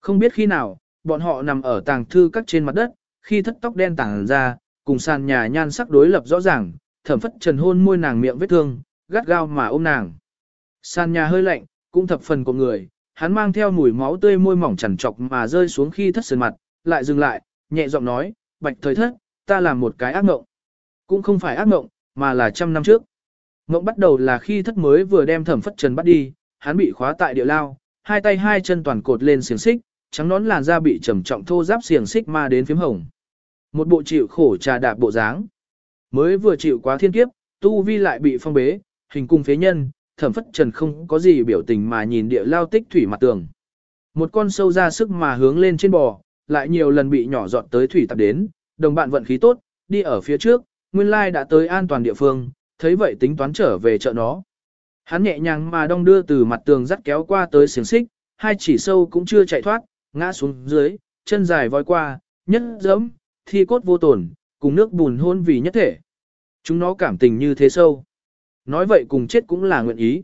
Không biết khi nào, bọn họ nằm ở tàng thư các trên mặt đất, khi thất tóc đen tàng ra, cùng sàn nhà nhan sắc đối lập rõ ràng, thẩm phất trần hôn môi nàng miệng vết thương, gắt gao mà ôm nàng. Sàn nhà hơi lạnh, cũng thập phần của người, hắn mang theo mùi máu tươi môi mỏng chằn trọc mà rơi xuống khi thất sườn mặt, lại dừng lại, nhẹ giọng nói, bạch thời thất, ta làm một cái ác mộng. Cũng không phải ác mộng, mà là trăm năm trước. Mộng bắt đầu là khi thất mới vừa đem thẩm phất trần bắt đi, hắn bị khóa tại địa lao, hai tay hai chân toàn cột lên xiềng xích, trắng nón làn da bị trầm trọng thô giáp xiềng xích ma đến phím hồng. Một bộ chịu khổ trà đạp bộ dáng. Mới vừa chịu quá thiên kiếp, tu vi lại bị phong bế, hình cung phế nhân, thẩm phất trần không có gì biểu tình mà nhìn địa lao tích thủy mặt tường. Một con sâu ra sức mà hướng lên trên bò, lại nhiều lần bị nhỏ dọn tới thủy tập đến, đồng bạn vận khí tốt, đi ở phía trước, nguyên lai đã tới an toàn địa phương, thấy vậy tính toán trở về chợ nó. Hắn nhẹ nhàng mà đong đưa từ mặt tường dắt kéo qua tới xiềng xích, hai chỉ sâu cũng chưa chạy thoát, ngã xuống dưới, chân dài voi qua, nhất dẫm, thi cốt vô tổn, cùng nước bùn hôn vì nhất thể. Chúng nó cảm tình như thế sâu. Nói vậy cùng chết cũng là nguyện ý.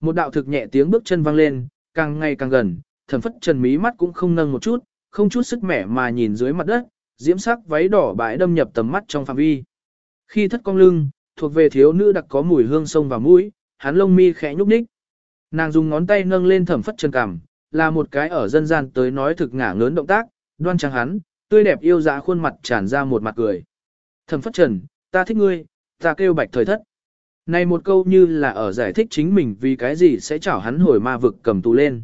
Một đạo thực nhẹ tiếng bước chân vang lên, càng ngày càng gần, thẩm phất trần mí mắt cũng không nâng một chút, không chút sức mẻ mà nhìn dưới mặt đất, diễm sắc váy đỏ bãi đâm nhập tầm mắt trong phạm vi. Khi thất cong lưng, thuộc về thiếu nữ đặc có mùi hương sông và mũi, hắn lông mi khẽ nhúc nhích. Nàng dùng ngón tay nâng lên thẩm phất chân cằm, là một cái ở dân gian tới nói thực ngả ngớn động tác, đoan trang hắn, tươi đẹp yêu dã khuôn mặt tràn ra một mặt cười. Thẩm phất trần, ta thích ngươi, ta kêu bạch thời thất. Này một câu như là ở giải thích chính mình vì cái gì sẽ chảo hắn hồi ma vực cầm tù lên.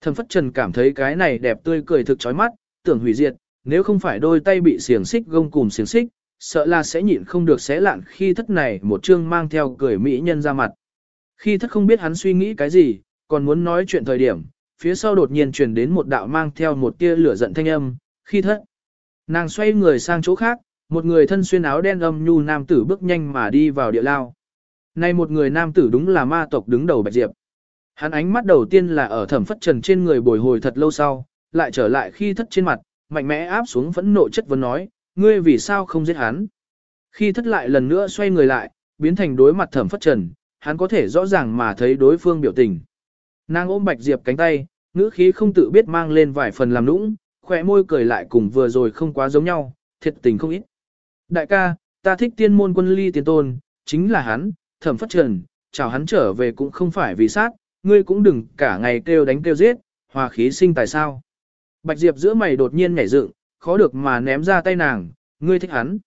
Thẩm phất trần cảm thấy cái này đẹp tươi cười thực chói mắt, tưởng hủy diệt, nếu không phải đôi tay bị xiềng xích gông cùng xiềng xích, sợ là sẽ nhịn không được xé lạn khi thất này một chương mang theo cười mỹ nhân ra mặt. Khi thất không biết hắn suy nghĩ cái gì, còn muốn nói chuyện thời điểm, phía sau đột nhiên truyền đến một đạo mang theo một tia lửa giận thanh âm, khi thất. Nàng xoay người sang chỗ khác, một người thân xuyên áo đen âm nhu nam tử bước nhanh mà đi vào địa lao. Này một người nam tử đúng là ma tộc đứng đầu Bạch Diệp. Hắn ánh mắt đầu tiên là ở thẩm phất trần trên người bồi hồi thật lâu sau, lại trở lại khi thất trên mặt, mạnh mẽ áp xuống phẫn nộ chất vấn nói, ngươi vì sao không giết hắn. Khi thất lại lần nữa xoay người lại, biến thành đối mặt thẩm phất trần, hắn có thể rõ ràng mà thấy đối phương biểu tình. Nàng ôm Bạch Diệp cánh tay, ngữ khí không tự biết mang lên vài phần làm nũng, khỏe môi cười lại cùng vừa rồi không quá giống nhau, thiệt tình không ít. Đại ca, ta thích tiên môn quân ly tiền tôn, chính là hắn, thẩm phất trần, chào hắn trở về cũng không phải vì sát, ngươi cũng đừng cả ngày kêu đánh kêu giết, hòa khí sinh tại sao. Bạch Diệp giữa mày đột nhiên nhảy dựng, khó được mà ném ra tay nàng, ngươi thích hắn.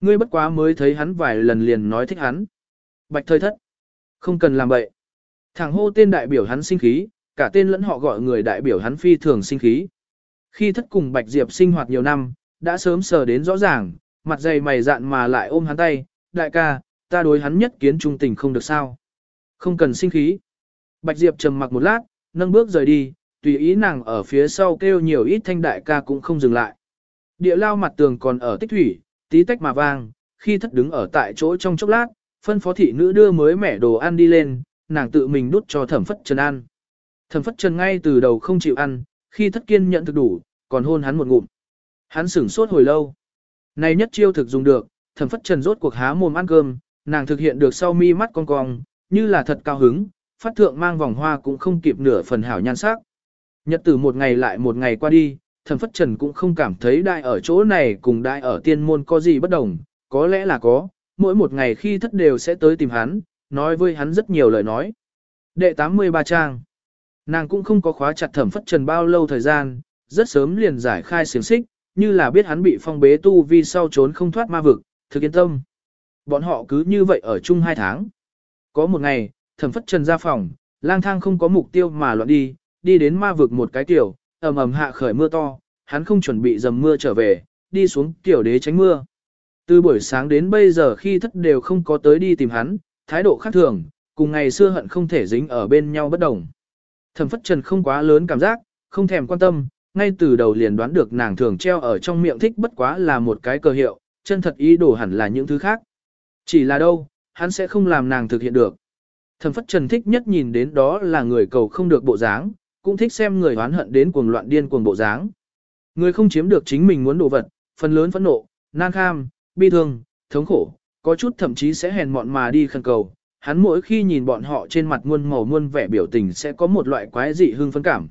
Ngươi bất quá mới thấy hắn vài lần liền nói thích hắn. Bạch thời thất. Không cần làm bậy. Thằng hô tên đại biểu hắn sinh khí, cả tên lẫn họ gọi người đại biểu hắn phi thường sinh khí. Khi thất cùng Bạch Diệp sinh hoạt nhiều năm, đã sớm sờ đến rõ ràng, mặt dày mày dạn mà lại ôm hắn tay, đại ca, ta đối hắn nhất kiến trung tình không được sao. Không cần sinh khí. Bạch Diệp trầm mặc một lát, nâng bước rời đi, tùy ý nàng ở phía sau kêu nhiều ít thanh đại ca cũng không dừng lại. Địa lao mặt tường còn ở tích thủy, tí tách mà vang, khi thất đứng ở tại chỗ trong chốc lát, phân phó thị nữ đưa mới mẻ đồ ăn đi lên, nàng tự mình đút cho thẩm phất trần ăn. Thẩm phất trần ngay từ đầu không chịu ăn, khi thất kiên nhận thực đủ, còn hôn hắn một ngụm. Hắn sửng sốt hồi lâu. Này nhất chiêu thực dùng được, thẩm phất trần rốt cuộc há mồm ăn cơm, nàng thực hiện được sau mi mắt cong cong, như là thật cao hứng, phát thượng mang vòng hoa cũng không kịp nửa phần hảo nhan sắc. Nhật tử một ngày lại một ngày qua đi, thẩm phất trần cũng không cảm thấy đại ở chỗ này cùng đại ở tiên môn có gì bất đồng, có lẽ là có, mỗi một ngày khi thất đều sẽ tới tìm hắn, nói với hắn rất nhiều lời nói. Đệ 83 trang Nàng cũng không có khóa chặt thẩm phất trần bao lâu thời gian, rất sớm liền giải khai xiềng xích, như là biết hắn bị phong bế tu vi sau trốn không thoát ma vực, thực yên tâm. Bọn họ cứ như vậy ở chung hai tháng. Có một ngày, thẩm phất trần ra phòng, lang thang không có mục tiêu mà loạn đi, đi đến ma vực một cái tiểu, ầm ầm hạ khởi mưa to, hắn không chuẩn bị dầm mưa trở về, đi xuống tiểu đế tránh mưa. Từ buổi sáng đến bây giờ khi thất đều không có tới đi tìm hắn, thái độ khác thường, cùng ngày xưa hận không thể dính ở bên nhau bất đồng. Thẩm phất trần không quá lớn cảm giác, không thèm quan tâm, ngay từ đầu liền đoán được nàng thường treo ở trong miệng thích bất quá là một cái cơ hiệu, chân thật ý đồ hẳn là những thứ khác. Chỉ là đâu, hắn sẽ không làm nàng thực hiện được. Thẩm phất trần thích nhất nhìn đến đó là người cầu không được bộ dáng, cũng thích xem người oán hận đến cuồng loạn điên cuồng bộ dáng. Người không chiếm được chính mình muốn đồ vật, phần lớn phẫn nộ, nan kham, bi thương, thống khổ, có chút thậm chí sẽ hèn mọn mà đi khẩn cầu. Hắn mỗi khi nhìn bọn họ trên mặt muôn màu muôn vẻ biểu tình sẽ có một loại quái dị hương phấn cảm.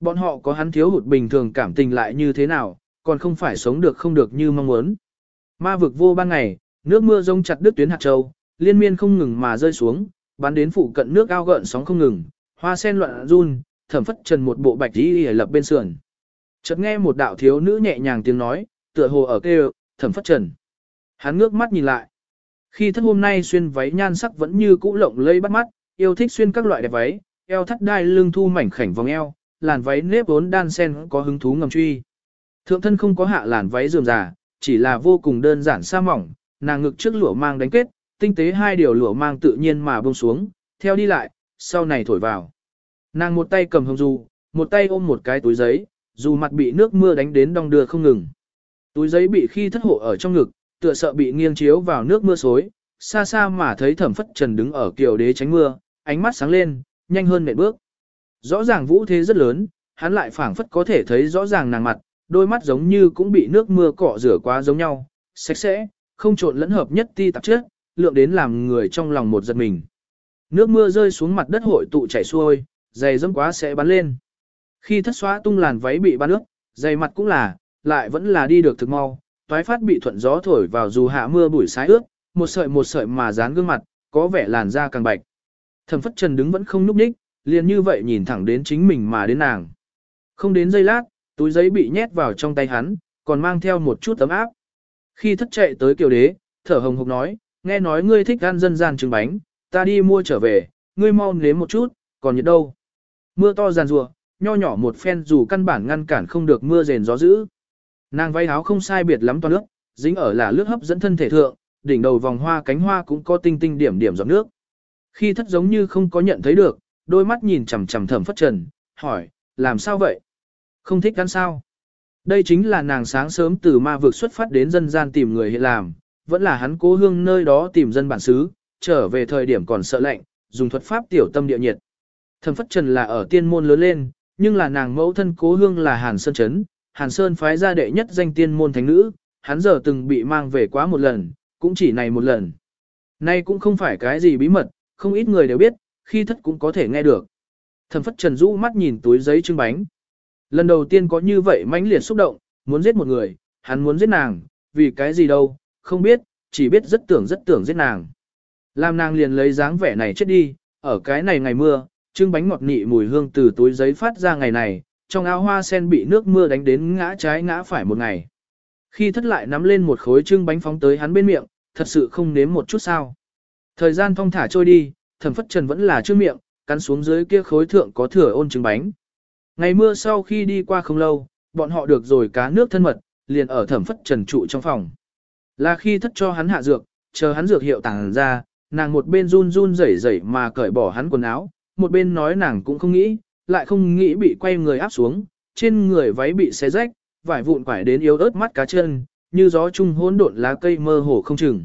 Bọn họ có hắn thiếu hụt bình thường cảm tình lại như thế nào, còn không phải sống được không được như mong muốn. Ma vực vô ban ngày, nước mưa rông chặt đứt tuyến hạt châu, liên miên không ngừng mà rơi xuống, bắn đến phụ cận nước ao gợn sóng không ngừng, hoa sen loạn run, thẩm phất trần một bộ bạch y lập bên sườn. Chợt nghe một đạo thiếu nữ nhẹ nhàng tiếng nói, tựa hồ ở kêu, thẩm phất trần. Hắn ngước mắt nhìn lại. Khi thất hôm nay xuyên váy nhan sắc vẫn như cũ lộng lây bắt mắt, yêu thích xuyên các loại đẹp váy, eo thắt đai lưng thu mảnh khảnh vòng eo, làn váy nếp vốn đan sen có hứng thú ngầm truy. Thượng thân không có hạ làn váy rườm rà, chỉ là vô cùng đơn giản sa mỏng, nàng ngực trước lụa mang đánh kết, tinh tế hai điều lụa mang tự nhiên mà buông xuống, theo đi lại, sau này thổi vào. Nàng một tay cầm hồng dù, một tay ôm một cái túi giấy, dù mặt bị nước mưa đánh đến đong đưa không ngừng. Túi giấy bị khi thất hộ ở trong ngực, tựa sợ bị nghiêng chiếu vào nước mưa xối, xa xa mà thấy thẩm phất trần đứng ở kiều đế tránh mưa, ánh mắt sáng lên, nhanh hơn mệt bước. Rõ ràng vũ thế rất lớn, hắn lại phảng phất có thể thấy rõ ràng nàng mặt, đôi mắt giống như cũng bị nước mưa cọ rửa quá giống nhau, sạch sẽ, không trộn lẫn hợp nhất ti tạp chất, lượng đến làm người trong lòng một giật mình. Nước mưa rơi xuống mặt đất hội tụ chảy xuôi, dày dẫm quá sẽ bắn lên. Khi thất xóa tung làn váy bị bắn nước, dày mặt cũng là, lại vẫn là đi được thực mau, toái phát bị thuận gió thổi vào dù hạ mưa bụi sái ướt, một sợi một sợi mà dán gương mặt, có vẻ làn da càng bạch. Thẩm phất trần đứng vẫn không núp đích, liền như vậy nhìn thẳng đến chính mình mà đến nàng. Không đến giây lát, túi giấy bị nhét vào trong tay hắn, còn mang theo một chút tấm áp. Khi thất chạy tới kiều đế, thở hồng hộc nói, nghe nói ngươi thích ăn dân gian trứng bánh, ta đi mua trở về, ngươi mau nếm một chút, còn nhiệt đâu. Mưa to giàn rùa, nho nhỏ một phen dù căn bản ngăn cản không được mưa rền gió dữ. Nàng váy áo không sai biệt lắm toàn nước, dính ở là nước hấp dẫn thân thể thượng, đỉnh đầu vòng hoa cánh hoa cũng có tinh tinh điểm điểm giọt nước. Khi thất giống như không có nhận thấy được, đôi mắt nhìn chằm chằm thẩm phất trần, hỏi, làm sao vậy? Không thích ăn sao? Đây chính là nàng sáng sớm từ ma vực xuất phát đến dân gian tìm người hiện làm, vẫn là hắn cố hương nơi đó tìm dân bản xứ, trở về thời điểm còn sợ lạnh, dùng thuật pháp tiểu tâm địa nhiệt. Thẩm phất trần là ở tiên môn lớn lên, nhưng là nàng mẫu thân cố hương là Hàn Sơn Trấn, Hàn Sơn phái ra đệ nhất danh tiên môn thánh nữ, hắn giờ từng bị mang về quá một lần, cũng chỉ này một lần. Nay cũng không phải cái gì bí mật, không ít người đều biết, khi thất cũng có thể nghe được. Thẩm phất trần rũ mắt nhìn túi giấy trưng bánh. Lần đầu tiên có như vậy mãnh liệt xúc động, muốn giết một người, hắn muốn giết nàng, vì cái gì đâu, không biết, chỉ biết rất tưởng rất tưởng giết nàng. Làm nàng liền lấy dáng vẻ này chết đi, ở cái này ngày mưa, trưng bánh ngọt nị mùi hương từ túi giấy phát ra ngày này, trong áo hoa sen bị nước mưa đánh đến ngã trái ngã phải một ngày. Khi thất lại nắm lên một khối trưng bánh phóng tới hắn bên miệng, thật sự không nếm một chút sao. Thời gian thong thả trôi đi, thẩm phất trần vẫn là trước miệng, cắn xuống dưới kia khối thượng có thừa ôn trứng bánh. Ngày mưa sau khi đi qua không lâu, bọn họ được rồi cá nước thân mật, liền ở thẩm phất trần trụ trong phòng. Là khi thất cho hắn hạ dược, chờ hắn dược hiệu tàng ra, nàng một bên run run rẩy rẩy mà cởi bỏ hắn quần áo, một bên nói nàng cũng không nghĩ, lại không nghĩ bị quay người áp xuống, trên người váy bị xé rách, vải vụn quải đến yếu ớt mắt cá chân, như gió trung hỗn độn lá cây mơ hồ không chừng.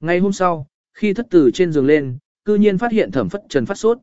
Ngày hôm sau, khi thất tử trên giường lên, cư nhiên phát hiện thẩm phất trần phát sốt.